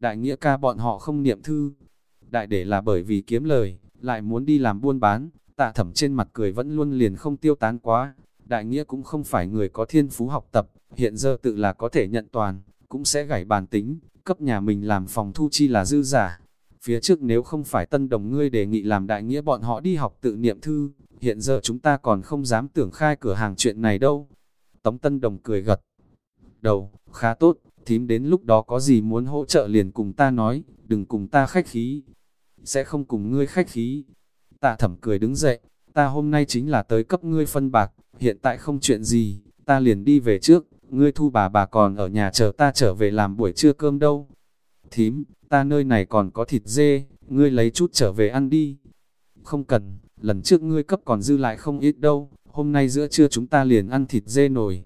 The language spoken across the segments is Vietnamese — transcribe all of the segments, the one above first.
Đại nghĩa ca bọn họ không niệm thư. Đại để là bởi vì kiếm lời, lại muốn đi làm buôn bán, tạ thẩm trên mặt cười vẫn luôn liền không tiêu tán quá. Đại nghĩa cũng không phải người có thiên phú học tập, hiện giờ tự là có thể nhận toàn, cũng sẽ gảy bàn tính, cấp nhà mình làm phòng thu chi là dư giả. Phía trước nếu không phải tân đồng ngươi đề nghị làm đại nghĩa bọn họ đi học tự niệm thư, hiện giờ chúng ta còn không dám tưởng khai cửa hàng chuyện này đâu. Tống tân đồng cười gật. Đầu, khá tốt, thím đến lúc đó có gì muốn hỗ trợ liền cùng ta nói, đừng cùng ta khách khí. Sẽ không cùng ngươi khách khí. Tạ thẩm cười đứng dậy, ta hôm nay chính là tới cấp ngươi phân bạc, hiện tại không chuyện gì, ta liền đi về trước, ngươi thu bà bà còn ở nhà chờ ta trở về làm buổi trưa cơm đâu. Thím, ta nơi này còn có thịt dê, ngươi lấy chút trở về ăn đi. Không cần, lần trước ngươi cấp còn dư lại không ít đâu, hôm nay giữa trưa chúng ta liền ăn thịt dê nổi.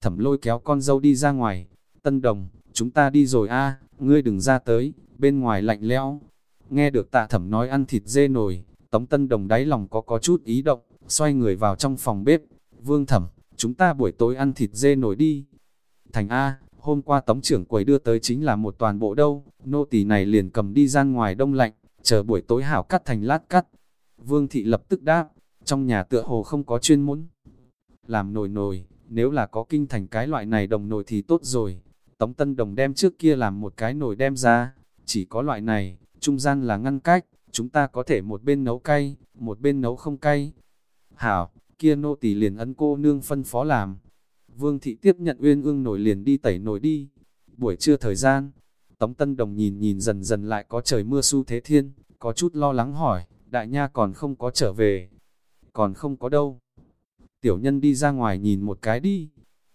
Thẩm lôi kéo con dâu đi ra ngoài, tân đồng, chúng ta đi rồi a ngươi đừng ra tới, bên ngoài lạnh lẽo. Nghe được tạ thẩm nói ăn thịt dê nổi, tống tân đồng đáy lòng có có chút ý động, xoay người vào trong phòng bếp, vương thẩm, chúng ta buổi tối ăn thịt dê nổi đi. Thành A, hôm qua tống trưởng quầy đưa tới chính là một toàn bộ đâu, nô tỳ này liền cầm đi ra ngoài đông lạnh, chờ buổi tối hảo cắt thành lát cắt. Vương thị lập tức đáp, trong nhà tựa hồ không có chuyên môn. Làm nồi nồi, nếu là có kinh thành cái loại này đồng nồi thì tốt rồi. Tống Tân Đồng đem trước kia làm một cái nồi đem ra, chỉ có loại này, trung gian là ngăn cách, chúng ta có thể một bên nấu cay, một bên nấu không cay. Hảo, kia nô tỳ liền ấn cô nương phân phó làm. Vương thị tiếp nhận uyên ương nổi liền đi tẩy nổi đi. Buổi trưa thời gian, Tống Tân Đồng nhìn nhìn dần dần lại có trời mưa su thế thiên, có chút lo lắng hỏi, đại nha còn không có trở về. Còn không có đâu. Tiểu nhân đi ra ngoài nhìn một cái đi.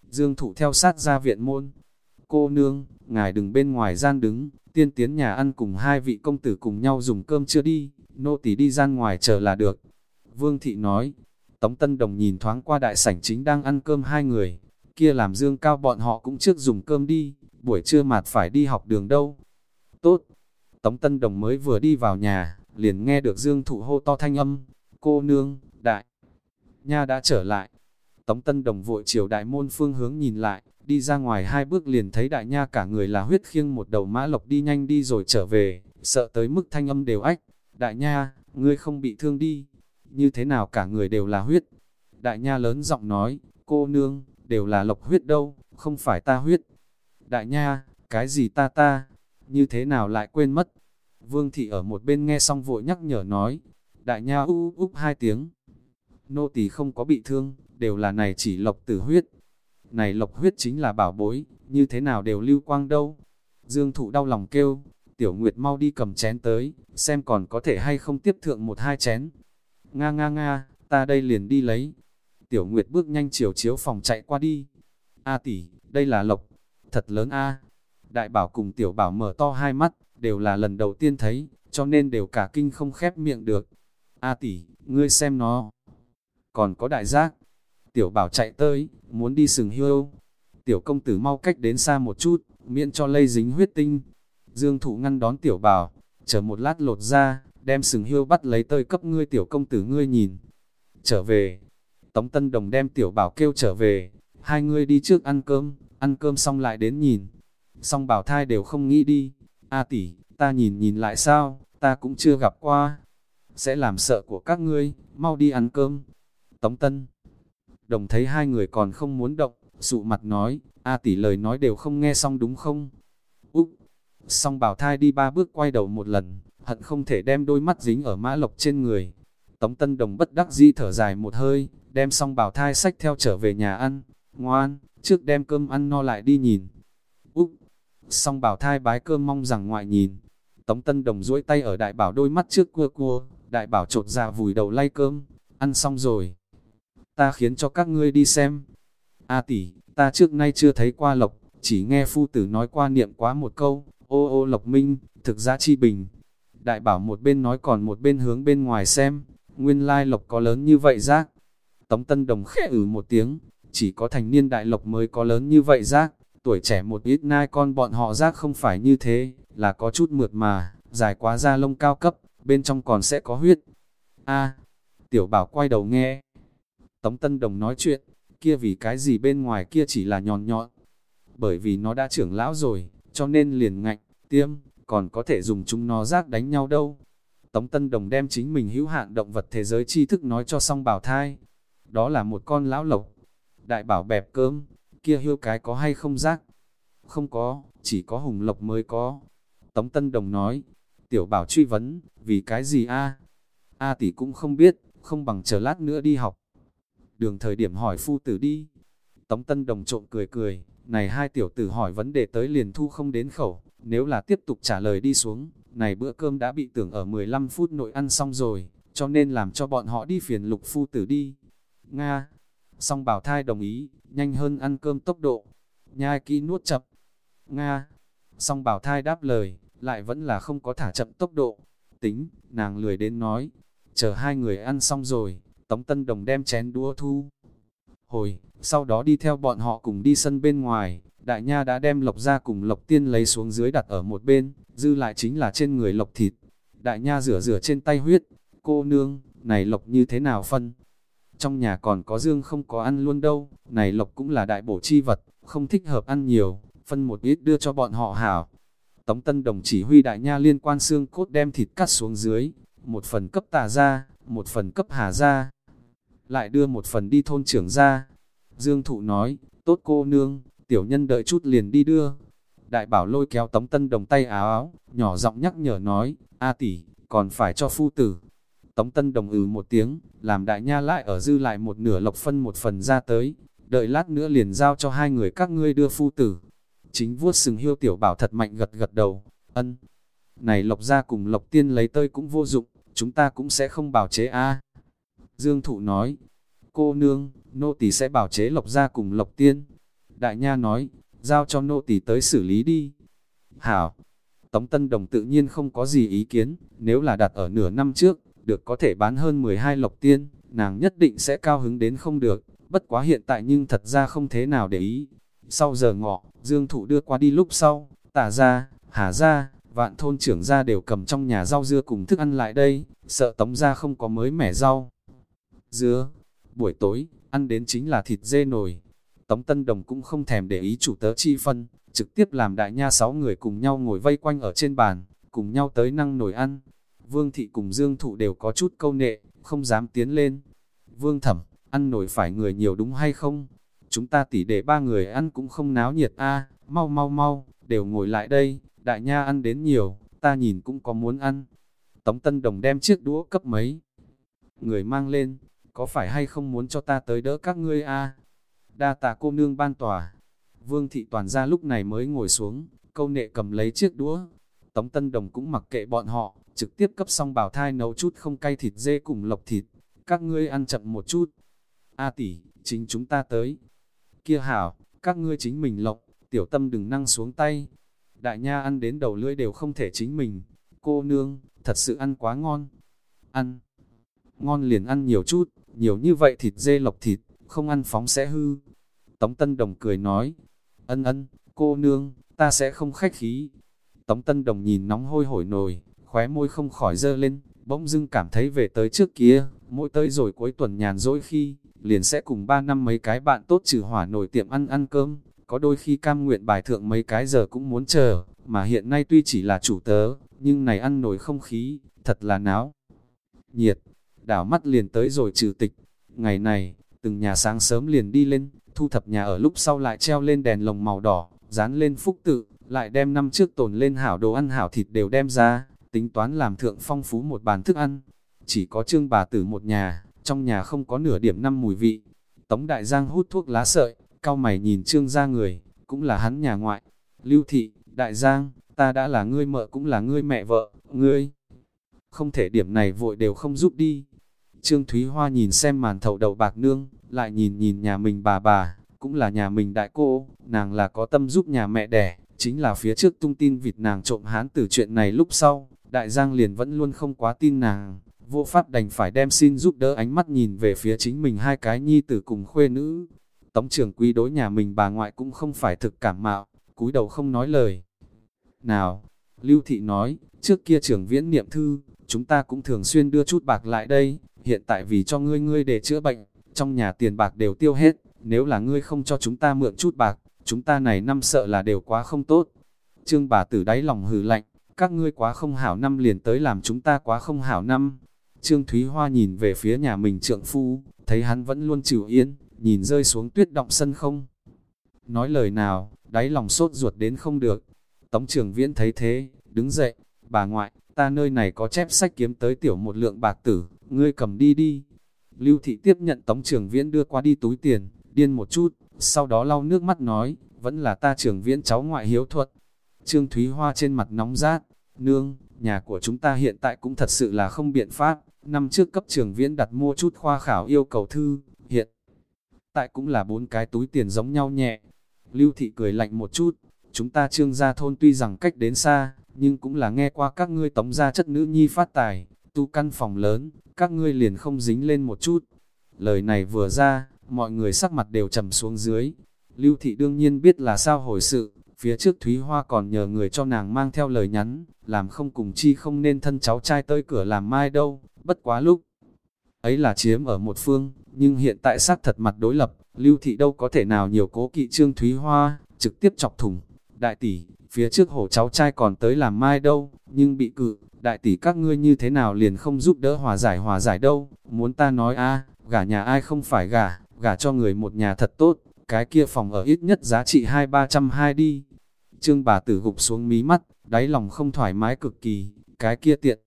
Dương thụ theo sát ra viện môn. Cô nương, ngài đừng bên ngoài gian đứng, tiên tiến nhà ăn cùng hai vị công tử cùng nhau dùng cơm chưa đi, nô tỳ đi gian ngoài chờ là được. Vương thị nói, Tống Tân Đồng nhìn thoáng qua đại sảnh chính đang ăn cơm hai người, kia làm dương cao bọn họ cũng trước dùng cơm đi, buổi trưa mạt phải đi học đường đâu. Tốt, Tống Tân Đồng mới vừa đi vào nhà, liền nghe được dương thụ hô to thanh âm, cô nương, đại, nha đã trở lại. Tống Tân Đồng vội chiều đại môn phương hướng nhìn lại, đi ra ngoài hai bước liền thấy đại nha cả người là huyết khiêng một đầu mã lộc đi nhanh đi rồi trở về, sợ tới mức thanh âm đều ách. Đại nha, ngươi không bị thương đi, như thế nào cả người đều là huyết. Đại nha lớn giọng nói, cô nương, đều là lộc huyết đâu, không phải ta huyết. Đại nha, cái gì ta ta, như thế nào lại quên mất. Vương thị ở một bên nghe xong vội nhắc nhở nói, đại nha u úp hai tiếng. Nô tỳ không có bị thương, đều là này chỉ lộc tử huyết. Này lộc huyết chính là bảo bối, như thế nào đều lưu quang đâu. Dương thụ đau lòng kêu, tiểu nguyệt mau đi cầm chén tới, xem còn có thể hay không tiếp thượng một hai chén. Nga nga nga, ta đây liền đi lấy. Tiểu Nguyệt bước nhanh chiều chiếu phòng chạy qua đi. A tỷ, đây là lộc, thật lớn a. Đại bảo cùng tiểu bảo mở to hai mắt, đều là lần đầu tiên thấy, cho nên đều cả kinh không khép miệng được. A tỷ, ngươi xem nó. Còn có đại giác. Tiểu bảo chạy tới, muốn đi sừng hiêu. Tiểu công tử mau cách đến xa một chút, miễn cho lây dính huyết tinh. Dương thụ ngăn đón tiểu bảo, chờ một lát lột ra, đem sừng hiêu bắt lấy tơi cấp ngươi tiểu công tử ngươi nhìn. Trở về, Tống Tân Đồng đem tiểu bảo kêu trở về, hai ngươi đi trước ăn cơm, ăn cơm xong lại đến nhìn. Xong bảo thai đều không nghĩ đi, a tỷ, ta nhìn nhìn lại sao, ta cũng chưa gặp qua. Sẽ làm sợ của các ngươi, mau đi ăn cơm. Tống Tân Đồng thấy hai người còn không muốn động, sụ mặt nói, a tỷ lời nói đều không nghe xong đúng không? Úc! Xong bảo thai đi ba bước quay đầu một lần, hận không thể đem đôi mắt dính ở mã lộc trên người. Tống Tân Đồng bất đắc dĩ thở dài một hơi, đem xong bảo thai sách theo trở về nhà ăn. Ngoan, trước đem cơm ăn no lại đi nhìn. Úc! Xong bảo thai bái cơm mong rằng ngoại nhìn. Tống Tân Đồng duỗi tay ở đại bảo đôi mắt trước cua cua, đại bảo trột ra vùi đầu lay cơm, ăn xong rồi. Ta khiến cho các ngươi đi xem. A tỷ, ta trước nay chưa thấy qua lộc, chỉ nghe phu tử nói qua niệm quá một câu, ô ô lộc minh, thực ra chi bình, Đại bảo một bên nói còn một bên hướng bên ngoài xem, nguyên lai lộc có lớn như vậy rác. Tống Tân Đồng khẽ ử một tiếng, chỉ có thành niên đại lộc mới có lớn như vậy rác, tuổi trẻ một ít nai con bọn họ rác không phải như thế, là có chút mượt mà, dài quá da lông cao cấp, bên trong còn sẽ có huyết. A, tiểu bảo quay đầu nghe. Tống Tân Đồng nói chuyện, kia vì cái gì bên ngoài kia chỉ là nhọn nhọn. Bởi vì nó đã trưởng lão rồi, cho nên liền ngạnh, tiêm, còn có thể dùng chúng nó rác đánh nhau đâu. Tống Tân Đồng đem chính mình hữu hạn động vật thế giới tri thức nói cho song bảo thai. Đó là một con lão lộc. Đại bảo bẹp cơm, kia hiêu cái có hay không rác? Không có, chỉ có hùng lộc mới có. Tống Tân Đồng nói, tiểu bảo truy vấn, vì cái gì a? A tỷ cũng không biết, không bằng chờ lát nữa đi học. Đường thời điểm hỏi phu tử đi. Tống Tân Đồng trộm cười cười, này hai tiểu tử hỏi vấn đề tới liền thu không đến khẩu, nếu là tiếp tục trả lời đi xuống, này bữa cơm đã bị tưởng ở 15 phút nội ăn xong rồi, cho nên làm cho bọn họ đi phiền lục phu tử đi. Nga, song bảo thai đồng ý, nhanh hơn ăn cơm tốc độ, nhai kỹ nuốt chậm. Nga, song bảo thai đáp lời, lại vẫn là không có thả chậm tốc độ. Tính, nàng lười đến nói, chờ hai người ăn xong rồi, Tống Tân Đồng đem chén đũa thu. Hồi, sau đó đi theo bọn họ cùng đi sân bên ngoài, đại nha đã đem lộc ra cùng lộc tiên lấy xuống dưới đặt ở một bên, dư lại chính là trên người lộc thịt. Đại nha rửa rửa trên tay huyết, cô nương, này lộc như thế nào phân? Trong nhà còn có dương không có ăn luôn đâu, này lộc cũng là đại bổ chi vật, không thích hợp ăn nhiều, phân một ít đưa cho bọn họ hảo. Tống Tân Đồng chỉ huy đại nha liên quan xương cốt đem thịt cắt xuống dưới, một phần cấp tà ra, một phần cấp hà ra, lại đưa một phần đi thôn trưởng ra. Dương Thụ nói, tốt cô nương, tiểu nhân đợi chút liền đi đưa. Đại bảo lôi kéo Tống Tân Đồng tay áo áo, nhỏ giọng nhắc nhở nói, A tỷ, còn phải cho phu tử. Tống Tân Đồng ừ một tiếng, làm đại nha lại ở dư lại một nửa lộc phân một phần ra tới, đợi lát nữa liền giao cho hai người các ngươi đưa phu tử. Chính vuốt sừng hiêu tiểu bảo thật mạnh gật gật đầu, ân. Này lộc ra cùng lộc tiên lấy tơi cũng vô dụng, chúng ta cũng sẽ không bảo chế a Dương thụ nói, cô nương, nô tỳ sẽ bảo chế lộc ra cùng lộc tiên. Đại nha nói, giao cho nô tỳ tới xử lý đi. Hảo, Tống Tân Đồng tự nhiên không có gì ý kiến, nếu là đặt ở nửa năm trước, được có thể bán hơn 12 lộc tiên, nàng nhất định sẽ cao hứng đến không được, bất quá hiện tại nhưng thật ra không thế nào để ý. Sau giờ ngọ, Dương Thụ đưa qua đi lúc sau, tả ra, hà ra, vạn thôn trưởng ra đều cầm trong nhà rau dưa cùng thức ăn lại đây, sợ tống ra không có mới mẻ rau. Dưa, buổi tối, ăn đến chính là thịt dê nồi. Tống Tân Đồng cũng không thèm để ý chủ tớ chi phân, trực tiếp làm đại nha sáu người cùng nhau ngồi vây quanh ở trên bàn, cùng nhau tới năng nồi ăn. Vương Thị cùng Dương Thụ đều có chút câu nệ, không dám tiến lên. Vương Thẩm, ăn nổi phải người nhiều đúng hay không? Chúng ta tỉ để ba người ăn cũng không náo nhiệt a mau mau mau, đều ngồi lại đây, đại nha ăn đến nhiều, ta nhìn cũng có muốn ăn. Tống Tân Đồng đem chiếc đũa cấp mấy. Người mang lên, có phải hay không muốn cho ta tới đỡ các ngươi a Đa tạ cô nương ban tòa. Vương thị toàn ra lúc này mới ngồi xuống, câu nệ cầm lấy chiếc đũa. Tống Tân Đồng cũng mặc kệ bọn họ, trực tiếp cấp xong bảo thai nấu chút không cay thịt dê cùng lộc thịt. Các ngươi ăn chậm một chút. A tỷ, chính chúng ta tới. Kia hảo, các ngươi chính mình lộc, tiểu tâm đừng năng xuống tay. Đại nha ăn đến đầu lưỡi đều không thể chính mình. Cô nương, thật sự ăn quá ngon. Ăn. Ngon liền ăn nhiều chút, nhiều như vậy thịt dê lộc thịt, không ăn phóng sẽ hư. Tống Tân Đồng cười nói, ân ân, cô nương, ta sẽ không khách khí. Tống Tân Đồng nhìn nóng hôi hổi nồi, khóe môi không khỏi dơ lên, bỗng dưng cảm thấy về tới trước kia, mỗi tới rồi cuối tuần nhàn dỗi khi, liền sẽ cùng ba năm mấy cái bạn tốt trừ hỏa nổi tiệm ăn ăn cơm, có đôi khi cam nguyện bài thượng mấy cái giờ cũng muốn chờ, mà hiện nay tuy chỉ là chủ tớ, nhưng này ăn nổi không khí, thật là náo. Nhiệt, đảo mắt liền tới rồi trừ tịch. Ngày này, từng nhà sáng sớm liền đi lên, thu thập nhà ở lúc sau lại treo lên đèn lồng màu đỏ, dán lên phúc tự, lại đem năm trước tồn lên hảo đồ ăn hảo thịt đều đem ra, tính toán làm thượng phong phú một bàn thức ăn. Chỉ có trương bà tử một nhà, trong nhà không có nửa điểm năm mùi vị. Tống Đại Giang hút thuốc lá sợi, cao mày nhìn trương ra người, cũng là hắn nhà ngoại. Lưu Thị, Đại Giang, ta đã là ngươi mợ cũng là ngươi mẹ vợ, ngươi. Không thể điểm này vội đều không giúp đi, Trương Thúy Hoa nhìn xem màn thầu đầu bạc nương, lại nhìn nhìn nhà mình bà bà, cũng là nhà mình đại cô, nàng là có tâm giúp nhà mẹ đẻ, chính là phía trước tung tin vịt nàng trộm hán từ chuyện này lúc sau, đại giang liền vẫn luôn không quá tin nàng, vô pháp đành phải đem xin giúp đỡ ánh mắt nhìn về phía chính mình hai cái nhi tử cùng khuê nữ. Tống trưởng quý đối nhà mình bà ngoại cũng không phải thực cảm mạo, cúi đầu không nói lời. Nào, Lưu Thị nói, trước kia trưởng viễn niệm thư, chúng ta cũng thường xuyên đưa chút bạc lại đây, hiện tại vì cho ngươi ngươi để chữa bệnh, trong nhà tiền bạc đều tiêu hết, nếu là ngươi không cho chúng ta mượn chút bạc, chúng ta này năm sợ là đều quá không tốt. Trương bà tử đáy lòng hừ lạnh, các ngươi quá không hảo năm liền tới làm chúng ta quá không hảo năm. Trương Thúy Hoa nhìn về phía nhà mình trượng phu, thấy hắn vẫn luôn chịu yên, nhìn rơi xuống tuyết động sân không. Nói lời nào, đáy lòng sốt ruột đến không được. Tống trưởng viễn thấy thế, đứng dậy, bà ngoại, ta nơi này có chép sách kiếm tới tiểu một lượng bạc tử, ngươi cầm đi đi. Lưu thị tiếp nhận tống trưởng viễn đưa qua đi túi tiền, điên một chút, sau đó lau nước mắt nói, vẫn là ta trưởng viễn cháu ngoại hiếu thuật. Trương Thúy Hoa trên mặt nóng rát, nương, nhà của chúng ta hiện tại cũng thật sự là không biện pháp, năm trước cấp trường viễn đặt mua chút khoa khảo yêu cầu thư, hiện tại cũng là bốn cái túi tiền giống nhau nhẹ. Lưu thị cười lạnh một chút, chúng ta trương gia thôn tuy rằng cách đến xa, nhưng cũng là nghe qua các ngươi tống gia chất nữ nhi phát tài, tu căn phòng lớn, các ngươi liền không dính lên một chút. Lời này vừa ra, mọi người sắc mặt đều trầm xuống dưới. Lưu thị đương nhiên biết là sao hồi sự, phía trước Thúy Hoa còn nhờ người cho nàng mang theo lời nhắn, làm không cùng chi không nên thân cháu trai tới cửa làm mai đâu, bất quá lúc. Ấy là chiếm ở một phương, nhưng hiện tại xác thật mặt đối lập, Lưu thị đâu có thể nào nhiều cố kỵ Trương Thúy Hoa, trực tiếp chọc thủng. Đại tỷ, phía trước hổ cháu trai còn tới làm mai đâu, nhưng bị cự, đại tỷ các ngươi như thế nào liền không giúp đỡ hòa giải hòa giải đâu, muốn ta nói a gả nhà ai không phải gả, gả cho người một nhà thật tốt, cái kia phòng ở ít nhất giá trị hai ba trăm hai đi. Trương bà tử gục xuống mí mắt, đáy lòng không thoải mái cực kỳ, cái kia tiện.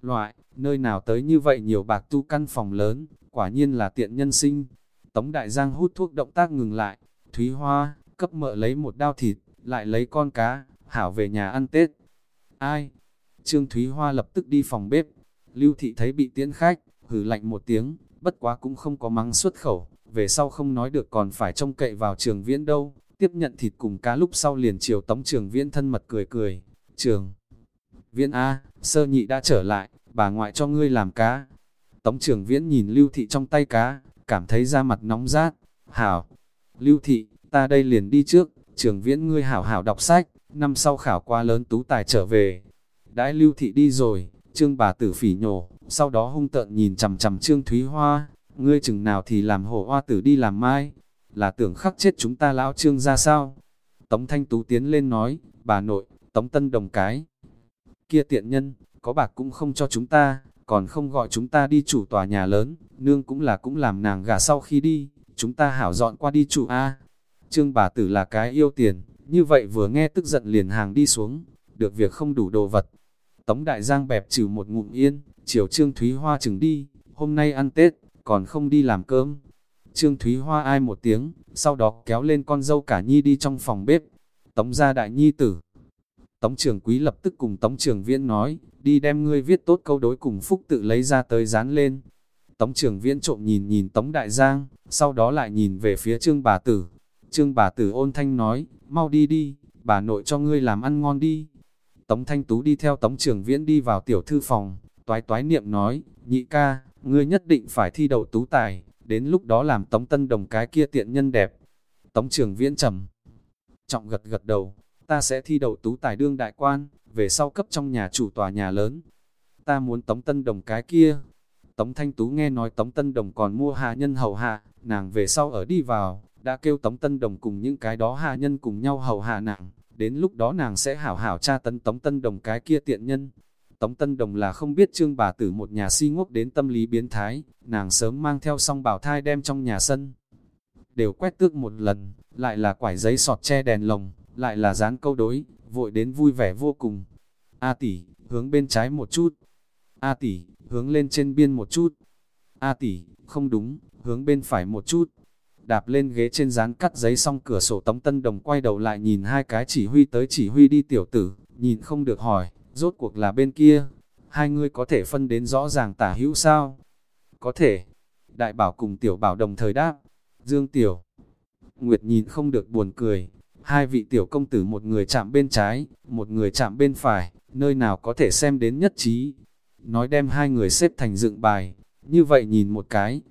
Loại, nơi nào tới như vậy nhiều bạc tu căn phòng lớn, quả nhiên là tiện nhân sinh. Tống Đại Giang hút thuốc động tác ngừng lại, Thúy Hoa, cấp mợ lấy một đao thịt, lại lấy con cá, hảo về nhà ăn Tết. Ai? Trương Thúy Hoa lập tức đi phòng bếp, Lưu Thị thấy bị tiễn khách, hử lạnh một tiếng, bất quá cũng không có mắng xuất khẩu, về sau không nói được còn phải trông cậy vào trường viễn đâu, tiếp nhận thịt cùng cá lúc sau liền chiều tống trường viễn thân mật cười cười, trường viễn A, sơ nhị đã trở lại, bà ngoại cho ngươi làm cá. Tống trường viễn nhìn lưu thị trong tay cá, cảm thấy da mặt nóng rát, hảo, lưu thị, ta đây liền đi trước, trường viễn ngươi hảo hảo đọc sách, năm sau khảo qua lớn tú tài trở về. Đãi lưu thị đi rồi, trương bà tử phỉ nhổ, sau đó hung tợn nhìn chằm chằm trương thúy hoa, ngươi chừng nào thì làm hổ hoa tử đi làm mai, là tưởng khắc chết chúng ta lão trương ra sao? Tống Thanh Tú tiến lên nói, bà nội, Tống Tân Đồng cái. Kia tiện nhân, có bạc cũng không cho chúng ta, còn không gọi chúng ta đi chủ tòa nhà lớn, nương cũng là cũng làm nàng gả sau khi đi, chúng ta hảo dọn qua đi chủ A. Trương bà tử là cái yêu tiền, như vậy vừa nghe tức giận liền hàng đi xuống, được việc không đủ đồ vật. Tống Đại Giang bẹp trừ một ngụm yên, chiều Trương Thúy Hoa chừng đi, hôm nay ăn Tết, còn không đi làm cơm. Trương Thúy Hoa ai một tiếng, sau đó kéo lên con dâu cả nhi đi trong phòng bếp. Tống gia đại nhi tử. Tống trường quý lập tức cùng Tống trường viễn nói, đi đem ngươi viết tốt câu đối cùng phúc tự lấy ra tới dán lên. Tống trường viễn trộm nhìn nhìn Tống đại giang, sau đó lại nhìn về phía trương bà tử. Trương bà tử ôn thanh nói, mau đi đi, bà nội cho ngươi làm ăn ngon đi. Tống thanh tú đi theo Tống trường viễn đi vào tiểu thư phòng, toái toái niệm nói, nhị ca, ngươi nhất định phải thi đậu tú tài, đến lúc đó làm Tống Tân Đồng cái kia tiện nhân đẹp. Tống Trường Viễn trầm trọng gật gật đầu, ta sẽ thi đậu tú tài đương đại quan, về sau cấp trong nhà chủ tòa nhà lớn. Ta muốn Tống Tân Đồng cái kia. Tống Thanh Tú nghe nói Tống Tân Đồng còn mua hạ nhân hầu hạ, nàng về sau ở đi vào, đã kêu Tống Tân Đồng cùng những cái đó hạ nhân cùng nhau hầu hạ nàng, đến lúc đó nàng sẽ hảo hảo tra tấn Tống Tân Đồng cái kia tiện nhân. Tống Tân Đồng là không biết trương bà tử một nhà si ngốc đến tâm lý biến thái, nàng sớm mang theo song bảo thai đem trong nhà sân. Đều quét tước một lần, lại là quải giấy sọt che đèn lồng, lại là dán câu đối, vội đến vui vẻ vô cùng. A tỷ, hướng bên trái một chút. A tỷ, hướng lên trên biên một chút. A tỷ, không đúng, hướng bên phải một chút. Đạp lên ghế trên dán cắt giấy xong cửa sổ Tống Tân Đồng quay đầu lại nhìn hai cái chỉ huy tới chỉ huy đi tiểu tử, nhìn không được hỏi, rốt cuộc là bên kia, hai người có thể phân đến rõ ràng tả hữu sao? Có thể. Đại bảo cùng tiểu bảo đồng thời đáp. Dương tiểu. Nguyệt nhìn không được buồn cười. Hai vị tiểu công tử một người chạm bên trái, một người chạm bên phải, nơi nào có thể xem đến nhất trí. Nói đem hai người xếp thành dựng bài, như vậy nhìn một cái.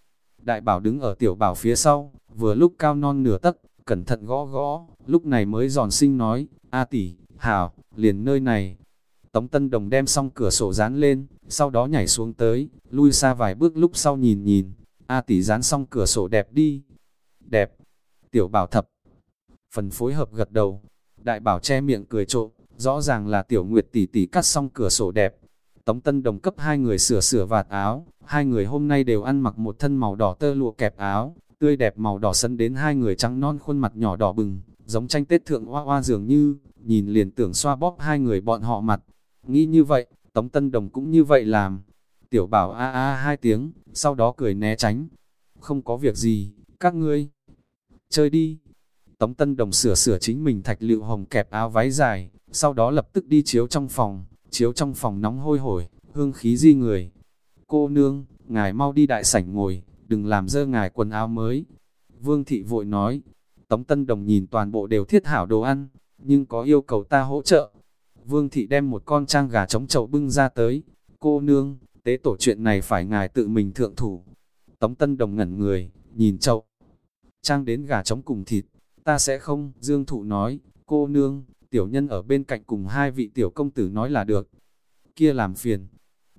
Đại bảo đứng ở tiểu bảo phía sau, vừa lúc cao non nửa tấc, cẩn thận gõ gõ, lúc này mới giòn sinh nói, A tỷ, hảo, liền nơi này, Tống Tân Đồng đem xong cửa sổ dán lên, sau đó nhảy xuống tới, lui xa vài bước lúc sau nhìn nhìn, A tỷ dán xong cửa sổ đẹp đi. Đẹp. Tiểu bảo thập. Phần phối hợp gật đầu. Đại bảo che miệng cười trộm, rõ ràng là tiểu nguyệt tỷ tỷ cắt xong cửa sổ đẹp. Tống Tân Đồng cấp hai người sửa sửa vạt áo, hai người hôm nay đều ăn mặc một thân màu đỏ tơ lụa kẹp áo, tươi đẹp màu đỏ sân đến hai người trắng non khuôn mặt nhỏ đỏ bừng, giống tranh tết thượng hoa hoa dường như, nhìn liền tưởng xoa bóp hai người bọn họ mặt. Nghĩ như vậy, Tống Tân Đồng cũng như vậy làm. Tiểu bảo a a hai tiếng, sau đó cười né tránh. Không có việc gì, các ngươi chơi đi. Tống Tân Đồng sửa sửa chính mình thạch lựu hồng kẹp áo váy dài, sau đó lập tức đi chiếu trong phòng, chiếu trong phòng nóng hôi hổi, hương khí di người. Cô nương, ngài mau đi đại sảnh ngồi, đừng làm dơ ngài quần áo mới. Vương thị vội nói, Tống Tân Đồng nhìn toàn bộ đều thiết hảo đồ ăn, nhưng có yêu cầu ta hỗ trợ. Vương thị đem một con trang gà trống chậu bưng ra tới. Cô nương, tế tổ chuyện này phải ngài tự mình thượng thủ. Tống Tân Đồng ngẩn người, nhìn chậu. Trang đến gà trống cùng thịt, ta sẽ không, Dương Thụ nói, cô nương, tiểu nhân ở bên cạnh cùng hai vị tiểu công tử nói là được. Kia làm phiền.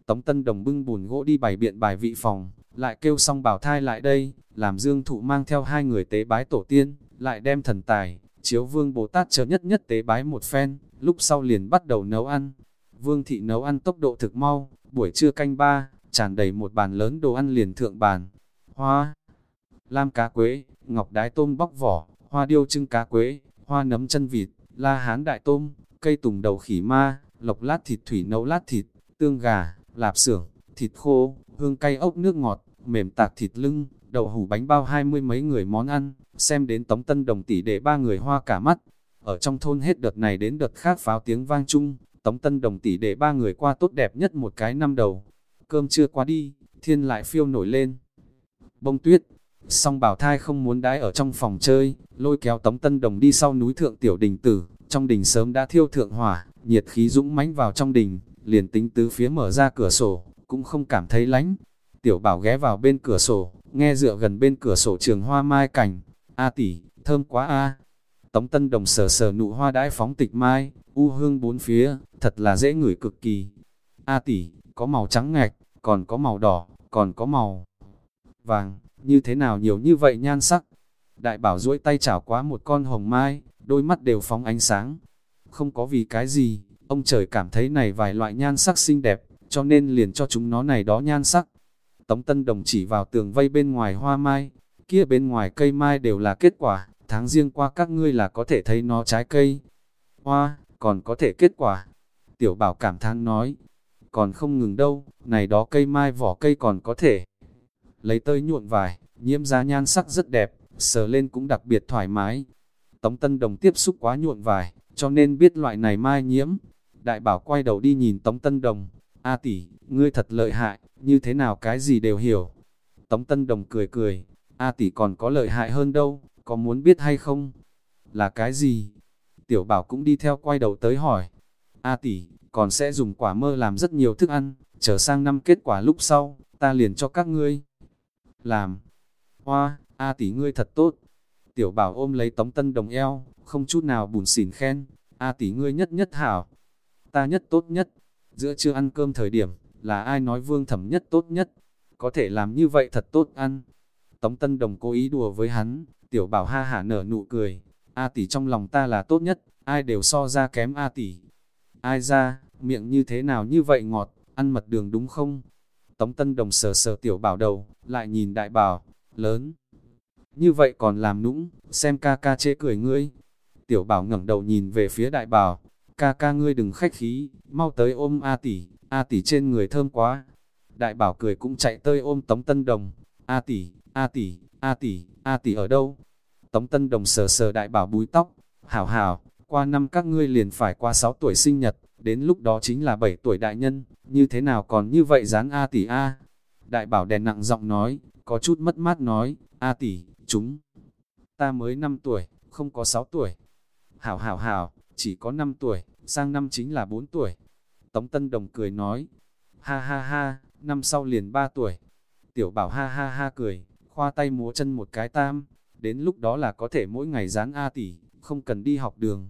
Tống Tân Đồng bưng bùn gỗ đi bày biện bài vị phòng, lại kêu xong bảo thai lại đây, làm Dương Thụ mang theo hai người tế bái tổ tiên, lại đem thần tài, chiếu vương Bồ Tát chờ nhất nhất tế bái một phen, lúc sau liền bắt đầu nấu ăn. Vương thị nấu ăn tốc độ thực mau, buổi trưa canh ba, tràn đầy một bàn lớn đồ ăn liền thượng bàn. Hoa, lam cá quế, ngọc đái tôm bóc vỏ, hoa điêu trưng cá quế, hoa nấm chân vịt, la hán đại tôm, cây tùng đầu khỉ ma, lộc lát thịt thủy nấu lát thịt, tương gà, lạp xưởng, thịt khô, hương cay ốc nước ngọt, mềm tạc thịt lưng, đậu hủ bánh bao hai mươi mấy người món ăn, xem đến tống tân đồng tỷ để ba người hoa cả mắt. Ở trong thôn hết đợt này đến đợt khác pháo tiếng vang chung, tống tân đồng tỷ để ba người qua tốt đẹp nhất một cái năm đầu. Cơm chưa qua đi, thiên lại phiêu nổi lên. Bông tuyết, song bảo thai không muốn đái ở trong phòng chơi, lôi kéo tống tân đồng đi sau núi thượng tiểu đình tử, trong đình sớm đã thiêu thượng hỏa, nhiệt khí dũng mãnh vào trong đình, liền tính tứ phía mở ra cửa sổ, cũng không cảm thấy lánh. Tiểu bảo ghé vào bên cửa sổ, nghe dựa gần bên cửa sổ trường hoa mai cảnh. A tỷ, thơm quá a. Tống Tân Đồng sờ sờ nụ hoa đãi phóng tịch mai, u hương bốn phía, thật là dễ ngửi cực kỳ. A tỷ, có màu trắng ngạch, còn có màu đỏ, còn có màu vàng, như thế nào nhiều như vậy nhan sắc. Đại bảo duỗi tay chảo quá một con hồng mai, đôi mắt đều phóng ánh sáng. Không có vì cái gì, ông trời cảm thấy này vài loại nhan sắc xinh đẹp, cho nên liền cho chúng nó này đó nhan sắc. Tống Tân Đồng chỉ vào tường vây bên ngoài hoa mai, kia bên ngoài cây mai đều là kết quả, tháng riêng qua các ngươi là có thể thấy nó trái cây. Hoa, còn có thể kết quả. Tiểu bảo cảm thán nói, còn không ngừng đâu, này đó cây mai vỏ cây còn có thể. Lấy tơi nhuộn vải, nhiễm ra nhan sắc rất đẹp, sờ lên cũng đặc biệt thoải mái. Tống Tân Đồng tiếp xúc quá nhuộn vải, cho nên biết loại này mai nhiễm. Đại bảo quay đầu đi nhìn Tống Tân Đồng, A tỷ, ngươi thật lợi hại, như thế nào cái gì đều hiểu. Tống Tân Đồng cười cười, A tỷ còn có lợi hại hơn đâu, có muốn biết hay không? Là cái gì? Tiểu bảo cũng đi theo quay đầu tới hỏi. A tỷ, còn sẽ dùng quả mơ làm rất nhiều thức ăn, chờ sang năm kết quả lúc sau, ta liền cho các ngươi. Làm. Hoa, A tỷ ngươi thật tốt. Tiểu bảo ôm lấy tống tân đồng eo, không chút nào bùn xỉn khen. A tỷ ngươi nhất nhất hảo. Ta nhất tốt nhất. Giữa chưa ăn cơm thời điểm, là ai nói vương thẩm nhất tốt nhất. Có thể làm như vậy thật tốt ăn. Tống Tân Đồng cố ý đùa với hắn, tiểu bảo ha hả nở nụ cười. A tỷ trong lòng ta là tốt nhất, ai đều so ra kém A tỷ. Ai ra, miệng như thế nào như vậy ngọt, ăn mật đường đúng không? Tống Tân Đồng sờ sờ tiểu bảo đầu, lại nhìn đại bảo, lớn. Như vậy còn làm nũng, xem ca ca chế cười ngươi. Tiểu bảo ngẩng đầu nhìn về phía đại bảo, ca ca ngươi đừng khách khí, mau tới ôm A tỷ, A tỷ trên người thơm quá. Đại bảo cười cũng chạy tới ôm Tống Tân Đồng, A tỷ, A tỷ, A tỷ, A tỷ ở đâu? Tống Tân Đồng sờ sờ đại bảo búi tóc, hảo hảo, qua năm các ngươi liền phải qua 6 tuổi sinh nhật, đến lúc đó chính là 7 tuổi đại nhân, như thế nào còn như vậy dán A tỷ A? Đại bảo đèn nặng giọng nói, có chút mất mát nói, A tỷ, chúng, ta mới 5 tuổi, không có 6 tuổi. Hảo hảo hảo, chỉ có 5 tuổi, sang năm chính là 4 tuổi. Tống Tân Đồng cười nói, ha ha ha, năm sau liền 3 tuổi. Tiểu bảo ha ha ha cười, khoa tay múa chân một cái tam, đến lúc đó là có thể mỗi ngày dán A tỷ, không cần đi học đường.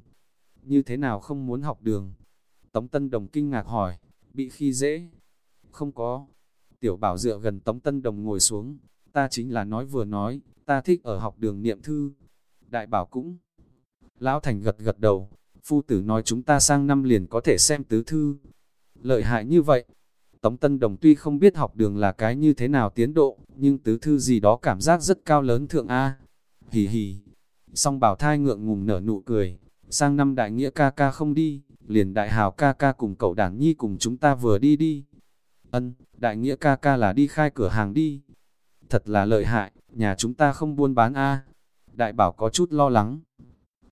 Như thế nào không muốn học đường? Tống Tân Đồng kinh ngạc hỏi, bị khi dễ? Không có. Tiểu bảo dựa gần Tống Tân Đồng ngồi xuống, ta chính là nói vừa nói, ta thích ở học đường niệm thư. Đại bảo cũng. Lão Thành gật gật đầu, phu tử nói chúng ta sang năm liền có thể xem tứ thư. Lợi hại như vậy, Tống Tân Đồng tuy không biết học đường là cái như thế nào tiến độ, nhưng tứ thư gì đó cảm giác rất cao lớn thượng A. Hì hì, song bảo thai ngượng ngùng nở nụ cười, sang năm đại nghĩa ca ca không đi, liền đại hào ca ca cùng cậu đảng nhi cùng chúng ta vừa đi đi. Ân, đại nghĩa ca ca là đi khai cửa hàng đi. Thật là lợi hại, nhà chúng ta không buôn bán A. Đại bảo có chút lo lắng.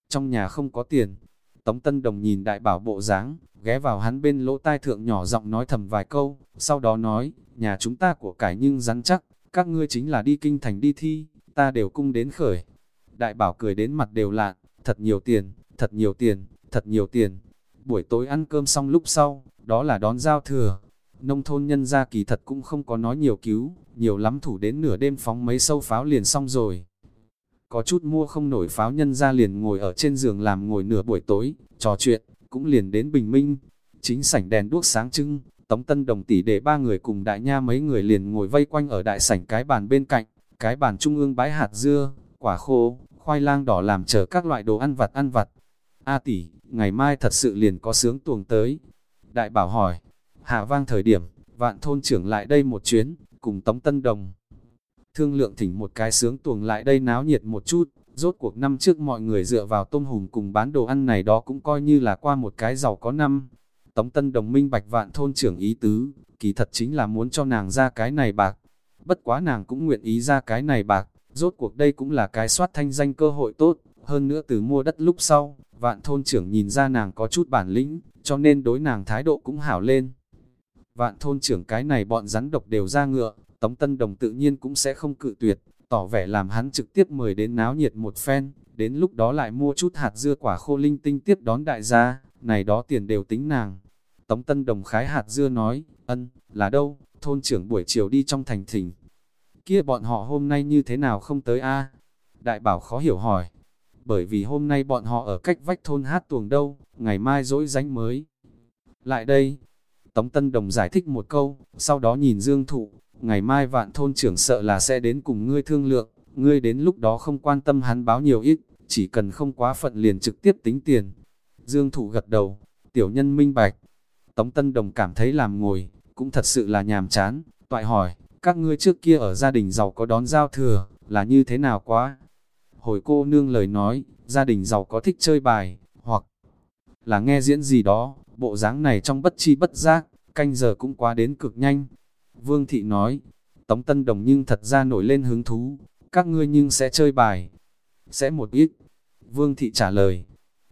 Trong nhà không có tiền. Tống Tân Đồng nhìn đại bảo bộ dáng ghé vào hắn bên lỗ tai thượng nhỏ giọng nói thầm vài câu, sau đó nói, nhà chúng ta của cải nhưng rắn chắc, các ngươi chính là đi kinh thành đi thi, ta đều cung đến khởi. Đại bảo cười đến mặt đều lạn, thật nhiều tiền, thật nhiều tiền, thật nhiều tiền. Buổi tối ăn cơm xong lúc sau, đó là đón giao thừa. Nông thôn nhân gia kỳ thật cũng không có nói nhiều cứu, nhiều lắm thủ đến nửa đêm phóng mấy sâu pháo liền xong rồi. Có chút mua không nổi pháo nhân gia liền ngồi ở trên giường làm ngồi nửa buổi tối, trò chuyện, cũng liền đến bình minh. Chính sảnh đèn đuốc sáng trưng, Tống Tân Đồng tỷ để ba người cùng đại nha mấy người liền ngồi vây quanh ở đại sảnh cái bàn bên cạnh, cái bàn trung ương bãi hạt dưa, quả khô, khoai lang đỏ làm chờ các loại đồ ăn vặt ăn vặt. A tỷ, ngày mai thật sự liền có sướng tuồng tới. Đại bảo hỏi, hạ vang thời điểm, vạn thôn trưởng lại đây một chuyến, cùng Tống Tân Đồng. Thương lượng thỉnh một cái sướng tuồng lại đây náo nhiệt một chút, rốt cuộc năm trước mọi người dựa vào tôm hùm cùng bán đồ ăn này đó cũng coi như là qua một cái giàu có năm. Tống Tân Đồng minh bạch vạn thôn trưởng ý tứ, kỳ thật chính là muốn cho nàng ra cái này bạc. Bất quá nàng cũng nguyện ý ra cái này bạc, rốt cuộc đây cũng là cái soát thanh danh cơ hội tốt, hơn nữa từ mua đất lúc sau, vạn thôn trưởng nhìn ra nàng có chút bản lĩnh, cho nên đối nàng thái độ cũng hảo lên. Vạn thôn trưởng cái này bọn rắn độc đều ra ngựa, Tống Tân Đồng tự nhiên cũng sẽ không cự tuyệt, tỏ vẻ làm hắn trực tiếp mời đến náo nhiệt một phen, đến lúc đó lại mua chút hạt dưa quả khô linh tinh tiếp đón đại gia, này đó tiền đều tính nàng. Tống Tân Đồng khái hạt dưa nói, ân, là đâu, thôn trưởng buổi chiều đi trong thành thỉnh. Kia bọn họ hôm nay như thế nào không tới a Đại bảo khó hiểu hỏi, bởi vì hôm nay bọn họ ở cách vách thôn hát tuồng đâu, ngày mai dỗi danh mới. Lại đây, Tống Tân Đồng giải thích một câu, sau đó nhìn Dương Thụ, ngày mai vạn thôn trưởng sợ là sẽ đến cùng ngươi thương lượng, ngươi đến lúc đó không quan tâm hắn báo nhiều ít, chỉ cần không quá phận liền trực tiếp tính tiền. Dương Thụ gật đầu, tiểu nhân minh bạch. Tống Tân Đồng cảm thấy làm ngồi, cũng thật sự là nhàm chán, toại hỏi, các ngươi trước kia ở gia đình giàu có đón giao thừa, là như thế nào quá? Hồi cô nương lời nói, gia đình giàu có thích chơi bài, hoặc là nghe diễn gì đó, bộ dáng này trong bất chi bất giác, canh giờ cũng quá đến cực nhanh. Vương Thị nói, Tống Tân Đồng nhưng thật ra nổi lên hứng thú, các ngươi nhưng sẽ chơi bài. Sẽ một ít. Vương Thị trả lời,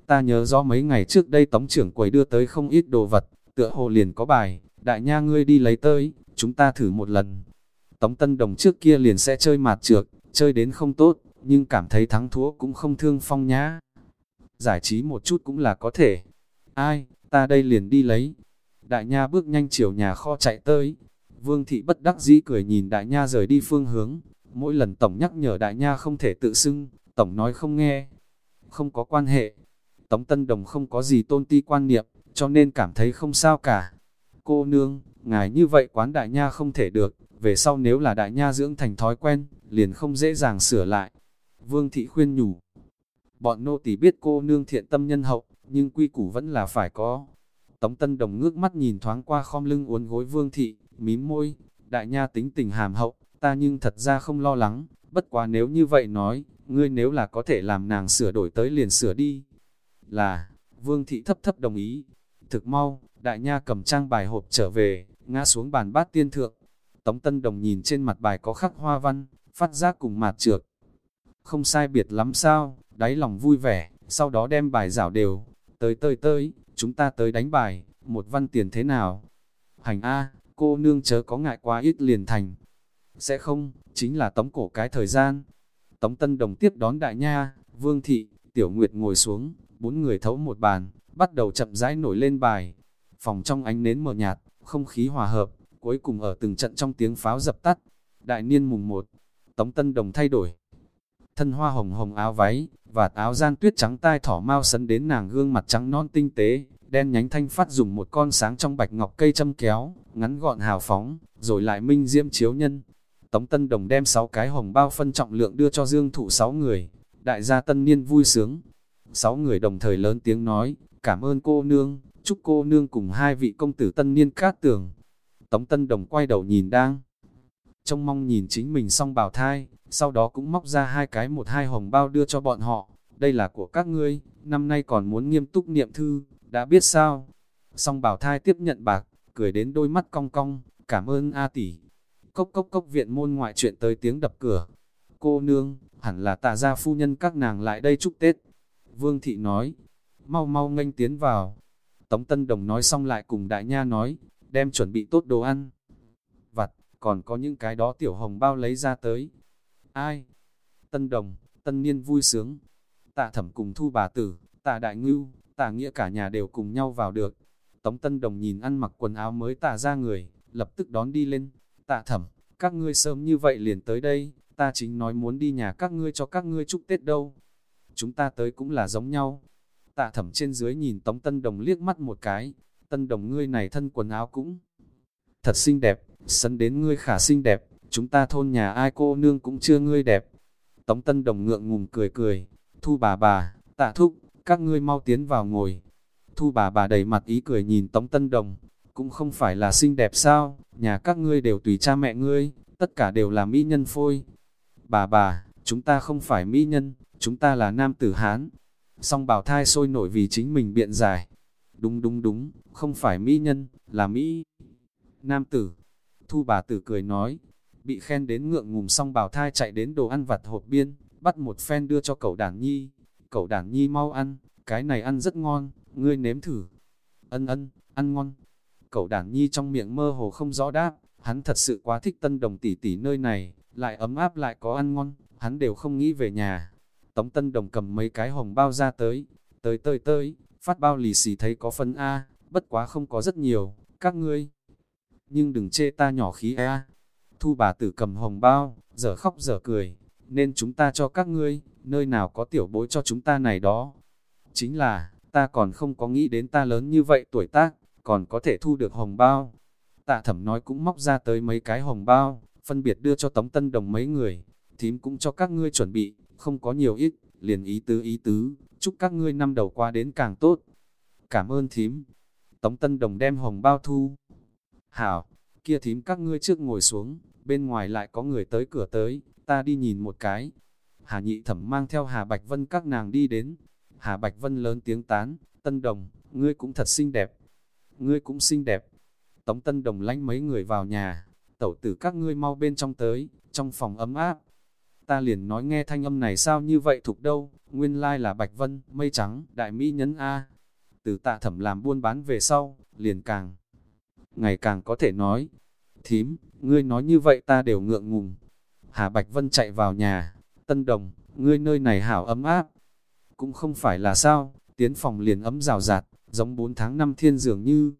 ta nhớ rõ mấy ngày trước đây Tống trưởng quầy đưa tới không ít đồ vật, tựa hồ liền có bài, đại nha ngươi đi lấy tới, chúng ta thử một lần. Tống Tân Đồng trước kia liền sẽ chơi mạt trược, chơi đến không tốt, nhưng cảm thấy thắng thua cũng không thương phong nhá. Giải trí một chút cũng là có thể. Ai, ta đây liền đi lấy. Đại nha bước nhanh chiều nhà kho chạy tới. Vương thị bất đắc dĩ cười nhìn đại nha rời đi phương hướng. Mỗi lần tổng nhắc nhở đại nha không thể tự xưng, tổng nói không nghe. Không có quan hệ. Tống Tân Đồng không có gì tôn ti quan niệm, cho nên cảm thấy không sao cả. Cô nương, ngài như vậy quán đại nha không thể được, về sau nếu là đại nha dưỡng thành thói quen, liền không dễ dàng sửa lại. Vương thị khuyên nhủ. Bọn nô tỳ biết cô nương thiện tâm nhân hậu, nhưng quy củ vẫn là phải có. Tống Tân Đồng ngước mắt nhìn thoáng qua khom lưng uốn gối Vương thị, mím môi, đại nha tính tình hàm hậu, ta nhưng thật ra không lo lắng, bất quá nếu như vậy nói, ngươi nếu là có thể làm nàng sửa đổi tới liền sửa đi. Là, Vương thị thấp thấp đồng ý. Thực mau, đại nha cầm trang bài hộp trở về, ngã xuống bàn bát tiên thượng. Tống Tân Đồng nhìn trên mặt bài có khắc hoa văn, phát giác cùng mạt trược, không sai biệt lắm sao, đáy lòng vui vẻ, sau đó đem bài rảo đều, tới tới tới, chúng ta tới đánh bài, một văn tiền thế nào? Hành A, cô nương chớ có ngại quá ít liền thành. Sẽ không, chính là tống cổ cái thời gian. Tống Tân Đồng tiếp đón đại nha, Vương Thị, Tiểu Nguyệt ngồi xuống, bốn người thấu một bàn, bắt đầu chậm rãi nổi lên bài. Phòng trong ánh nến mờ nhạt, không khí hòa hợp, cuối cùng ở từng trận trong tiếng pháo dập tắt. Đại niên mùng 1, Tống Tân Đồng thay đổi, thân hoa hồng hồng áo váy, và áo gian tuyết trắng tai thỏ mau sấn đến nàng gương mặt trắng non tinh tế, đen nhánh thanh phát dùng một con sáng trong bạch ngọc cây châm kéo, ngắn gọn hào phóng, rồi lại minh diễm chiếu nhân. Tống Tân Đồng đem 6 cái hồng bao phân trọng lượng đưa cho Dương Thụ 6 người, đại gia tân niên vui sướng. 6 người đồng thời lớn tiếng nói, cảm ơn cô nương, chúc cô nương cùng hai vị công tử tân niên cát tường. Tống Tân Đồng quay đầu nhìn đang, trông mong nhìn chính mình xong bảo thai, sau đó cũng móc ra hai cái một hai hồng bao đưa cho bọn họ. Đây là của các ngươi, năm nay còn muốn nghiêm túc niệm thư, đã biết sao? Song bảo thai tiếp nhận bạc, cười đến đôi mắt cong cong, cảm ơn A tỷ. Cốc cốc cốc viện môn ngoại chuyện tới tiếng đập cửa. Cô nương, hẳn là tà gia phu nhân các nàng lại đây chúc Tết. Vương thị nói, mau mau nghênh tiến vào. Tống Tân Đồng nói xong lại cùng đại nha nói, đem chuẩn bị tốt đồ ăn. Còn có những cái đó tiểu hồng bao lấy ra tới. Ai? Tân Đồng, Tân Niên vui sướng. Tạ thẩm cùng thu bà tử, tạ đại ngưu, tạ nghĩa cả nhà đều cùng nhau vào được. Tống Tân Đồng nhìn ăn mặc quần áo mới tạ ra người, lập tức đón đi lên. Tạ thẩm, các ngươi sớm như vậy liền tới đây, ta chính nói muốn đi nhà các ngươi cho các ngươi chúc Tết đâu. Chúng ta tới cũng là giống nhau. Tạ thẩm trên dưới nhìn Tống Tân Đồng liếc mắt một cái, Tân Đồng ngươi này thân quần áo cũng thật xinh đẹp, sân đến ngươi khả xinh đẹp, chúng ta thôn nhà ai cô nương cũng chưa ngươi đẹp. Tống Tân Đồng ngượng ngùng cười cười, thu bà bà, tạ thúc, các ngươi mau tiến vào ngồi. Thu bà bà đầy mặt ý cười nhìn Tống Tân Đồng, cũng không phải là xinh đẹp sao, nhà các ngươi đều tùy cha mẹ ngươi, tất cả đều là mỹ nhân phôi. Bà bà, chúng ta không phải mỹ nhân, chúng ta là nam tử Hán. Song bảo thai sôi nổi vì chính mình biện giải. Đúng đúng đúng, không phải mỹ nhân, là mỹ. Nam tử, thu bà tử cười nói, bị khen đến ngượng ngùng xong bảo thai chạy đến đồ ăn vặt hộp biên, bắt một phen đưa cho cậu đàn nhi. Cậu đàn nhi mau ăn, cái này ăn rất ngon, ngươi nếm thử. Ân ân, ăn ngon. Cậu đàn nhi trong miệng mơ hồ không rõ đáp, hắn thật sự quá thích tân đồng tỷ tỷ nơi này, lại ấm áp lại có ăn ngon, hắn đều không nghĩ về nhà. Tống Tân Đồng cầm mấy cái hồng bao ra tới, tới tới tới, phát bao lì xì thấy có phân A, bất quá không có rất nhiều, các ngươi. Nhưng đừng chê ta nhỏ khí A. Thu bà tử cầm hồng bao, giờ khóc giờ cười, nên chúng ta cho các ngươi, nơi nào có tiểu bối cho chúng ta này đó. Chính là, ta còn không có nghĩ đến ta lớn như vậy tuổi tác, còn có thể thu được hồng bao. Tạ thẩm nói cũng móc ra tới mấy cái hồng bao, phân biệt đưa cho Tống Tân Đồng mấy người, thím cũng cho các ngươi chuẩn bị, không có nhiều ít, liền ý tứ ý tứ, chúc các ngươi năm đầu qua đến càng tốt. Cảm ơn thím. Tống Tân Đồng đem hồng bao thu. Hảo, kia thím các ngươi trước ngồi xuống, bên ngoài lại có người tới cửa tới, ta đi nhìn một cái. Hà nhị thẩm mang theo Hà Bạch Vân các nàng đi đến. Hà Bạch Vân lớn tiếng tán, Tân Đồng, ngươi cũng thật xinh đẹp. Ngươi cũng xinh đẹp. Tống Tân Đồng lánh mấy người vào nhà, tẩu tử các ngươi mau bên trong tới, trong phòng ấm áp. Ta liền nói nghe thanh âm này sao như vậy thuộc đâu, nguyên lai là Bạch Vân, mây trắng, đại mỹ nhấn A. Từ tạ thẩm làm buôn bán về sau, liền càng, ngày càng có thể nói. Thím, ngươi nói như vậy ta đều ngượng ngùng. Hà Bạch Vân chạy vào nhà, Tân Đồng, ngươi nơi này hảo ấm áp. Cũng không phải là sao, tiến phòng liền ấm rào rạt, giống 4 tháng năm thiên dường như.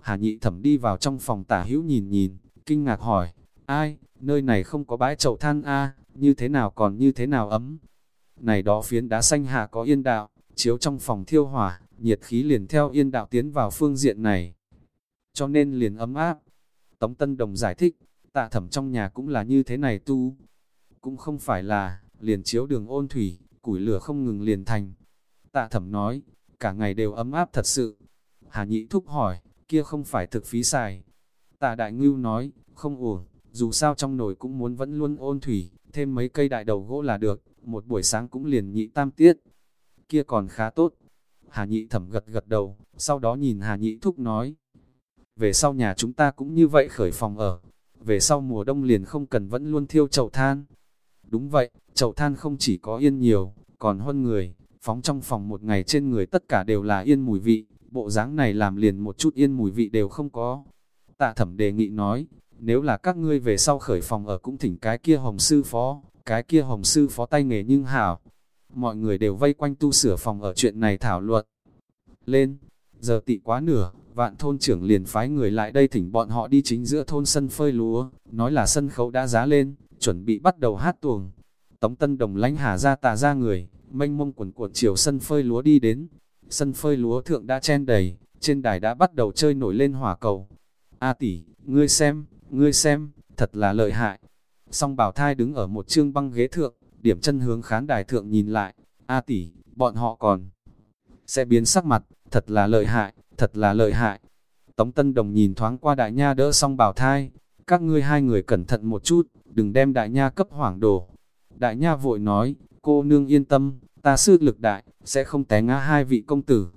Hà nhị thẩm đi vào trong phòng tả hữu nhìn nhìn, kinh ngạc hỏi, ai, nơi này không có bãi chậu than a như thế nào còn như thế nào ấm. Này đó phiến đá xanh hạ có yên đạo, chiếu trong phòng thiêu hỏa, nhiệt khí liền theo yên đạo tiến vào phương diện này. Cho nên liền ấm áp. Tống Tân Đồng giải thích, tạ thẩm trong nhà cũng là như thế này tu. Cũng không phải là, liền chiếu đường ôn thủy, củi lửa không ngừng liền thành. Tạ thẩm nói, cả ngày đều ấm áp thật sự. Hà nhị thúc hỏi, kia không phải thực phí xài. Tạ đại ngưu nói, không uổng, dù sao trong nồi cũng muốn vẫn luôn ôn thủy, thêm mấy cây đại đầu gỗ là được, một buổi sáng cũng liền nhị tam tiết. Kia còn khá tốt. Hà nhị thẩm gật gật đầu, sau đó nhìn Hà nhị thúc nói. Về sau nhà chúng ta cũng như vậy khởi phòng ở. Về sau mùa đông liền không cần vẫn luôn thiêu chậu than. Đúng vậy, chậu than không chỉ có yên nhiều, còn hơn người, phóng trong phòng một ngày trên người tất cả đều là yên mùi vị, bộ dáng này làm liền một chút yên mùi vị đều không có. Tạ thẩm đề nghị nói, nếu là các ngươi về sau khởi phòng ở cũng thỉnh cái kia hồng sư phó, cái kia hồng sư phó tay nghề nhưng hảo. Mọi người đều vây quanh tu sửa phòng ở chuyện này thảo luận. Lên, giờ tị quá nửa, vạn thôn trưởng liền phái người lại đây thỉnh bọn họ đi chính giữa thôn sân phơi lúa, nói là sân khấu đã giá lên, chuẩn bị bắt đầu hát tuồng. Tống Tân Đồng lánh hà ra tà ra người, mênh mông quần cuộn chiều sân phơi lúa đi đến. Sân phơi lúa thượng đã chen đầy, trên đài đã bắt đầu chơi nổi lên hỏa cầu. A tỷ, ngươi xem, ngươi xem, thật là lợi hại. Song bảo thai đứng ở một chương băng ghế thượng, điểm chân hướng khán đài thượng nhìn lại, A tỷ, bọn họ còn sẽ biến sắc mặt, thật là lợi hại, thật là lợi hại. Tống Tân Đồng nhìn thoáng qua đại nha đỡ xong bảo thai, các ngươi hai người cẩn thận một chút, đừng đem đại nha cấp hoảng đổ. Đại nha vội nói, cô nương yên tâm, ta sư lực đại, sẽ không té ngã hai vị công tử.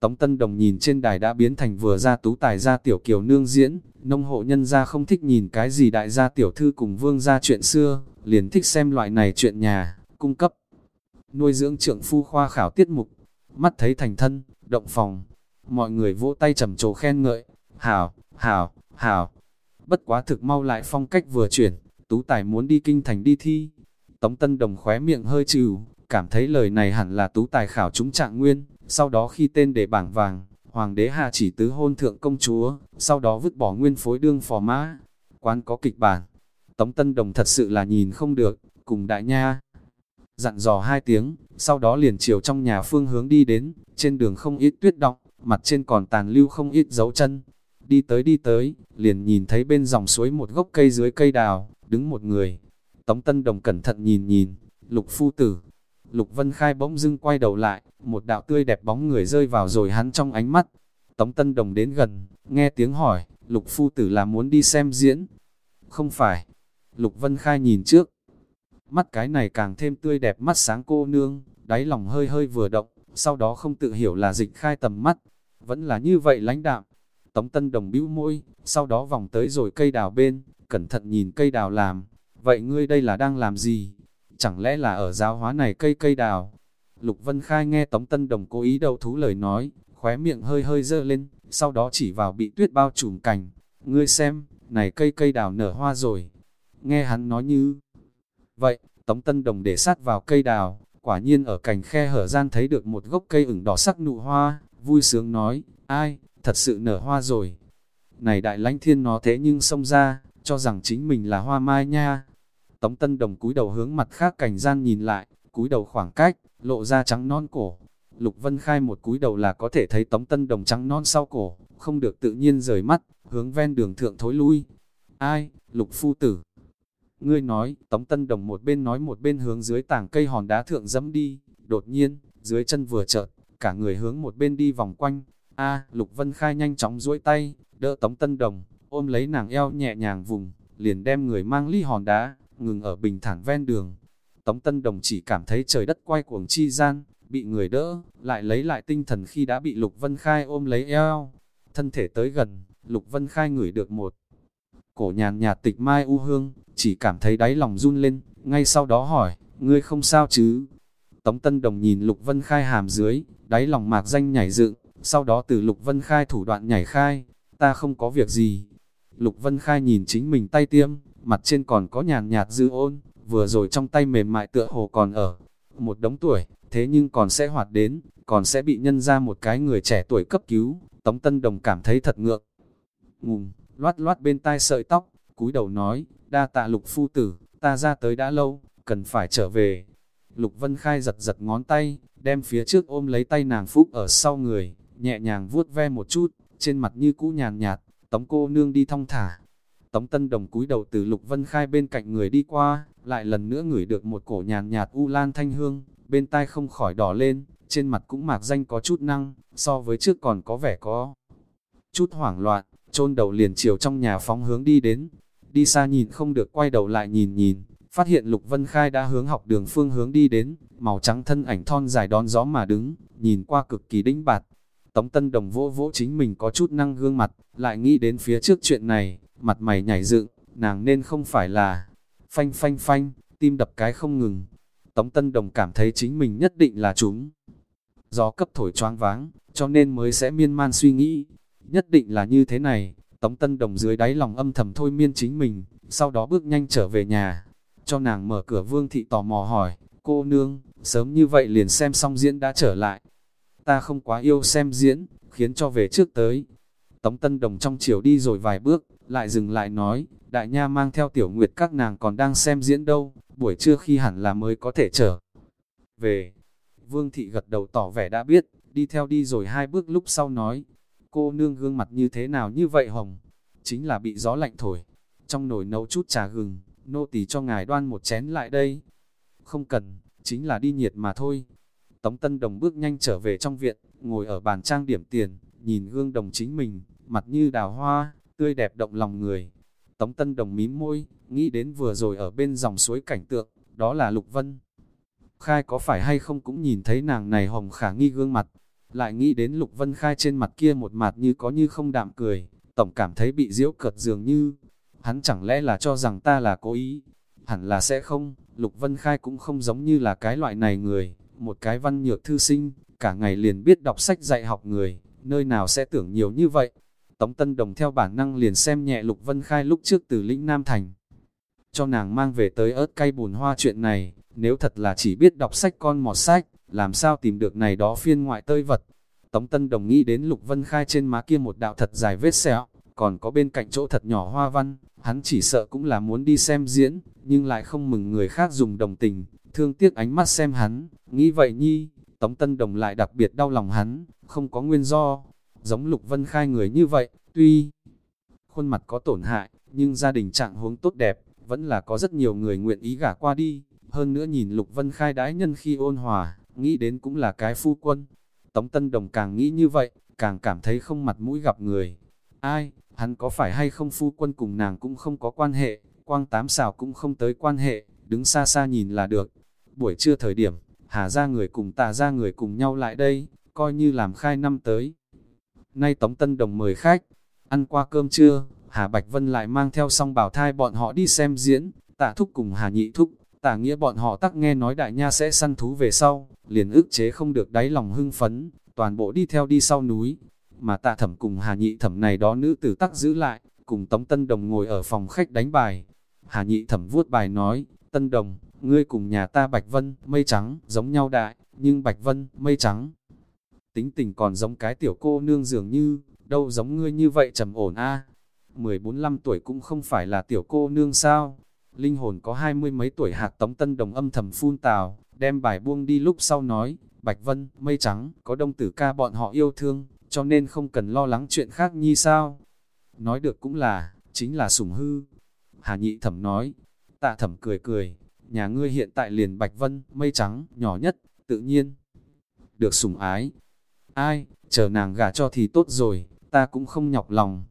Tống Tân Đồng nhìn trên đài đã biến thành vừa ra tú tài ra tiểu kiều nương diễn, nông hộ nhân ra không thích nhìn cái gì đại gia tiểu thư cùng vương ra chuyện xưa, liền thích xem loại này chuyện nhà, cung cấp. Nuôi dưỡng trưởng phu khoa khảo tiết mục, mắt thấy thành thân, động phòng, mọi người vỗ tay trầm trồ khen ngợi, hảo, hảo, hảo. Bất quá thực mau lại phong cách vừa chuyển, tú tài muốn đi kinh thành đi thi. Tống Tân Đồng khóe miệng hơi trừ, cảm thấy lời này hẳn là tú tài khảo chúng trạng nguyên, sau đó khi tên để bảng vàng, hoàng đế hạ chỉ tứ hôn thượng công chúa, sau đó vứt bỏ nguyên phối đương phò mã. Quán có kịch bản, Tống Tân Đồng thật sự là nhìn không được, cùng đại nha. Dặn dò hai tiếng, sau đó liền chiều trong nhà phương hướng đi đến, trên đường không ít tuyết đọng, mặt trên còn tàn lưu không ít dấu chân. Đi tới đi tới, liền nhìn thấy bên dòng suối một gốc cây dưới cây đào, đứng một người. Tống Tân Đồng cẩn thận nhìn nhìn, lục phu tử. Lục Vân Khai bỗng dưng quay đầu lại, một đạo tươi đẹp bóng người rơi vào rồi hắn trong ánh mắt. Tống Tân Đồng đến gần, nghe tiếng hỏi, lục phu tử là muốn đi xem diễn. Không phải, Lục Vân Khai nhìn trước, mắt cái này càng thêm tươi đẹp mắt sáng cô nương, đáy lòng hơi hơi vừa động, sau đó không tự hiểu là dịch khai tầm mắt, vẫn là như vậy lãnh đạm. Tống Tân Đồng bĩu môi, sau đó vòng tới rồi cây đào bên, cẩn thận nhìn cây đào làm. Vậy ngươi đây là đang làm gì? Chẳng lẽ là ở giáo hóa này cây cây đào? Lục Vân Khai nghe Tống Tân Đồng cố ý đầu thú lời nói, khóe miệng hơi hơi dơ lên, sau đó chỉ vào bị tuyết bao trùm cành. Ngươi xem, này cây cây đào nở hoa rồi. Nghe hắn nói như vậy, Tống Tân Đồng để sát vào cây đào, quả nhiên ở cành khe hở gian thấy được một gốc cây ửng đỏ sắc nụ hoa, vui sướng nói, ai, thật sự nở hoa rồi. Này đại lãnh thiên nó thế nhưng xông ra, cho rằng chính mình là hoa mai nha. Tống Tân Đồng cúi đầu hướng mặt khác cành gian nhìn lại, cúi đầu khoảng cách, lộ ra trắng non cổ. Lục Vân Khai một cúi đầu là có thể thấy Tống Tân Đồng trắng non sau cổ, không được tự nhiên rời mắt, hướng ven đường thượng thối lui. Ai, Lục Phu Tử, Ngươi nói, Tống Tân Đồng một bên nói một bên hướng dưới tảng cây hòn đá thượng dẫm đi, đột nhiên, dưới chân vừa chợt, cả người hướng một bên đi vòng quanh. A, Lục Vân Khai nhanh chóng duỗi tay, đỡ Tống Tân Đồng, ôm lấy nàng eo nhẹ nhàng vùng, liền đem người mang ly hòn đá, ngừng ở bình thản ven đường. Tống Tân Đồng chỉ cảm thấy trời đất quay cuồng chi gian, bị người đỡ, lại lấy lại tinh thần khi đã bị Lục Vân Khai ôm lấy eo. Thân thể tới gần, Lục Vân Khai ngửi được một cổ nhàn nhạt tịch mai u hương, chỉ cảm thấy đáy lòng run lên, ngay sau đó hỏi, ngươi không sao chứ? Tống Tân Đồng nhìn Lục Vân Khai hàm dưới, đáy lòng mạc danh nhảy dựng, sau đó từ Lục Vân Khai thủ đoạn nhảy khai, ta không có việc gì. Lục Vân Khai nhìn chính mình tay tiêm, mặt trên còn có nhàn nhạt dư ôn, vừa rồi trong tay mềm mại tựa hồ còn ở. Một đống tuổi, thế nhưng còn sẽ hoạt đến, còn sẽ bị nhân ra một cái người trẻ tuổi cấp cứu, Tống Tân Đồng cảm thấy thật ngượng. Ngùng, loát loát bên tai sợi tóc, cúi đầu nói, đa tạ lục phu tử, ta ra tới đã lâu, cần phải trở về. Lục Vân Khai giật giật ngón tay, đem phía trước ôm lấy tay nàng phúc ở sau người, nhẹ nhàng vuốt ve một chút, trên mặt như cũ nhàn nhạt, tống cô nương đi thong thả. Tống Tân Đồng cúi đầu từ Lục Vân Khai bên cạnh người đi qua, lại lần nữa ngửi được một cổ nhàn nhạt u lan thanh hương, bên tai không khỏi đỏ lên, trên mặt cũng mạc danh có chút năng, so với trước còn có vẻ có chút hoảng loạn chôn đầu liền chiều trong nhà phóng hướng đi đến. Đi xa nhìn không được quay đầu lại nhìn nhìn, phát hiện Lục Vân Khai đã hướng học đường phương hướng đi đến, màu trắng thân ảnh thon dài đón gió mà đứng, nhìn qua cực kỳ đĩnh bạt. Tống Tân Đồng vỗ vỗ chính mình có chút năng gương mặt, lại nghĩ đến phía trước chuyện này, mặt mày nhảy dựng, nàng nên không phải là phanh phanh phanh, tim đập cái không ngừng. Tống Tân Đồng cảm thấy chính mình nhất định là chúng. Gió cấp thổi choáng váng, cho nên mới sẽ miên man suy nghĩ, Nhất định là như thế này, Tống Tân Đồng dưới đáy lòng âm thầm thôi miên chính mình, sau đó bước nhanh trở về nhà. Cho nàng mở cửa Vương Thị tò mò hỏi, cô nương, sớm như vậy liền xem xong diễn đã trở lại. Ta không quá yêu xem diễn, khiến cho về trước tới. Tống Tân Đồng trong chiều đi rồi vài bước, lại dừng lại nói, đại nha mang theo tiểu nguyệt các nàng còn đang xem diễn đâu, buổi trưa khi hẳn là mới có thể trở về. Vương Thị gật đầu tỏ vẻ đã biết, đi theo đi rồi hai bước lúc sau nói, Cô nương gương mặt như thế nào như vậy hồng? Chính là bị gió lạnh thổi. Trong nồi nấu chút trà gừng, nô tỳ cho ngài đoan một chén lại đây. Không cần, chính là đi nhiệt mà thôi. Tống Tân Đồng bước nhanh trở về trong viện, ngồi ở bàn trang điểm tiền, nhìn gương đồng chính mình, mặt như đào hoa, tươi đẹp động lòng người. Tống Tân Đồng mím môi, nghĩ đến vừa rồi ở bên dòng suối cảnh tượng, đó là Lục Vân. Khai có phải hay không cũng nhìn thấy nàng này hồng khả nghi gương mặt, lại nghĩ đến Lục Vân Khai trên mặt kia một mặt như có như không đạm cười, tổng cảm thấy bị diễu cợt dường như, hắn chẳng lẽ là cho rằng ta là cố ý, hẳn là sẽ không, Lục Vân Khai cũng không giống như là cái loại này người, một cái văn nhược thư sinh, cả ngày liền biết đọc sách dạy học người, nơi nào sẽ tưởng nhiều như vậy. Tống Tân Đồng theo bản năng liền xem nhẹ Lục Vân Khai lúc trước từ lĩnh Nam Thành. Cho nàng mang về tới ớt cay bùn hoa chuyện này, nếu thật là chỉ biết đọc sách con mọt sách, làm sao tìm được này đó phiên ngoại tơi vật. Tống Tân Đồng nghĩ đến Lục Vân Khai trên má kia một đạo thật dài vết sẹo, còn có bên cạnh chỗ thật nhỏ hoa văn, hắn chỉ sợ cũng là muốn đi xem diễn, nhưng lại không mừng người khác dùng đồng tình, thương tiếc ánh mắt xem hắn, nghĩ vậy nhi, Tống Tân Đồng lại đặc biệt đau lòng hắn, không có nguyên do, giống Lục Vân Khai người như vậy, tuy khuôn mặt có tổn hại, nhưng gia đình trạng huống tốt đẹp, vẫn là có rất nhiều người nguyện ý gả qua đi, hơn nữa nhìn Lục Vân Khai đãi nhân khi ôn hòa, nghĩ đến cũng là cái phu quân. Tống Tân Đồng càng nghĩ như vậy, càng cảm thấy không mặt mũi gặp người. Ai, hắn có phải hay không phu quân cùng nàng cũng không có quan hệ, quang tám xào cũng không tới quan hệ, đứng xa xa nhìn là được. Buổi trưa thời điểm, Hà ra người cùng tà ra người cùng nhau lại đây, coi như làm khai năm tới. Nay Tống Tân Đồng mời khách, ăn qua cơm trưa, Hà Bạch Vân lại mang theo song bảo thai bọn họ đi xem diễn, tạ thúc cùng Hà Nhị thúc, tả nghĩa bọn họ tắc nghe nói đại nha sẽ săn thú về sau, liền ức chế không được đáy lòng hưng phấn, toàn bộ đi theo đi sau núi, mà tạ thẩm cùng Hà Nhị thẩm này đó nữ tử tắc giữ lại, cùng Tống Tân Đồng ngồi ở phòng khách đánh bài. Hà Nhị thẩm vuốt bài nói, Tân Đồng, ngươi cùng nhà ta Bạch Vân, mây trắng, giống nhau đại, nhưng Bạch Vân, mây trắng. Tính tình còn giống cái tiểu cô nương dường như, đâu giống ngươi như vậy trầm ổn a à. 14-15 tuổi cũng không phải là tiểu cô nương sao. Linh hồn có hai mươi mấy tuổi hạt tống tân đồng âm thầm phun tào, đem bài buông đi lúc sau nói, Bạch Vân, mây trắng, có đông tử ca bọn họ yêu thương, cho nên không cần lo lắng chuyện khác nhi sao. Nói được cũng là, chính là sủng hư. Hà nhị thẩm nói, tạ thẩm cười cười, nhà ngươi hiện tại liền Bạch Vân, mây trắng, nhỏ nhất, tự nhiên. Được sủng ái. Ai, chờ nàng gả cho thì tốt rồi, ta cũng không nhọc lòng.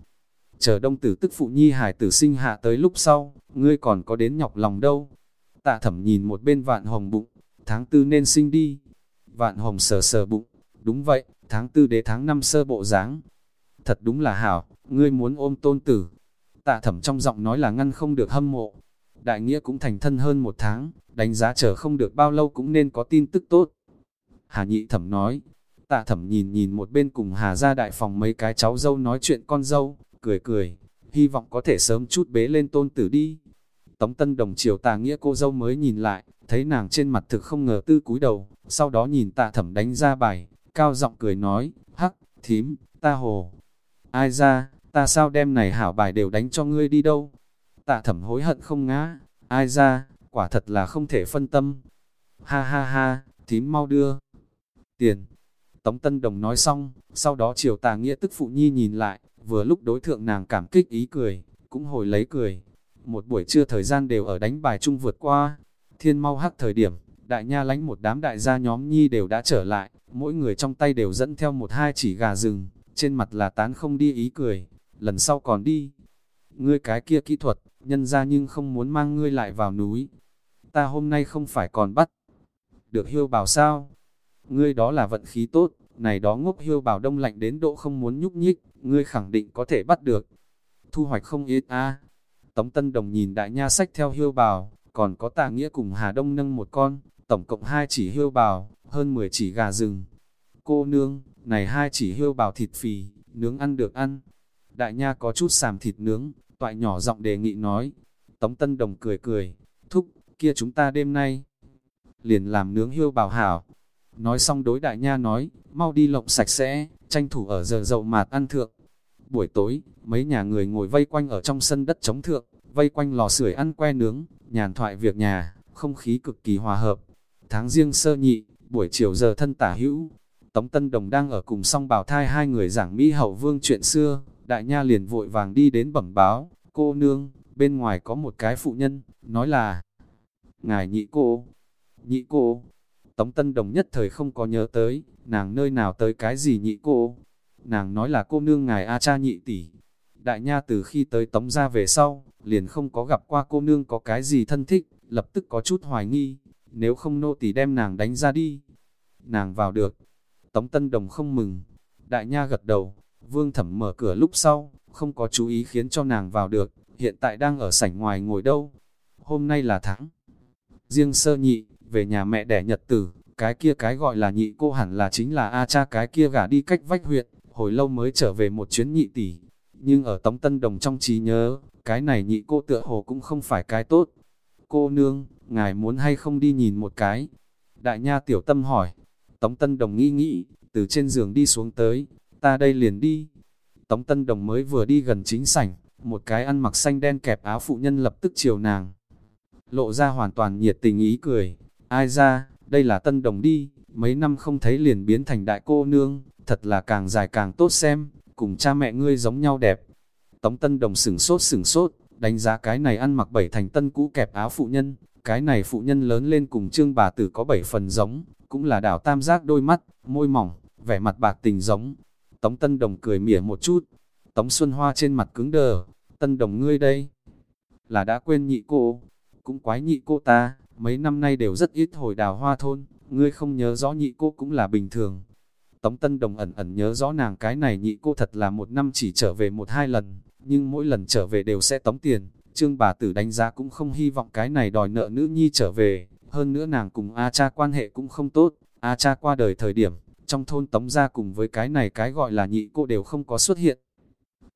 Chờ đông tử tức phụ nhi hải tử sinh hạ tới lúc sau, ngươi còn có đến nhọc lòng đâu. Tạ thẩm nhìn một bên vạn hồng bụng, tháng tư nên sinh đi. Vạn hồng sờ sờ bụng, đúng vậy, tháng tư đến tháng năm sơ bộ dáng Thật đúng là hảo, ngươi muốn ôm tôn tử. Tạ thẩm trong giọng nói là ngăn không được hâm mộ. Đại nghĩa cũng thành thân hơn một tháng, đánh giá chờ không được bao lâu cũng nên có tin tức tốt. Hà nhị thẩm nói, tạ thẩm nhìn nhìn một bên cùng Hà ra đại phòng mấy cái cháu dâu nói chuyện con dâu, cười cười, hy vọng có thể sớm chút bế lên tôn tử đi. Tống Tân Đồng chiều tà nghĩa cô dâu mới nhìn lại, thấy nàng trên mặt thực không ngờ tư cúi đầu, sau đó nhìn tạ thẩm đánh ra bài, cao giọng cười nói, hắc, thím, ta hồ. Ai ra, ta sao đem này hảo bài đều đánh cho ngươi đi đâu? Tạ thẩm hối hận không ngã, ai ra, quả thật là không thể phân tâm. Ha ha ha, thím mau đưa. Tiền. Tống Tân Đồng nói xong, sau đó chiều tà nghĩa tức phụ nhi nhìn lại, vừa lúc đối thượng nàng cảm kích ý cười, cũng hồi lấy cười. Một buổi trưa thời gian đều ở đánh bài chung vượt qua, thiên mau hắc thời điểm, đại nha lánh một đám đại gia nhóm nhi đều đã trở lại, mỗi người trong tay đều dẫn theo một hai chỉ gà rừng, trên mặt là tán không đi ý cười, lần sau còn đi. Ngươi cái kia kỹ thuật, nhân ra nhưng không muốn mang ngươi lại vào núi. Ta hôm nay không phải còn bắt. Được hiêu bảo sao? Ngươi đó là vận khí tốt, này đó ngốc hiêu bảo đông lạnh đến độ không muốn nhúc nhích, ngươi khẳng định có thể bắt được. Thu hoạch không ít a Tống Tân Đồng nhìn đại nha sách theo hiêu bảo, còn có tạ nghĩa cùng Hà Đông nâng một con, tổng cộng hai chỉ hiêu bảo, hơn 10 chỉ gà rừng. Cô nương, này hai chỉ hiêu bảo thịt phì, nướng ăn được ăn. Đại nha có chút sàm thịt nướng, toại nhỏ giọng đề nghị nói. Tống Tân Đồng cười cười, thúc, kia chúng ta đêm nay. Liền làm nướng hiêu bảo hảo. Nói xong đối đại nha nói, mau đi lộng sạch sẽ, tranh thủ ở giờ dậu mạt ăn thượng. Buổi tối, mấy nhà người ngồi vây quanh ở trong sân đất chống thượng, vây quanh lò sưởi ăn que nướng, nhàn thoại việc nhà, không khí cực kỳ hòa hợp. Tháng riêng sơ nhị, buổi chiều giờ thân tả hữu, Tống Tân Đồng đang ở cùng song bào thai hai người giảng Mỹ hậu vương chuyện xưa, đại nha liền vội vàng đi đến bẩm báo, cô nương, bên ngoài có một cái phụ nhân, nói là, ngài nhị cô, nhị cô, Tống Tân Đồng nhất thời không có nhớ tới, nàng nơi nào tới cái gì nhị cô. Nàng nói là cô nương ngài A cha nhị tỷ. Đại nha từ khi tới Tống ra về sau, liền không có gặp qua cô nương có cái gì thân thích, lập tức có chút hoài nghi, nếu không nô tỷ đem nàng đánh ra đi. Nàng vào được, Tống Tân Đồng không mừng, đại nha gật đầu, vương thẩm mở cửa lúc sau, không có chú ý khiến cho nàng vào được, hiện tại đang ở sảnh ngoài ngồi đâu. Hôm nay là tháng riêng sơ nhị, về nhà mẹ đẻ nhật tử, cái kia cái gọi là nhị cô hẳn là chính là A cha cái kia gả đi cách vách huyện, hồi lâu mới trở về một chuyến nhị tỷ. Nhưng ở Tống Tân Đồng trong trí nhớ, cái này nhị cô tựa hồ cũng không phải cái tốt. Cô nương, ngài muốn hay không đi nhìn một cái? Đại nha tiểu tâm hỏi. Tống Tân Đồng nghi nghĩ, từ trên giường đi xuống tới, ta đây liền đi. Tống Tân Đồng mới vừa đi gần chính sảnh, một cái ăn mặc xanh đen kẹp áo phụ nhân lập tức chiều nàng. Lộ ra hoàn toàn nhiệt tình ý cười, ai ra, đây là Tân Đồng đi, mấy năm không thấy liền biến thành đại cô nương, thật là càng dài càng tốt xem, cùng cha mẹ ngươi giống nhau đẹp. Tống Tân Đồng sửng sốt sửng sốt, đánh giá cái này ăn mặc bảy thành tân cũ kẹp áo phụ nhân, cái này phụ nhân lớn lên cùng trương bà tử có bảy phần giống, cũng là đảo tam giác đôi mắt, môi mỏng, vẻ mặt bạc tình giống. Tống Tân Đồng cười mỉa một chút, Tống Xuân Hoa trên mặt cứng đờ, Tân Đồng ngươi đây, là đã quên nhị cô, cũng quái nhị cô ta, mấy năm nay đều rất ít hồi đào hoa thôn, ngươi không nhớ rõ nhị cô cũng là bình thường. Tống Tân Đồng ẩn ẩn nhớ rõ nàng cái này nhị cô thật là một năm chỉ trở về một hai lần, nhưng mỗi lần trở về đều sẽ tống tiền. Trương bà tử đánh giá cũng không hy vọng cái này đòi nợ nữ nhi trở về, hơn nữa nàng cùng A cha quan hệ cũng không tốt, A cha qua đời thời điểm, trong thôn tống ra cùng với cái này cái gọi là nhị cô đều không có xuất hiện.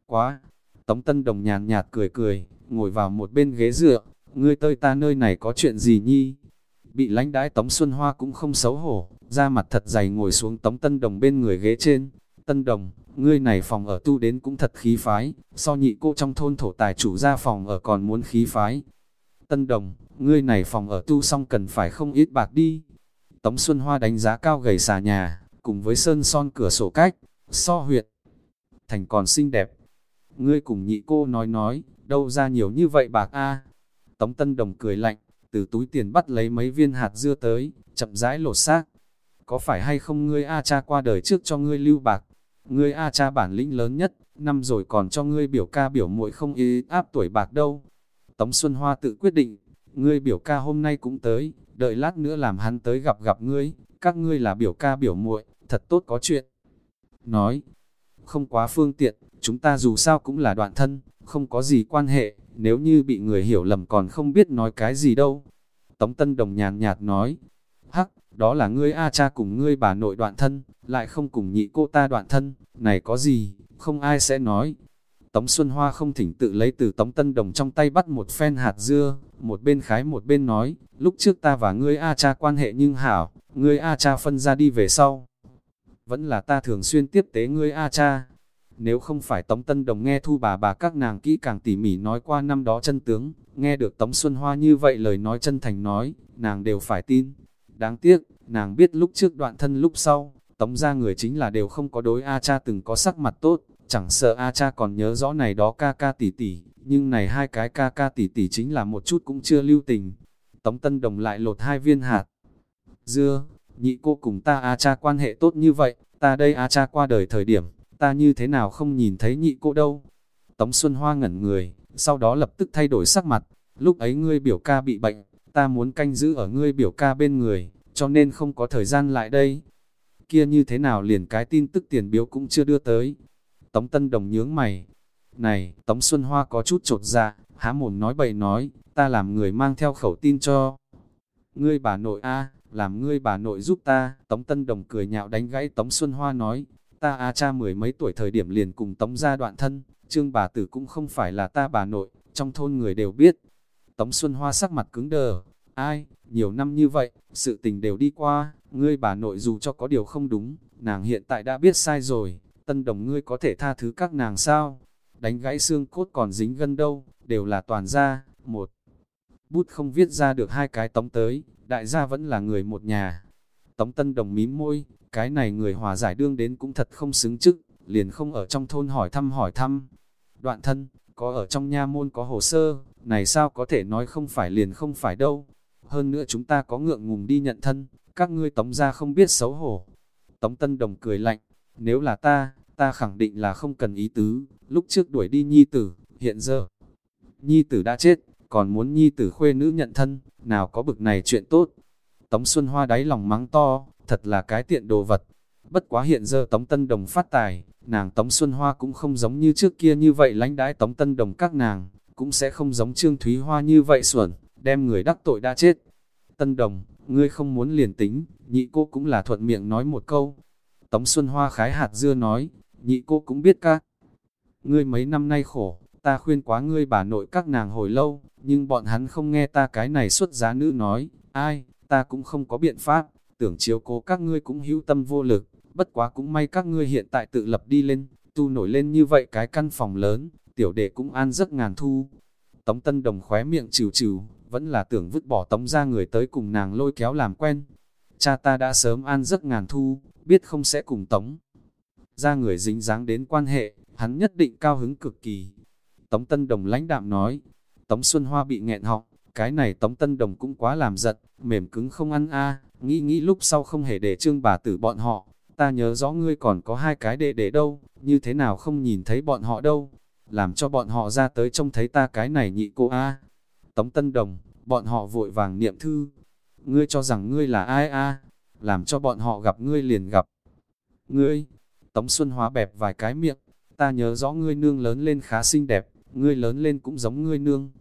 Quá! Tống Tân Đồng nhàn nhạt cười cười, ngồi vào một bên ghế dựa, ngươi tơi ta nơi này có chuyện gì nhi? Bị lãnh đãi Tống Xuân Hoa cũng không xấu hổ, ra mặt thật dày ngồi xuống Tống Tân Đồng bên người ghế trên. Tân Đồng, ngươi này phòng ở tu đến cũng thật khí phái, so nhị cô trong thôn thổ tài chủ ra phòng ở còn muốn khí phái. Tân Đồng, ngươi này phòng ở tu xong cần phải không ít bạc đi. Tống Xuân Hoa đánh giá cao gầy xà nhà, cùng với sơn son cửa sổ cách, so huyệt. Thành còn xinh đẹp. Ngươi cùng nhị cô nói nói, đâu ra nhiều như vậy bạc a Tống Tân Đồng cười lạnh, từ túi tiền bắt lấy mấy viên hạt dưa tới, chậm rãi lột xác. Có phải hay không ngươi A cha qua đời trước cho ngươi lưu bạc? Ngươi A cha bản lĩnh lớn nhất, năm rồi còn cho ngươi biểu ca biểu muội không ý áp tuổi bạc đâu. Tống Xuân Hoa tự quyết định, ngươi biểu ca hôm nay cũng tới, đợi lát nữa làm hắn tới gặp gặp ngươi, các ngươi là biểu ca biểu muội, thật tốt có chuyện. Nói, không quá phương tiện, chúng ta dù sao cũng là đoạn thân, không có gì quan hệ, nếu như bị người hiểu lầm còn không biết nói cái gì đâu. Tống Tân Đồng nhàn nhạt nói, hắc, đó là ngươi A cha cùng ngươi bà nội đoạn thân, lại không cùng nhị cô ta đoạn thân, này có gì, không ai sẽ nói. Tống Xuân Hoa không thỉnh tự lấy từ Tống Tân Đồng trong tay bắt một phen hạt dưa, một bên khái một bên nói, lúc trước ta và ngươi A cha quan hệ nhưng hảo, ngươi A cha phân ra đi về sau. Vẫn là ta thường xuyên tiếp tế ngươi A cha, nếu không phải Tống Tân Đồng nghe thu bà bà các nàng kỹ càng tỉ mỉ nói qua năm đó chân tướng, nghe được Tống Xuân Hoa như vậy lời nói chân thành nói, nàng đều phải tin. Đáng tiếc, nàng biết lúc trước đoạn thân lúc sau, Tống ra người chính là đều không có đối A cha từng có sắc mặt tốt, chẳng sợ A cha còn nhớ rõ này đó ca ca tỷ tỷ, nhưng này hai cái ca ca tỷ tỷ chính là một chút cũng chưa lưu tình. Tống Tân Đồng lại lột hai viên hạt. Dưa, nhị cô cùng ta A cha quan hệ tốt như vậy, ta đây A cha qua đời thời điểm, ta như thế nào không nhìn thấy nhị cô đâu. Tống Xuân Hoa ngẩn người, sau đó lập tức thay đổi sắc mặt, lúc ấy ngươi biểu ca bị bệnh, ta muốn canh giữ ở ngươi biểu ca bên người, cho nên không có thời gian lại đây. Kia như thế nào liền cái tin tức tiền biếu cũng chưa đưa tới. Tống Tân Đồng nhướng mày. Này, Tống Xuân Hoa có chút trột dạ, há mồm nói bậy nói, ta làm người mang theo khẩu tin cho. Ngươi bà nội A, làm ngươi bà nội giúp ta, Tống Tân Đồng cười nhạo đánh gãy Tống Xuân Hoa nói, Ta A cha mười mấy tuổi thời điểm liền cùng Tống gia đoạn thân, trương bà tử cũng không phải là ta bà nội, trong thôn người đều biết. Tống Xuân Hoa sắc mặt cứng đờ, ai, nhiều năm như vậy, sự tình đều đi qua, ngươi bà nội dù cho có điều không đúng, nàng hiện tại đã biết sai rồi, tân đồng ngươi có thể tha thứ các nàng sao? Đánh gãy xương cốt còn dính gân đâu, đều là toàn gia, một. Bút không viết ra được hai cái tống tới, đại gia vẫn là người một nhà. Tống tân đồng mím môi, cái này người hòa giải đương đến cũng thật không xứng chức, liền không ở trong thôn hỏi thăm hỏi thăm. Đoạn thân, có ở trong nha môn có hồ sơ, này sao có thể nói không phải liền không phải đâu. Hơn nữa chúng ta có ngượng ngùng đi nhận thân, các ngươi tống ra không biết xấu hổ. Tống Tân Đồng cười lạnh, nếu là ta, ta khẳng định là không cần ý tứ, lúc trước đuổi đi nhi tử, hiện giờ. Nhi tử đã chết, còn muốn nhi tử khuê nữ nhận thân, nào có bực này chuyện tốt. Tống Xuân Hoa đáy lòng mắng to, thật là cái tiện đồ vật. Bất quá hiện giờ Tống Tân Đồng phát tài, nàng Tống Xuân Hoa cũng không giống như trước kia như vậy lãnh đãi Tống Tân Đồng các nàng, cũng sẽ không giống Trương Thúy Hoa như vậy xuẩn, đem người đắc tội đã chết. Tân Đồng, ngươi không muốn liền tính, nhị cô cũng là thuận miệng nói một câu. Tống Xuân Hoa khái hạt dưa nói, nhị cô cũng biết ca. Ngươi mấy năm nay khổ, ta khuyên quá ngươi bà nội các nàng hồi lâu, nhưng bọn hắn không nghe ta cái này xuất giá nữ nói, ai, ta cũng không có biện pháp, tưởng chiếu cố các ngươi cũng hữu tâm vô lực, bất quá cũng may các ngươi hiện tại tự lập đi lên, tu nổi lên như vậy cái căn phòng lớn, tiểu đệ cũng an giấc ngàn thu. Tống Tân Đồng khóe miệng trừ trừ, vẫn là tưởng vứt bỏ tống ra người tới cùng nàng lôi kéo làm quen. Cha ta đã sớm an giấc ngàn thu, biết không sẽ cùng tống. Ra người dính dáng đến quan hệ, hắn nhất định cao hứng cực kỳ. Tống Tân Đồng lãnh đạm nói, Tống Xuân Hoa bị nghẹn họng, cái này Tống Tân Đồng cũng quá làm giật, mềm cứng không ăn a nghĩ nghĩ lúc sau không hề để trương bà tử bọn họ. Ta nhớ rõ ngươi còn có hai cái đệ để đâu, như thế nào không nhìn thấy bọn họ đâu, làm cho bọn họ ra tới trông thấy ta cái này nhị cô a Tống Tân Đồng, bọn họ vội vàng niệm thư. Ngươi cho rằng ngươi là ai a Làm cho bọn họ gặp ngươi liền gặp. Ngươi, Tống Xuân Hóa bẹp vài cái miệng, ta nhớ rõ ngươi nương lớn lên khá xinh đẹp, ngươi lớn lên cũng giống ngươi nương.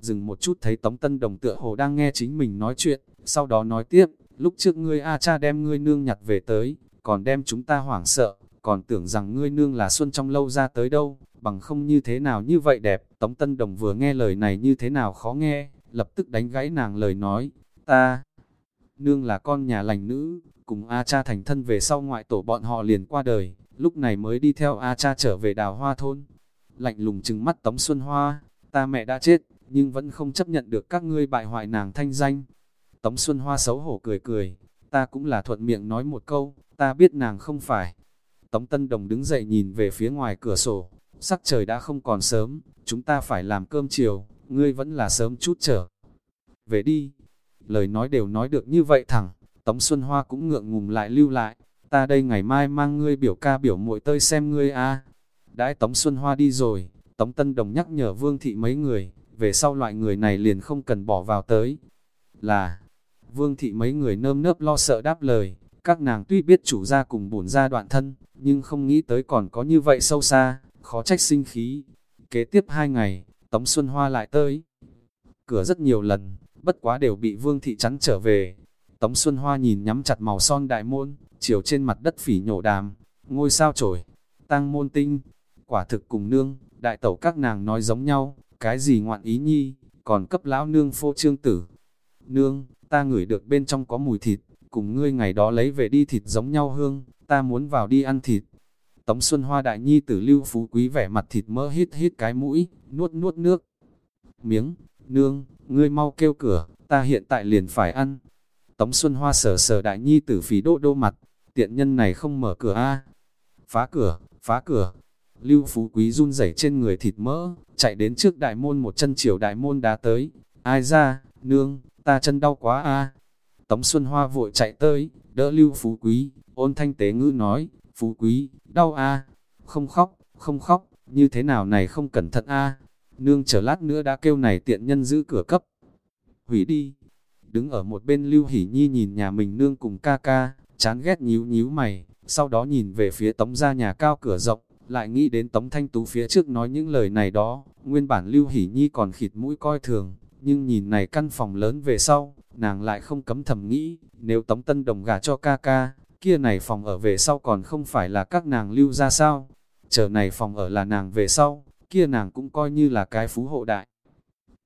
Dừng một chút thấy Tống Tân Đồng tựa hồ đang nghe chính mình nói chuyện, sau đó nói tiếp, lúc trước ngươi A cha đem ngươi nương nhặt về tới, còn đem chúng ta hoảng sợ, còn tưởng rằng ngươi nương là xuân trong lâu ra tới đâu, bằng không như thế nào như vậy đẹp. Tống Tân Đồng vừa nghe lời này như thế nào khó nghe, lập tức đánh gãy nàng lời nói, ta, nương là con nhà lành nữ, cùng A cha thành thân về sau ngoại tổ bọn họ liền qua đời, lúc này mới đi theo A cha trở về đào hoa thôn. Lạnh lùng trừng mắt Tống Xuân Hoa, ta mẹ đã chết, nhưng vẫn không chấp nhận được các ngươi bại hoại nàng thanh danh. Tống Xuân Hoa xấu hổ cười cười, ta cũng là thuận miệng nói một câu, ta biết nàng không phải. Tống Tân Đồng đứng dậy nhìn về phía ngoài cửa sổ, sắc trời đã không còn sớm, chúng ta phải làm cơm chiều, ngươi vẫn là sớm chút trở. Về đi, lời nói đều nói được như vậy thẳng, Tống Xuân Hoa cũng ngượng ngùng lại lưu lại, ta đây ngày mai mang ngươi biểu ca biểu muội tơi xem ngươi a. Đãi Tống Xuân Hoa đi rồi, Tống Tân Đồng nhắc nhở Vương Thị mấy người, về sau loại người này liền không cần bỏ vào tới. Là, Vương Thị mấy người nơm nớp lo sợ đáp lời, các nàng tuy biết chủ gia cùng bổn gia đoạn thân, nhưng không nghĩ tới còn có như vậy sâu xa, khó trách sinh khí. Kế tiếp hai ngày, Tống Xuân Hoa lại tới. Cửa rất nhiều lần, bất quá đều bị Vương Thị chắn trở về. Tống Xuân Hoa nhìn nhắm chặt màu son đại môn, chiều trên mặt đất phỉ nhổ đàm, ngôi sao trổi, tăng môn tinh, quả thực cùng nương, đại tẩu các nàng nói giống nhau, cái gì ngoạn ý nhi, còn cấp lão nương phô trương tử. Nương, ta ngửi được bên trong có mùi thịt, cùng ngươi ngày đó lấy về đi thịt giống nhau hương, ta muốn vào đi ăn thịt. Tống Xuân Hoa đại nhi tử lưu phú quý vẻ mặt thịt mỡ hít hít cái mũi, nuốt nuốt nước. Miếng, nương, ngươi mau kêu cửa, ta hiện tại liền phải ăn. Tống Xuân Hoa sờ sờ đại nhi tử phí đô đô mặt, tiện nhân này không mở cửa a Phá cửa, phá cửa. Lưu Phú Quý run rẩy trên người thịt mỡ, chạy đến trước đại môn một chân chiều đại môn đá tới. Ai ra, nương, ta chân đau quá a. Tống Xuân Hoa vội chạy tới, đỡ Lưu Phú Quý, ôn thanh tế ngữ nói, Phú Quý, đau a. Không khóc, không khóc, như thế nào này không cẩn thận a. Nương chờ lát nữa đã kêu này tiện nhân giữ cửa cấp. Hủy đi, đứng ở một bên Lưu Hỷ Nhi nhìn nhà mình nương cùng ca ca, chán ghét nhíu nhíu mày, sau đó nhìn về phía tống ra nhà cao cửa rộng, lại nghĩ đến tống thanh tú phía trước nói những lời này đó, nguyên bản Lưu Hỷ Nhi còn khịt mũi coi thường, nhưng nhìn này căn phòng lớn về sau, nàng lại không cấm thầm nghĩ, nếu tống tân đồng gà cho ca ca, kia này phòng ở về sau còn không phải là các nàng lưu ra sao, chờ này phòng ở là nàng về sau, kia nàng cũng coi như là cái phú hộ đại.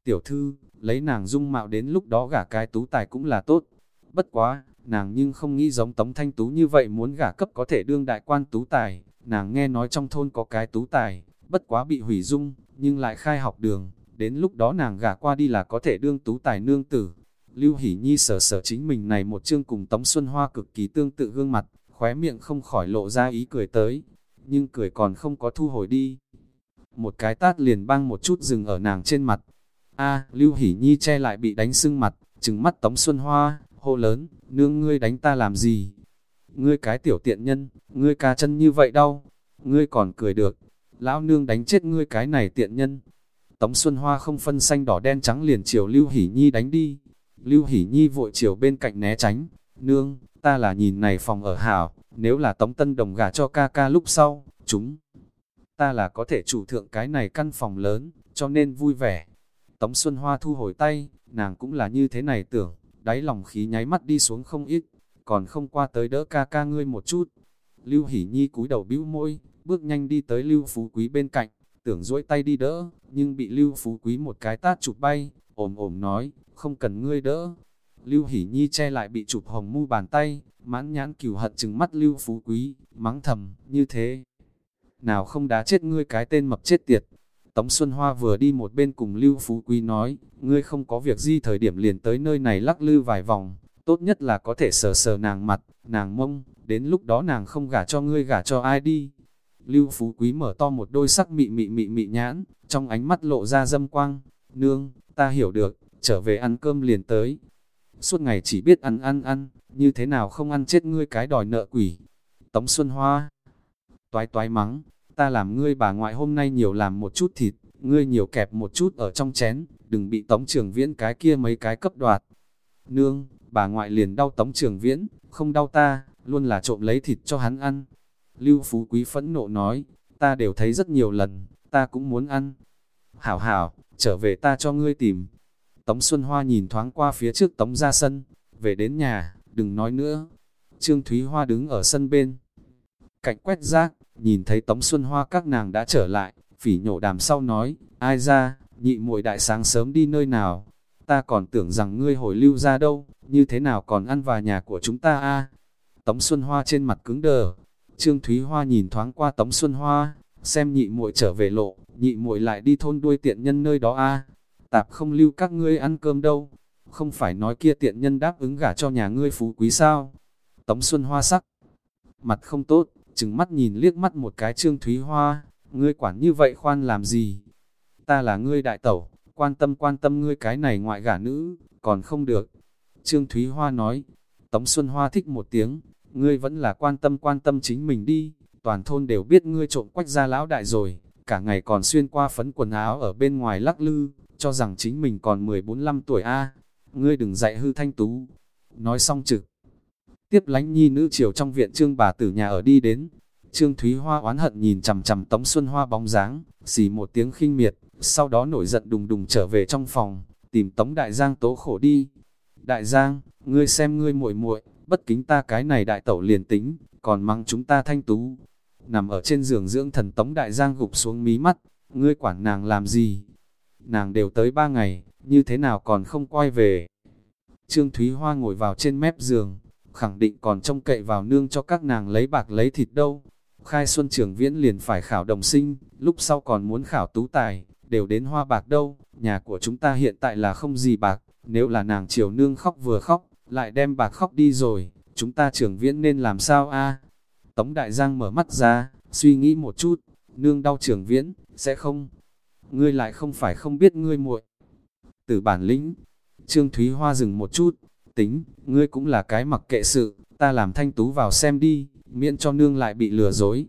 Tiểu thư, lấy nàng dung mạo đến lúc đó gả cái tú tài cũng là tốt. Bất quá, nàng nhưng không nghĩ giống Tống Thanh Tú như vậy muốn gả cấp có thể đương đại quan tú tài. Nàng nghe nói trong thôn có cái tú tài, bất quá bị hủy dung, nhưng lại khai học đường. Đến lúc đó nàng gả qua đi là có thể đương tú tài nương tử. Lưu Hỷ Nhi sở sở chính mình này một chương cùng Tống Xuân Hoa cực kỳ tương tự gương mặt, khóe miệng không khỏi lộ ra ý cười tới, nhưng cười còn không có thu hồi đi một cái tát liền băng một chút dừng ở nàng trên mặt. A, Lưu Hỷ Nhi che lại bị đánh sưng mặt, trừng mắt Tống Xuân Hoa, hô lớn, nương ngươi đánh ta làm gì? Ngươi cái tiểu tiện nhân, ngươi ca chân như vậy đau, ngươi còn cười được, lão nương đánh chết ngươi cái này tiện nhân. Tống Xuân Hoa không phân xanh đỏ đen trắng liền chiều Lưu Hỷ Nhi đánh đi. Lưu Hỷ Nhi vội chiều bên cạnh né tránh, nương, ta là nhìn này phòng ở hảo, nếu là Tống Tân Đồng gả cho ca ca lúc sau, chúng ta là có thể chủ thượng cái này căn phòng lớn, cho nên vui vẻ. Tống Xuân Hoa thu hồi tay, nàng cũng là như thế này tưởng, đáy lòng khí nháy mắt đi xuống không ít, còn không qua tới đỡ ca ca ngươi một chút. Lưu Hỷ Nhi cúi đầu bĩu môi, bước nhanh đi tới Lưu Phú Quý bên cạnh, tưởng duỗi tay đi đỡ, nhưng bị Lưu Phú Quý một cái tát chụp bay, ồm ồm nói, không cần ngươi đỡ. Lưu Hỷ Nhi che lại bị chụp hồng mu bàn tay, mãn nhãn cửu hận chừng mắt Lưu Phú Quý, mắng thầm, như thế. Nào không đá chết ngươi cái tên mập chết tiệt. Tống Xuân Hoa vừa đi một bên cùng Lưu Phú Quý nói, ngươi không có việc gì thời điểm liền tới nơi này lắc lư vài vòng, tốt nhất là có thể sờ sờ nàng mặt, nàng mông, đến lúc đó nàng không gả cho ngươi gả cho ai đi. Lưu Phú Quý mở to một đôi sắc mị mị mị mị nhãn, trong ánh mắt lộ ra dâm quang, nương, ta hiểu được, trở về ăn cơm liền tới. Suốt ngày chỉ biết ăn ăn ăn, như thế nào không ăn chết ngươi cái đòi nợ quỷ. Tống Xuân Hoa, toái toái mắng, ta làm ngươi bà ngoại hôm nay nhiều làm một chút thịt, ngươi nhiều kẹp một chút ở trong chén, đừng bị Tống Trường Viễn cái kia mấy cái cấp đoạt. Nương, bà ngoại liền đau Tống Trường Viễn, không đau ta, luôn là trộm lấy thịt cho hắn ăn. Lưu Phú Quý phẫn nộ nói, ta đều thấy rất nhiều lần, ta cũng muốn ăn. Hảo hảo, trở về ta cho ngươi tìm. Tống Xuân Hoa nhìn thoáng qua phía trước Tống ra sân, về đến nhà, đừng nói nữa. Trương Thúy Hoa đứng ở sân bên. Cạnh quét rác, nhìn thấy Tống Xuân Hoa các nàng đã trở lại, phỉ nhổ đàm sau nói, ai ra, nhị muội đại sáng sớm đi nơi nào, ta còn tưởng rằng ngươi hồi lưu ra đâu, như thế nào còn ăn vào nhà của chúng ta a Tống Xuân Hoa trên mặt cứng đờ, Trương Thúy Hoa nhìn thoáng qua Tống Xuân Hoa, xem nhị muội trở về lộ, nhị muội lại đi thôn đuôi tiện nhân nơi đó a tạp không lưu các ngươi ăn cơm đâu, không phải nói kia tiện nhân đáp ứng gả cho nhà ngươi phú quý sao. Tống Xuân Hoa sắc, mặt không tốt, chừng mắt nhìn liếc mắt một cái Trương Thúy Hoa, ngươi quản như vậy khoan làm gì? Ta là ngươi đại tẩu, quan tâm quan tâm ngươi cái này ngoại gả nữ, còn không được. Trương Thúy Hoa nói, Tống Xuân Hoa thích một tiếng, ngươi vẫn là quan tâm quan tâm chính mình đi, toàn thôn đều biết ngươi trộm quách ra lão đại rồi, cả ngày còn xuyên qua phấn quần áo ở bên ngoài lắc lư, cho rằng chính mình còn 14-15 tuổi A, ngươi đừng dạy hư thanh tú. Nói xong trực, tiếp lánh nhi nữ chiều trong viện trương bà tử nhà ở đi đến, Trương Thúy Hoa oán hận nhìn chằm chằm Tống Xuân Hoa bóng dáng, xì một tiếng khinh miệt, sau đó nổi giận đùng đùng trở về trong phòng, tìm Tống Đại Giang tố khổ đi. Đại Giang, ngươi xem ngươi muội muội, bất kính ta cái này đại tẩu liền tính, còn mang chúng ta thanh tú. Nằm ở trên giường dưỡng thần Tống Đại Giang gục xuống mí mắt, ngươi quản nàng làm gì? Nàng đều tới ba ngày, như thế nào còn không quay về? Trương Thúy Hoa ngồi vào trên mép giường, khẳng định còn trông cậy vào nương cho các nàng lấy bạc lấy thịt đâu. Khai Xuân Trường Viễn liền phải khảo đồng sinh, lúc sau còn muốn khảo tú tài, đều đến hoa bạc đâu, nhà của chúng ta hiện tại là không gì bạc, nếu là nàng chiều nương khóc vừa khóc, lại đem bạc khóc đi rồi, chúng ta Trường Viễn nên làm sao a? Tống Đại Giang mở mắt ra, suy nghĩ một chút, nương đau Trường Viễn, sẽ không, ngươi lại không phải không biết ngươi muội. Từ bản lĩnh, Trương Thúy Hoa dừng một chút, tính, ngươi cũng là cái mặc kệ sự, ta làm thanh tú vào xem đi, miễn cho nương lại bị lừa dối.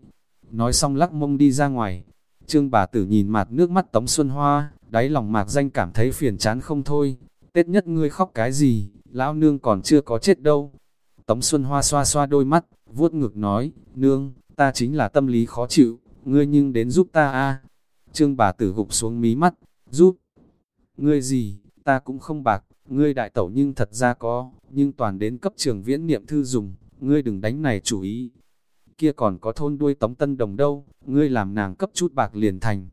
Nói xong lắc mông đi ra ngoài, trương bà tử nhìn mặt nước mắt Tống Xuân Hoa, đáy lòng mạc danh cảm thấy phiền chán không thôi. Tết nhất ngươi khóc cái gì, lão nương còn chưa có chết đâu. Tống Xuân Hoa xoa xoa đôi mắt, vuốt ngực nói, nương, ta chính là tâm lý khó chịu, ngươi nhưng đến giúp ta a Trương bà tử gục xuống mí mắt, giúp. Ngươi gì, ta cũng không bạc, ngươi đại tẩu nhưng thật ra có, nhưng toàn đến cấp trường viễn niệm thư dùng, ngươi đừng đánh này chủ ý. Kia còn có thôn đuôi Tống Tân Đồng đâu, ngươi làm nàng cấp chút bạc liền thành.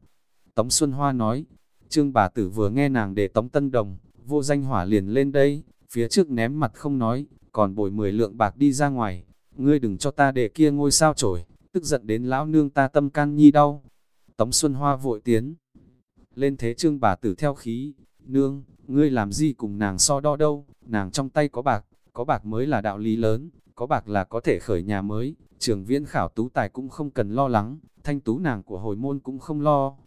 Tống Xuân Hoa nói, trương bà tử vừa nghe nàng để Tống Tân Đồng, vô danh hỏa liền lên đây, phía trước ném mặt không nói, còn bồi 10 lượng bạc đi ra ngoài, ngươi đừng cho ta để kia ngôi sao trổi, tức giận đến lão nương ta tâm can nhi đau. Tống Xuân Hoa vội tiến, lên thế trương bà tử theo khí, nương, ngươi làm gì cùng nàng so đo đâu, nàng trong tay có bạc, có bạc mới là đạo lý lớn, có bạc là có thể khởi nhà mới, trường viễn khảo tú tài cũng không cần lo lắng, thanh tú nàng của hồi môn cũng không lo.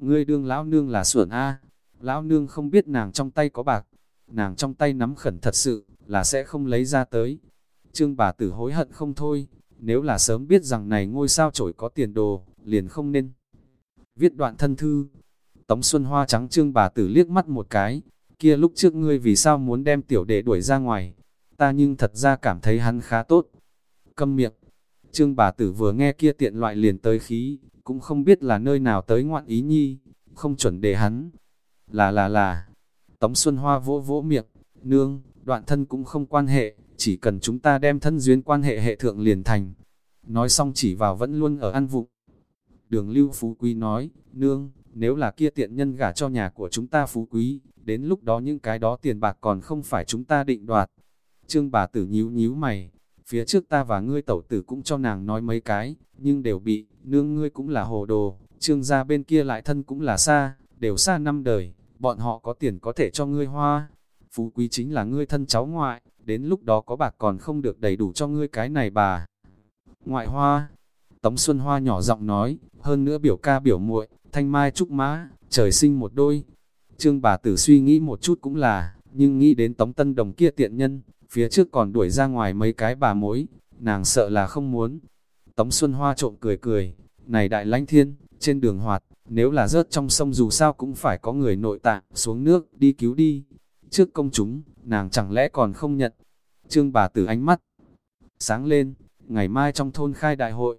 Ngươi đương lão nương là xuẩn A, lão nương không biết nàng trong tay có bạc, nàng trong tay nắm khẩn thật sự, là sẽ không lấy ra tới. Trương bà tử hối hận không thôi, nếu là sớm biết rằng này ngôi sao trổi có tiền đồ, liền không nên. Viết đoạn thân thư, Tống Xuân Hoa trắng trương bà tử liếc mắt một cái, kia lúc trước ngươi vì sao muốn đem tiểu đệ đuổi ra ngoài, ta nhưng thật ra cảm thấy hắn khá tốt. Câm miệng, trương bà tử vừa nghe kia tiện loại liền tới khí, cũng không biết là nơi nào tới ngoạn ý nhi, không chuẩn để hắn. Là là là, Tống Xuân Hoa vỗ vỗ miệng, nương, đoạn thân cũng không quan hệ, chỉ cần chúng ta đem thân duyên quan hệ hệ thượng liền thành. Nói xong chỉ vào vẫn luôn ở ăn vụng. Đường Lưu Phú Quý nói, nương, nếu là kia tiện nhân gả cho nhà của chúng ta Phú Quý, đến lúc đó những cái đó tiền bạc còn không phải chúng ta định đoạt. Trương bà tử nhíu nhíu mày, phía trước ta và ngươi tẩu tử cũng cho nàng nói mấy cái, nhưng đều bị, nương ngươi cũng là hồ đồ, trương gia bên kia lại thân cũng là xa, đều xa năm đời, bọn họ có tiền có thể cho ngươi hoa. Phú quý chính là ngươi thân cháu ngoại, đến lúc đó có bạc còn không được đầy đủ cho ngươi cái này bà. Ngoại hoa, Tống Xuân Hoa nhỏ giọng nói, hơn nữa biểu ca biểu muội, thanh mai trúc mã, trời sinh một đôi. Trương bà tử suy nghĩ một chút cũng là, nhưng nghĩ đến Tống Tân Đồng kia tiện nhân, phía trước còn đuổi ra ngoài mấy cái bà mối, nàng sợ là không muốn. Tống Xuân Hoa trộm cười cười, này đại lãnh thiên, trên đường hoạt, nếu là rớt trong sông dù sao cũng phải có người nội tạng xuống nước đi cứu đi. Trước công chúng, nàng chẳng lẽ còn không nhận. Trương bà tử ánh mắt sáng lên, ngày mai trong thôn khai đại hội.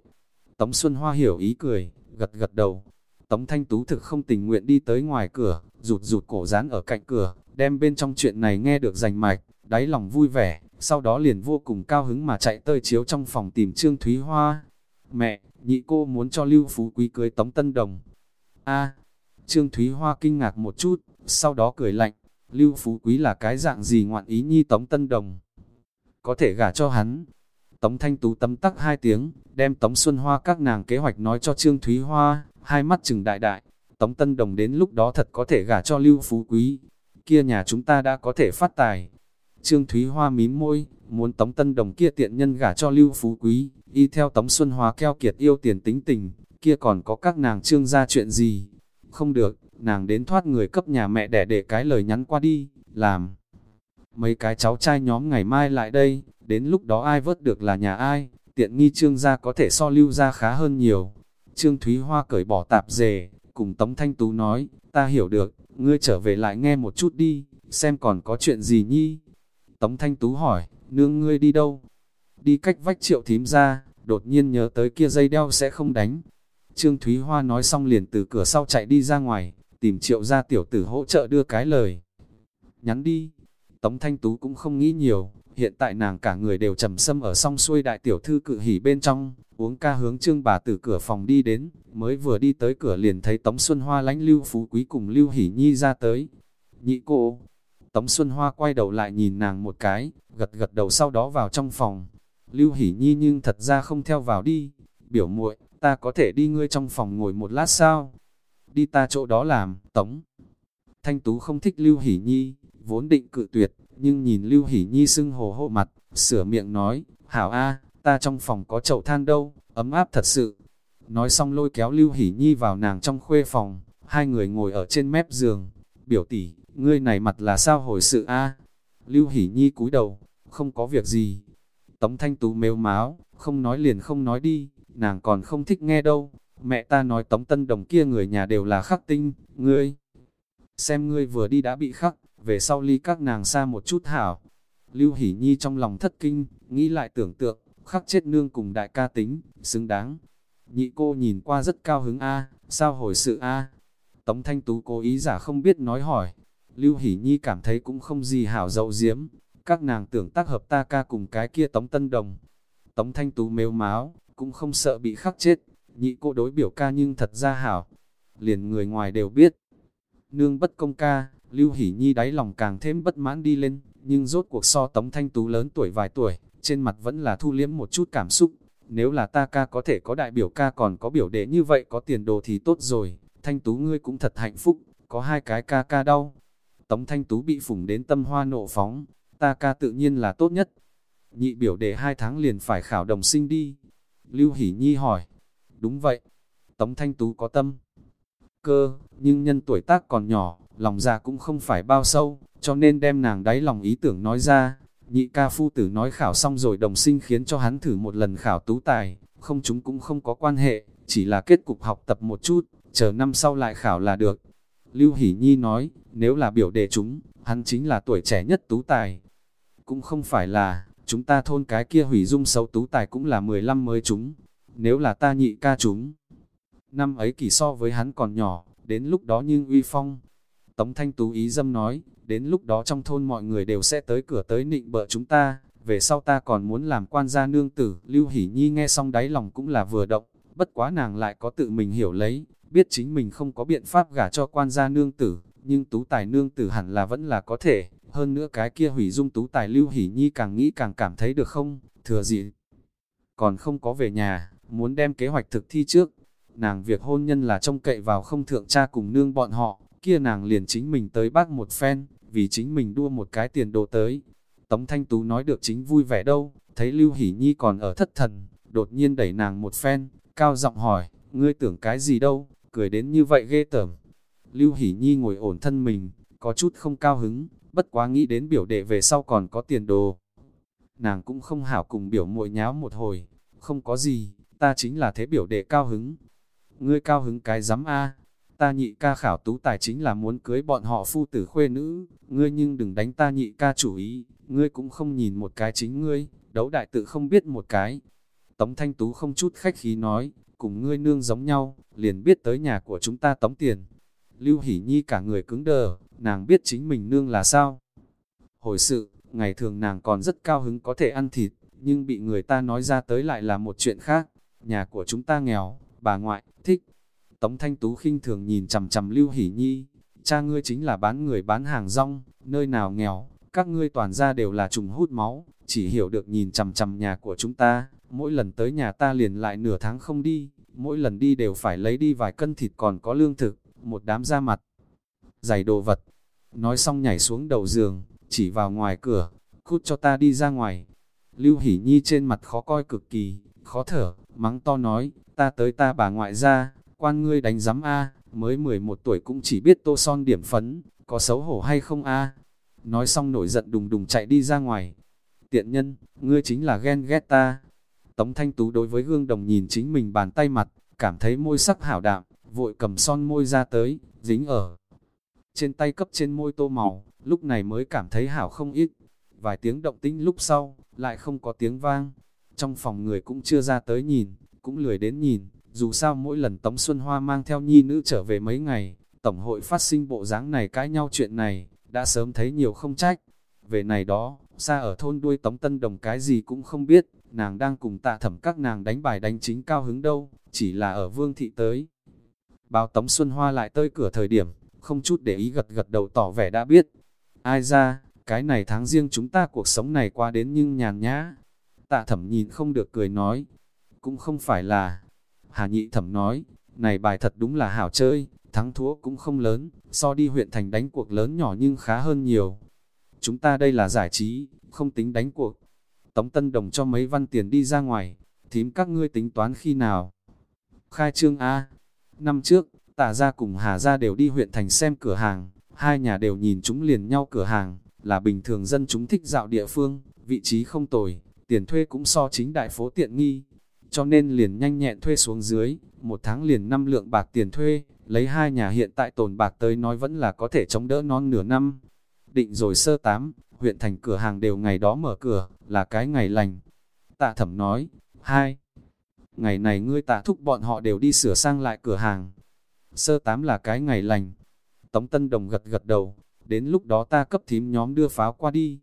Tống Xuân Hoa hiểu ý cười, gật gật đầu. Tống Thanh Tú thực không tình nguyện đi tới ngoài cửa, rụt rụt cổ dán ở cạnh cửa, đem bên trong chuyện này nghe được rành mạch, đáy lòng vui vẻ, sau đó liền vô cùng cao hứng mà chạy tơi chiếu trong phòng tìm Trương Thúy Hoa. Mẹ, nhị cô muốn cho Lưu Phú Quý cưới Tống Tân Đồng a Trương Thúy Hoa kinh ngạc một chút, sau đó cười lạnh, Lưu Phú Quý là cái dạng gì ngoạn ý nhi Tống Tân Đồng. Có thể gả cho hắn. Tống Thanh Tú tâm tắc hai tiếng, đem Tống Xuân Hoa các nàng kế hoạch nói cho Trương Thúy Hoa, hai mắt chừng đại đại. Tống Tân Đồng đến lúc đó thật có thể gả cho Lưu Phú Quý. Kia nhà chúng ta đã có thể phát tài. Trương Thúy Hoa mím môi, muốn Tống Tân Đồng kia tiện nhân gả cho Lưu Phú Quý, y theo Tống Xuân Hoa keo kiệt yêu tiền tính tình, kia còn có các nàng trương ra chuyện gì. Không được, nàng đến thoát người cấp nhà mẹ đẻ để cái lời nhắn qua đi, làm. Mấy cái cháu trai nhóm ngày mai lại đây, đến lúc đó ai vớt được là nhà ai, tiện nghi trương gia có thể so lưu ra khá hơn nhiều. Trương Thúy Hoa cởi bỏ tạp dề, cùng Tống Thanh Tú nói, ta hiểu được, ngươi trở về lại nghe một chút đi, xem còn có chuyện gì nhi. Tống Thanh Tú hỏi, nương ngươi đi đâu? Đi cách vách triệu thím ra, đột nhiên nhớ tới kia dây đeo sẽ không đánh. Trương Thúy Hoa nói xong liền từ cửa sau chạy đi ra ngoài, tìm triệu gia tiểu tử hỗ trợ đưa cái lời. Nhắn đi, Tống Thanh Tú cũng không nghĩ nhiều, hiện tại nàng cả người đều trầm sâm ở song xuôi đại tiểu thư cự hỉ bên trong, uống ca hướng trương bà từ cửa phòng đi đến, mới vừa đi tới cửa liền thấy Tống Xuân Hoa lánh Lưu Phú Quý cùng Lưu Hỷ Nhi ra tới. Nhị cô, Tống Xuân Hoa quay đầu lại nhìn nàng một cái, gật gật đầu sau đó vào trong phòng. Lưu Hỷ Nhi nhưng thật ra không theo vào đi, biểu muội ta có thể đi ngươi trong phòng ngồi một lát sao? Đi ta chỗ đó làm, Tống. Thanh Tú không thích Lưu Hỷ Nhi, vốn định cự tuyệt, nhưng nhìn Lưu Hỷ Nhi sưng hồ hộ mặt, sửa miệng nói, hảo a, ta trong phòng có chậu than đâu, ấm áp thật sự. Nói xong lôi kéo Lưu Hỷ Nhi vào nàng trong khuê phòng, hai người ngồi ở trên mép giường, biểu tỷ, ngươi này mặt là sao hồi sự a? Lưu Hỷ Nhi cúi đầu, không có việc gì. Tống Thanh Tú mếu máu, không nói liền không nói đi, nàng còn không thích nghe đâu. Mẹ ta nói Tống Tân Đồng kia người nhà đều là khắc tinh, ngươi. Xem ngươi vừa đi đã bị khắc, về sau ly các nàng xa một chút hảo. Lưu Hỷ Nhi trong lòng thất kinh, nghĩ lại tưởng tượng, khắc chết nương cùng đại ca tính, xứng đáng. Nhị cô nhìn qua rất cao hứng a sao hồi sự a Tống Thanh Tú cố ý giả không biết nói hỏi. Lưu Hỷ Nhi cảm thấy cũng không gì hảo dậu diếm, các nàng tưởng tác hợp ta ca cùng cái kia Tống Tân Đồng. Tống Thanh Tú mếu máu, cũng không sợ bị khắc chết, nhị cô đối biểu ca nhưng thật ra hảo. Liền người ngoài đều biết, nương bất công ca, Lưu Hỷ Nhi đáy lòng càng thêm bất mãn đi lên, nhưng rốt cuộc so Tống Thanh Tú lớn tuổi vài tuổi, trên mặt vẫn là thu liếm một chút cảm xúc. Nếu là ta ca có thể có đại biểu ca còn có biểu đệ như vậy có tiền đồ thì tốt rồi, Thanh Tú ngươi cũng thật hạnh phúc, có hai cái ca ca đau. Tống Thanh Tú bị phủng đến tâm hoa nộ phóng, ta ca tự nhiên là tốt nhất. Nhị biểu đệ hai tháng liền phải khảo đồng sinh đi. Lưu Hỷ Nhi hỏi, đúng vậy, Tống Thanh Tú có tâm. Cơ, nhưng nhân tuổi tác còn nhỏ, lòng già cũng không phải bao sâu, cho nên đem nàng đáy lòng ý tưởng nói ra. nhị ca phu tử nói khảo xong rồi đồng sinh khiến cho hắn thử một lần khảo tú tài, không chúng cũng không có quan hệ, chỉ là kết cục học tập một chút, chờ năm sau lại khảo là được. Lưu Hỷ Nhi nói, nếu là biểu đề chúng, hắn chính là tuổi trẻ nhất tú tài. Cũng không phải là, chúng ta thôn cái kia hủy dung xấu tú tài cũng là 15 mới chúng, nếu là ta nhị ca chúng. Năm ấy kỳ so với hắn còn nhỏ, đến lúc đó nhưng uy phong. Tống Thanh Tú ý dâm nói, đến lúc đó trong thôn mọi người đều sẽ tới cửa tới nịnh bợ chúng ta, về sau ta còn muốn làm quan gia nương tử. Lưu Hỷ Nhi nghe xong đáy lòng cũng là vừa động, bất quá nàng lại có tự mình hiểu lấy, biết chính mình không có biện pháp gả cho quan gia nương tử, nhưng tú tài nương tử hẳn là vẫn là có thể, hơn nữa cái kia hủy dung tú tài Lưu Hỷ Nhi càng nghĩ càng cảm thấy được không, thừa gì. Còn không có về nhà, muốn đem kế hoạch thực thi trước, nàng việc hôn nhân là trông cậy vào không thượng cha cùng nương bọn họ, kia nàng liền chính mình tới bác một phen, vì chính mình đua một cái tiền đồ tới. Tống Thanh Tú nói được chính vui vẻ đâu, thấy Lưu Hỷ Nhi còn ở thất thần, đột nhiên đẩy nàng một phen, cao giọng hỏi, ngươi tưởng cái gì đâu, cười đến như vậy ghê tởm. Lưu Hỷ Nhi ngồi ổn thân mình, có chút không cao hứng, bất quá nghĩ đến biểu đệ về sau còn có tiền đồ. Nàng cũng không hảo cùng biểu muội nháo một hồi, không có gì, ta chính là thế biểu đệ cao hứng. Ngươi cao hứng cái giám a ta nhị ca khảo tú tài chính là muốn cưới bọn họ phu tử khuê nữ, ngươi nhưng đừng đánh ta nhị ca chủ ý, ngươi cũng không nhìn một cái chính ngươi, đấu đại tự không biết một cái. Tống Thanh Tú không chút khách khí nói, cùng ngươi nương giống nhau, liền biết tới nhà của chúng ta tống tiền. Lưu Hỷ Nhi cả người cứng đờ, nàng biết chính mình nương là sao. Hồi sự, ngày thường nàng còn rất cao hứng có thể ăn thịt, nhưng bị người ta nói ra tới lại là một chuyện khác. Nhà của chúng ta nghèo, bà ngoại, thích. Tống Thanh Tú khinh thường nhìn chằm chằm Lưu Hỷ Nhi, cha ngươi chính là bán người bán hàng rong, nơi nào nghèo, các ngươi toàn ra đều là trùng hút máu, chỉ hiểu được nhìn chằm chằm nhà của chúng ta, mỗi lần tới nhà ta liền lại nửa tháng không đi, mỗi lần đi đều phải lấy đi vài cân thịt còn có lương thực, một đám da mặt, giày đồ vật. Nói xong nhảy xuống đầu giường, chỉ vào ngoài cửa, cút cho ta đi ra ngoài. Lưu Hỷ Nhi trên mặt khó coi cực kỳ, khó thở, mắng to nói, ta tới ta bà ngoại ra, quan ngươi đánh giám A, mới 11 tuổi cũng chỉ biết tô son điểm phấn, có xấu hổ hay không A. Nói xong nổi giận đùng đùng chạy đi ra ngoài. Tiện nhân, ngươi chính là ghen ghét ta. Tống Thanh Tú đối với gương đồng nhìn chính mình bàn tay mặt, cảm thấy môi sắc hảo đạm, vội cầm son môi ra tới, dính ở. Trên tay cấp trên môi tô màu, lúc này mới cảm thấy hảo không ít. Vài tiếng động tĩnh lúc sau, lại không có tiếng vang. Trong phòng người cũng chưa ra tới nhìn, cũng lười đến nhìn, dù sao mỗi lần Tống Xuân Hoa mang theo nhi nữ trở về mấy ngày, Tổng hội phát sinh bộ dáng này cãi nhau chuyện này, đã sớm thấy nhiều không trách. Về này đó, xa ở thôn đuôi Tống Tân Đồng cái gì cũng không biết, nàng đang cùng tạ thẩm các nàng đánh bài đánh chính cao hứng đâu, chỉ là ở vương thị tới. bao Tống Xuân Hoa lại tới cửa thời điểm, không chút để ý gật gật đầu tỏ vẻ đã biết. Ai ra, cái này tháng riêng chúng ta cuộc sống này qua đến nhưng nhàn nhã. Tạ thẩm nhìn không được cười nói, cũng không phải là, Hà nhị thẩm nói, này bài thật đúng là hảo chơi, thắng thua cũng không lớn, so đi huyện thành đánh cuộc lớn nhỏ nhưng khá hơn nhiều. Chúng ta đây là giải trí, không tính đánh cuộc. Tống Tân Đồng cho mấy văn tiền đi ra ngoài, thím các ngươi tính toán khi nào. Khai trương A, năm trước, Tà ra cùng Hà ra đều đi huyện thành xem cửa hàng, hai nhà đều nhìn chúng liền nhau cửa hàng, là bình thường dân chúng thích dạo địa phương, vị trí không tồi, tiền thuê cũng so chính đại phố tiện nghi, cho nên liền nhanh nhẹn thuê xuống dưới, một tháng liền năm lượng bạc tiền thuê, lấy hai nhà hiện tại tồn bạc tới nói vẫn là có thể chống đỡ non nửa năm. Định rồi sơ tám, huyện thành cửa hàng đều ngày đó mở cửa, là cái ngày lành. Tạ thẩm nói, hai, ngày này ngươi tạ thúc bọn họ đều đi sửa sang lại cửa hàng. Sơ tám là cái ngày lành. Tống Tân Đồng gật gật đầu, đến lúc đó ta cấp thím nhóm đưa pháo qua đi.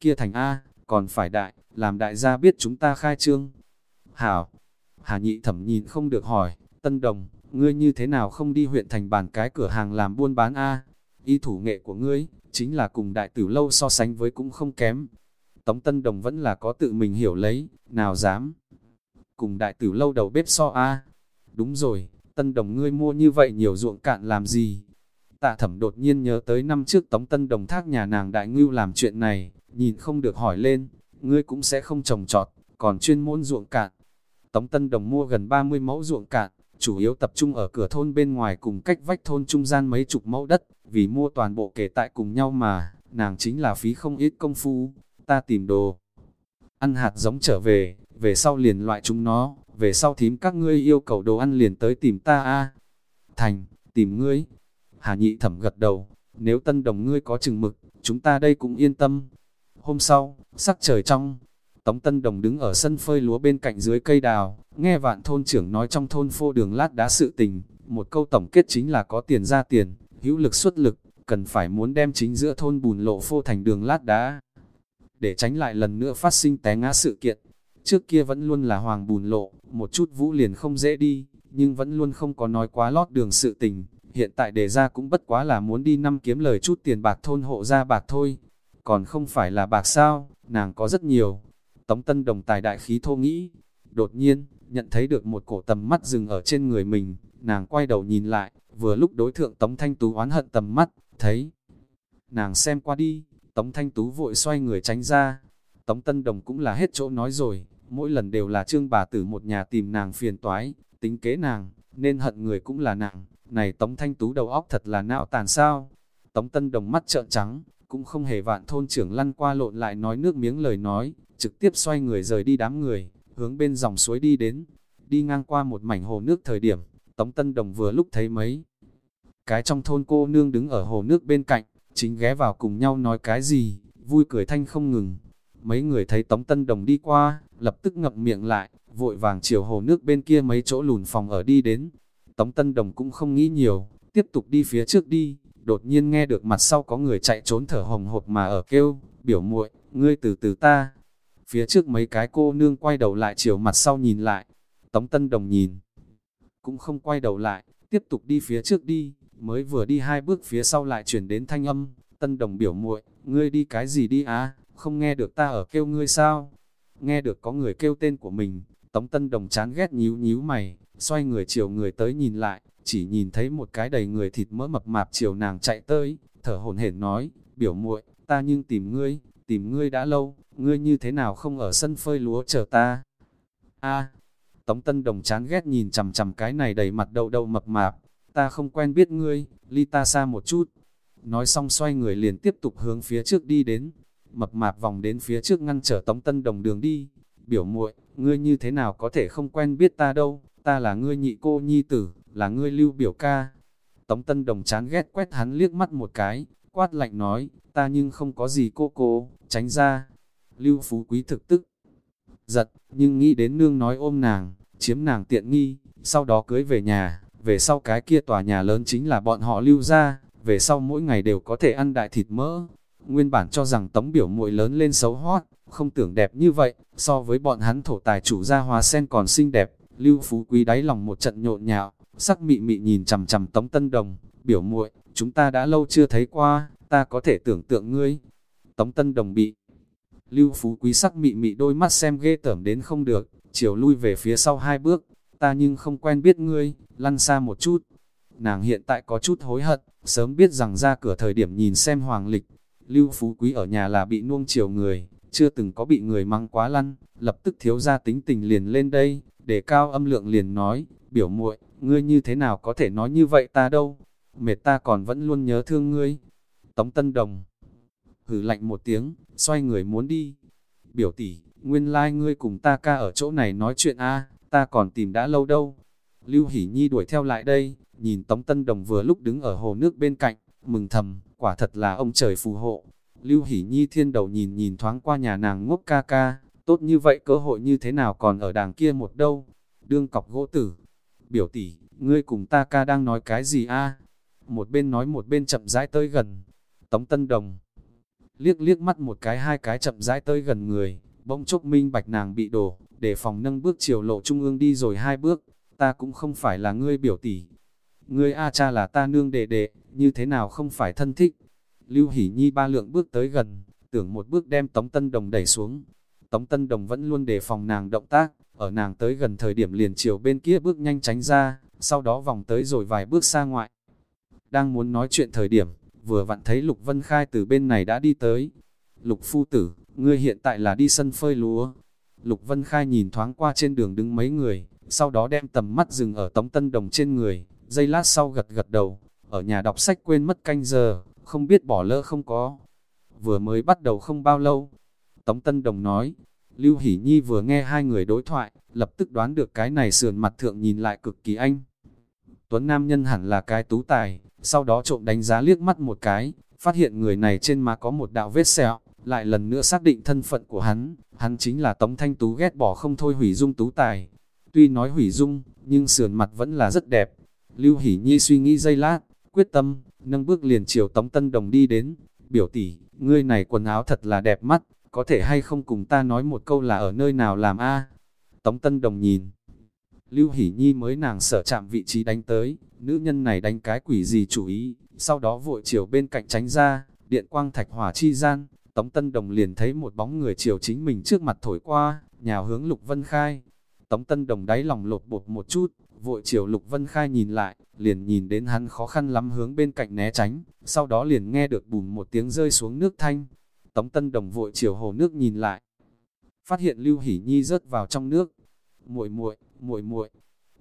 Kia thành A, còn phải đại, làm đại gia biết chúng ta khai trương. Hảo, Hà nhị thẩm nhìn không được hỏi, Tân Đồng, ngươi như thế nào không đi huyện thành bàn cái cửa hàng làm buôn bán a Y thủ nghệ của ngươi, chính là cùng đại tử lâu so sánh với cũng không kém. Tống Tân Đồng vẫn là có tự mình hiểu lấy, nào dám. Cùng đại tử lâu đầu bếp so a Đúng rồi, Tân Đồng ngươi mua như vậy nhiều ruộng cạn làm gì? Tạ thẩm đột nhiên nhớ tới năm trước Tống Tân Đồng thác nhà nàng đại ngưu làm chuyện này, nhìn không được hỏi lên, ngươi cũng sẽ không trồng trọt, còn chuyên môn ruộng cạn. Tống Tân Đồng mua gần 30 mẫu ruộng cạn, chủ yếu tập trung ở cửa thôn bên ngoài cùng cách vách thôn trung gian mấy chục mẫu đất, vì mua toàn bộ kể tại cùng nhau mà, nàng chính là phí không ít công phu. ta tìm đồ. Ăn hạt giống trở về, về sau liền loại chúng nó, về sau thím các ngươi yêu cầu đồ ăn liền tới tìm ta a Thành, tìm ngươi. Hà nhị thẩm gật đầu, nếu tân đồng ngươi có chừng mực, chúng ta đây cũng yên tâm. Hôm sau, sắc trời trong, Tống Tân Đồng đứng ở sân phơi lúa bên cạnh dưới cây đào, nghe vạn thôn trưởng nói trong thôn phô đường lát đá sự tình, một câu tổng kết chính là có tiền ra tiền, hữu lực xuất lực, cần phải muốn đem chính giữa thôn bùn lộ phô thành đường lát đá. Để tránh lại lần nữa phát sinh té ngã sự kiện, trước kia vẫn luôn là hoàng bùn lộ, một chút vũ liền không dễ đi, nhưng vẫn luôn không có nói quá lót đường sự tình, hiện tại đề ra cũng bất quá là muốn đi năm kiếm lời chút tiền bạc thôn hộ ra bạc thôi, còn không phải là bạc sao, nàng có rất nhiều. Tống Tân Đồng tài đại khí thô nghĩ, đột nhiên, nhận thấy được một cổ tầm mắt dừng ở trên người mình, nàng quay đầu nhìn lại, vừa lúc đối thượng Tống Thanh Tú oán hận tầm mắt, thấy. Nàng xem qua đi, Tống Thanh Tú vội xoay người tránh ra. Tống Tân Đồng cũng là hết chỗ nói rồi, mỗi lần đều là trương bà tử một nhà tìm nàng phiền toái, tính kế nàng, nên hận người cũng là nàng. Này Tống Thanh Tú đầu óc thật là não tàn sao. Tống Tân Đồng mắt trợn trắng, cũng không hề vạn thôn trưởng lăn qua lộn lại nói nước miếng lời nói, trực tiếp xoay người rời đi đám người, hướng bên dòng suối đi đến. Đi ngang qua một mảnh hồ nước thời điểm, Tống Tân Đồng vừa lúc thấy mấy. Cái trong thôn cô nương đứng ở hồ nước bên cạnh, chính ghé vào cùng nhau nói cái gì, vui cười thanh không ngừng. Mấy người thấy Tống Tân Đồng đi qua, lập tức ngậm miệng lại, vội vàng chiều hồ nước bên kia mấy chỗ lùn phòng ở đi đến. Tống Tân Đồng cũng không nghĩ nhiều, tiếp tục đi phía trước đi, đột nhiên nghe được mặt sau có người chạy trốn thở hồng hộc mà ở kêu, biểu muội, ngươi từ từ ta. Phía trước mấy cái cô nương quay đầu lại chiều mặt sau nhìn lại, Tống Tân Đồng nhìn, cũng không quay đầu lại, tiếp tục đi phía trước đi, mới vừa đi hai bước phía sau lại chuyển đến thanh âm, Tân Đồng biểu muội, ngươi đi cái gì đi á, không nghe được ta ở kêu ngươi sao? Nghe được có người kêu tên của mình, Tống Tân Đồng chán ghét nhíu nhíu mày, xoay người chiều người tới nhìn lại, chỉ nhìn thấy một cái đầy người thịt mỡ mập mạp chiều nàng chạy tới, thở hổn hển nói, biểu muội, ta nhưng tìm ngươi, tìm ngươi đã lâu, ngươi như thế nào không ở sân phơi lúa chờ ta? A, Tống Tân Đồng chán ghét nhìn chằm chằm cái này đầy mặt đầu đầu mập mạp, ta không quen biết ngươi, ly ta xa một chút. Nói xong xoay người liền tiếp tục hướng phía trước đi đến, mập mạp vòng đến phía trước ngăn trở Tống Tân Đồng đường đi. Biểu muội, ngươi như thế nào có thể không quen biết ta đâu, ta là ngươi nhị cô nhi tử, là ngươi lưu biểu ca. Tống Tân Đồng chán ghét quét hắn liếc mắt một cái, quát lạnh nói, ta nhưng không có gì cô cô, tránh ra. Lưu Phú Quý thực tức, giật, nhưng nghĩ đến nương nói ôm nàng, chiếm nàng tiện nghi, sau đó cưới về nhà, về sau cái kia tòa nhà lớn chính là bọn họ lưu ra, về sau mỗi ngày đều có thể ăn đại thịt mỡ. Nguyên bản cho rằng tống biểu muội lớn lên xấu hót, không tưởng đẹp như vậy, so với bọn hắn thổ tài chủ gia hòa sen còn xinh đẹp, lưu phú quý đáy lòng một trận nhộn nhạo, sắc mị mị nhìn chằm chằm tống tân đồng, biểu muội chúng ta đã lâu chưa thấy qua, ta có thể tưởng tượng ngươi. Tống tân đồng bị lưu phú quý sắc mị mị đôi mắt xem ghê tởm đến không được, chiều lui về phía sau hai bước, ta nhưng không quen biết ngươi, lăn xa một chút. Nàng hiện tại có chút hối hận, sớm biết rằng ra cửa thời điểm nhìn xem hoàng lịch, lưu phú quý ở nhà là bị nuông chiều người, chưa từng có bị người mang quá lăn, lập tức thiếu ra tính tình liền lên đây, để cao âm lượng liền nói, biểu muội ngươi như thế nào có thể nói như vậy ta đâu, mệt ta còn vẫn luôn nhớ thương ngươi. Tống Tân Đồng hử lạnh một tiếng, xoay người muốn đi. Biểu tỷ, nguyên lai like ngươi cùng ta ca ở chỗ này nói chuyện a ta còn tìm đã lâu đâu. Lưu Hỷ Nhi đuổi theo lại đây, nhìn Tống Tân Đồng vừa lúc đứng ở hồ nước bên cạnh, mừng thầm, quả thật là ông trời phù hộ. Lưu Hỷ Nhi thiên đầu nhìn nhìn thoáng qua nhà nàng ngốc ca ca, tốt như vậy cơ hội như thế nào còn ở đàng kia một đâu. Đương cọc gỗ tử, biểu tỷ, ngươi cùng ta ca đang nói cái gì a? Một bên nói một bên chậm rãi tới gần. Tống Tân Đồng liếc liếc mắt một cái hai cái chậm rãi tới gần người, bỗng chốc minh bạch nàng bị đổ, để phòng nâng bước chiều lộ trung ương đi rồi hai bước, ta cũng không phải là ngươi biểu tỷ. Ngươi A cha là ta nương đệ đệ, như thế nào không phải thân thích. Lưu Hỷ Nhi ba lượng bước tới gần, tưởng một bước đem Tống Tân Đồng đẩy xuống. Tống Tân Đồng vẫn luôn đề phòng nàng động tác, ở nàng tới gần thời điểm liền chiều bên kia bước nhanh tránh ra, sau đó vòng tới rồi vài bước xa ngoại. Đang muốn nói chuyện thời điểm, vừa vặn thấy Lục Vân Khai từ bên này đã đi tới. Lục Phu Tử, ngươi hiện tại là đi sân phơi lúa. Lục Vân Khai nhìn thoáng qua trên đường đứng mấy người, sau đó đem tầm mắt dừng ở Tống Tân Đồng trên người, giây lát sau gật gật đầu, ở nhà đọc sách quên mất canh giờ, không biết bỏ lỡ không có. Vừa mới bắt đầu không bao lâu, Tống Tân Đồng nói. Lưu Hỷ Nhi vừa nghe hai người đối thoại, lập tức đoán được cái này sườn mặt thượng nhìn lại cực kỳ anh. Tuấn Nam nhân hẳn là cái tú tài, sau đó trộm đánh giá liếc mắt một cái, phát hiện người này trên má có một đạo vết sẹo, lại lần nữa xác định thân phận của hắn, hắn chính là Tống Thanh Tú ghét bỏ không thôi hủy dung tú tài. Tuy nói hủy dung, nhưng sườn mặt vẫn là rất đẹp. Lưu Hỷ Nhi suy nghĩ giây lát, quyết tâm, nâng bước liền chiều Tống Tân Đồng đi đến. Biểu tỷ, ngươi này quần áo thật là đẹp mắt, có thể hay không cùng ta nói một câu là ở nơi nào làm a Tống Tân Đồng nhìn. Lưu Hỷ Nhi mới nàng sở chạm vị trí đánh tới, nữ nhân này đánh cái quỷ gì chủ ý, sau đó vội chiều bên cạnh tránh ra, điện quang thạch hỏa chi gian, Tống Tân Đồng liền thấy một bóng người chiều chính mình trước mặt thổi qua, nhào hướng Lục Vân Khai. Tống Tân Đồng đáy lòng lột bột một chút, vội chiều Lục Vân Khai nhìn lại, liền nhìn đến hắn khó khăn lắm hướng bên cạnh né tránh, sau đó liền nghe được bùm một tiếng rơi xuống nước thanh. Tống Tân Đồng vội chiều hồ nước nhìn lại, phát hiện Lưu Hỷ Nhi rớt vào trong nước. Muội muội, muội muội.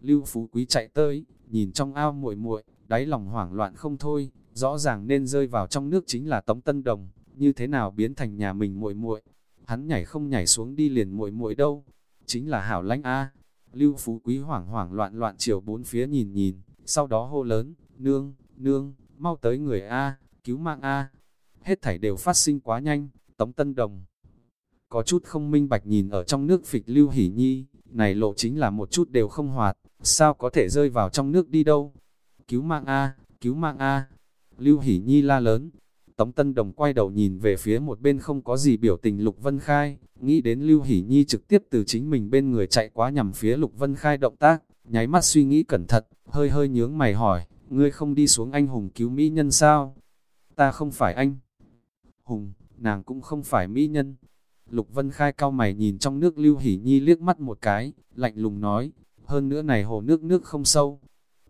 Lưu Phú Quý chạy tới, nhìn trong ao muội muội, đáy lòng hoảng loạn không thôi, rõ ràng nên rơi vào trong nước chính là Tống Tân Đồng, như thế nào biến thành nhà mình muội muội. Hắn nhảy không nhảy xuống đi liền muội muội đâu, chính là hảo lãnh a. Lưu Phú Quý hoảng hoảng loạn loạn chiều bốn phía nhìn nhìn, sau đó hô lớn, nương, nương, mau tới người a, cứu mạng a. Hết thảy đều phát sinh quá nhanh, Tống Tân Đồng có chút không minh bạch nhìn ở trong nước phịch Lưu Hỷ Nhi, này lộ chính là một chút đều không hoạt, sao có thể rơi vào trong nước đi đâu? Cứu mạng a, cứu mạng a. Lưu Hỷ Nhi la lớn. Tống Tân Đồng quay đầu nhìn về phía một bên không có gì biểu tình Lục Vân Khai, nghĩ đến Lưu Hỷ Nhi trực tiếp từ chính mình bên người chạy quá nhằm phía Lục Vân Khai động tác, nháy mắt suy nghĩ cẩn thận, hơi hơi nhướng mày hỏi, ngươi không đi xuống anh hùng cứu mỹ nhân sao? Ta không phải anh. Hùng, nàng cũng không phải mỹ nhân. Lục Vân Khai cao mày nhìn trong nước Lưu Hỷ Nhi liếc mắt một cái, lạnh lùng nói, hơn nữa này hồ nước nước không sâu.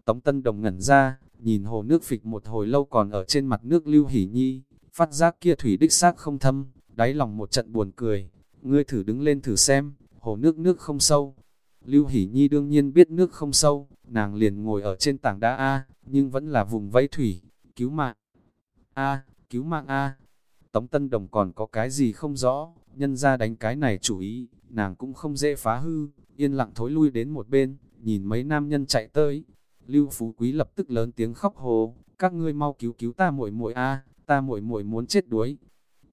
Tống Tân Đồng ngẩn ra, nhìn hồ nước phịch một hồi lâu còn ở trên mặt nước Lưu hỉ Nhi, phát giác kia thủy đích xác không thâm, đáy lòng một trận buồn cười, ngươi thử đứng lên thử xem, hồ nước nước không sâu. Lưu hỉ Nhi đương nhiên biết nước không sâu, nàng liền ngồi ở trên tảng đá A, nhưng vẫn là vùng vẫy thủy, cứu mạng. A, cứu mạng A. Tống Tân Đồng còn có cái gì không rõ, nhân ra đánh cái này chủ ý, nàng cũng không dễ phá hư, yên lặng thối lui đến một bên, nhìn mấy nam nhân chạy tới. Lưu Phú Quý lập tức lớn tiếng khóc hồ, các ngươi mau cứu cứu ta muội muội a, ta muội muội muốn chết đuối.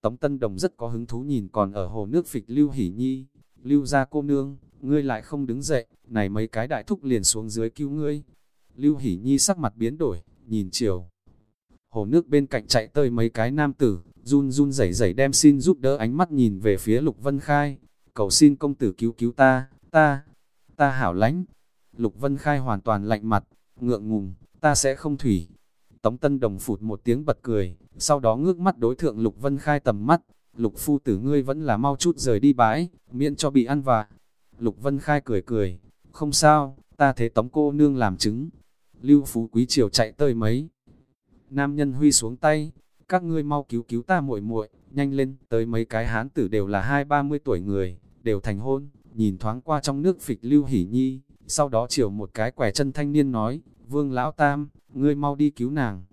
Tống Tân Đồng rất có hứng thú nhìn còn ở hồ nước phịch Lưu Hỷ Nhi, Lưu gia cô nương, ngươi lại không đứng dậy, này mấy cái đại thúc liền xuống dưới cứu ngươi. Lưu Hỷ Nhi sắc mặt biến đổi, nhìn chiều. Hồ nước bên cạnh chạy tới mấy cái nam tử, run run rẩy rẩy đem xin giúp đỡ ánh mắt nhìn về phía Lục Vân Khai, cầu xin công tử cứu cứu ta, ta, ta hảo lánh. Lục Vân Khai hoàn toàn lạnh mặt, ngượng ngùng, ta sẽ không thủy. Tống Tân Đồng phụt một tiếng bật cười, sau đó ngước mắt đối thượng Lục Vân Khai tầm mắt, Lục phu tử ngươi vẫn là mau chút rời đi bãi, miễn cho bị ăn vạ. Lục Vân Khai cười cười, không sao, ta thấy Tống cô nương làm chứng. Lưu Phú Quý Triều chạy tới mấy. Nam nhân huy xuống tay, các ngươi mau cứu cứu ta muội muội, nhanh lên, tới mấy cái hán tử đều là hai ba mươi tuổi người, đều thành hôn, nhìn thoáng qua trong nước phịch lưu hỉ nhi, sau đó chiều một cái quẻ chân thanh niên nói, vương lão tam, ngươi mau đi cứu nàng.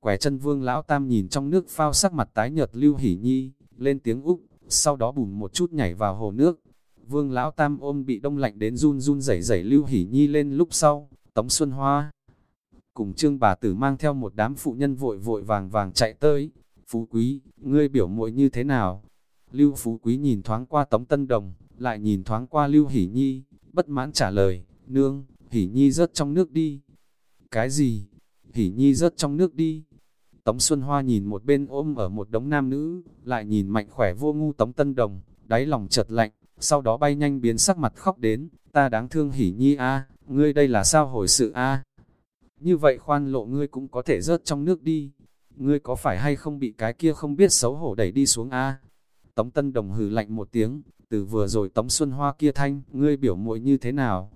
Quẻ chân vương lão tam nhìn trong nước phao sắc mặt tái nhợt lưu hỉ nhi, lên tiếng úc, sau đó bùm một chút nhảy vào hồ nước. Vương lão tam ôm bị đông lạnh đến run run rẩy rẩy lưu hỉ nhi lên lúc sau, tống xuân hoa. Cùng trương bà tử mang theo một đám phụ nhân vội vội vàng vàng chạy tới. Phú quý, ngươi biểu muội như thế nào? Lưu Phú quý nhìn thoáng qua tống tân đồng, lại nhìn thoáng qua Lưu Hỷ Nhi, bất mãn trả lời, nương, hỉ Nhi rớt trong nước đi. Cái gì? hỉ Nhi rớt trong nước đi. Tống Xuân Hoa nhìn một bên ôm ở một đống nam nữ, lại nhìn mạnh khỏe vô ngu Tống Tân Đồng, đáy lòng chợt lạnh, sau đó bay nhanh biến sắc mặt khóc đến, ta đáng thương hỉ Nhi a, ngươi đây là sao hồi sự a? Như vậy khoan lộ ngươi cũng có thể rớt trong nước đi, ngươi có phải hay không bị cái kia không biết xấu hổ đẩy đi xuống a? Tống Tân Đồng hừ lạnh một tiếng, từ vừa rồi Tống Xuân Hoa kia thanh, ngươi biểu muội như thế nào?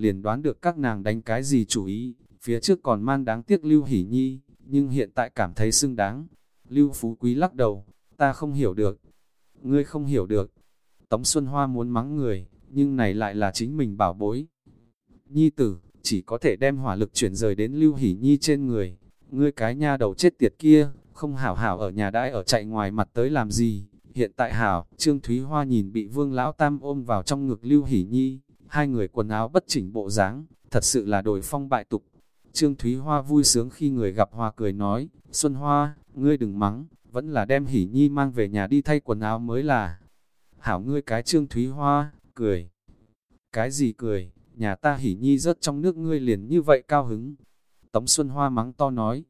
Liền đoán được các nàng đánh cái gì chủ ý, phía trước còn man đáng tiếc Lưu Hỷ Nhi, nhưng hiện tại cảm thấy xứng đáng. Lưu Phú Quý lắc đầu, ta không hiểu được. Ngươi không hiểu được. Tống Xuân Hoa muốn mắng người, nhưng này lại là chính mình bảo bối. Nhi tử, chỉ có thể đem hỏa lực chuyển rời đến Lưu Hỷ Nhi trên người. Ngươi cái nha đầu chết tiệt kia, không hảo hảo ở nhà đãi ở chạy ngoài mặt tới làm gì, hiện tại hảo, Trương Thúy Hoa nhìn bị Vương Lão Tam ôm vào trong ngực Lưu Hỷ Nhi, hai người quần áo bất chỉnh bộ dáng, thật sự là đổi phong bại tục. Trương Thúy Hoa vui sướng khi người gặp Hoa cười nói, Xuân Hoa, ngươi đừng mắng, vẫn là đem hỉ Nhi mang về nhà đi thay quần áo mới là. Hảo ngươi cái Trương Thúy Hoa, cười. Cái gì cười, nhà ta hỉ Nhi rớt trong nước ngươi liền như vậy cao hứng. Tống Xuân Hoa mắng to nói,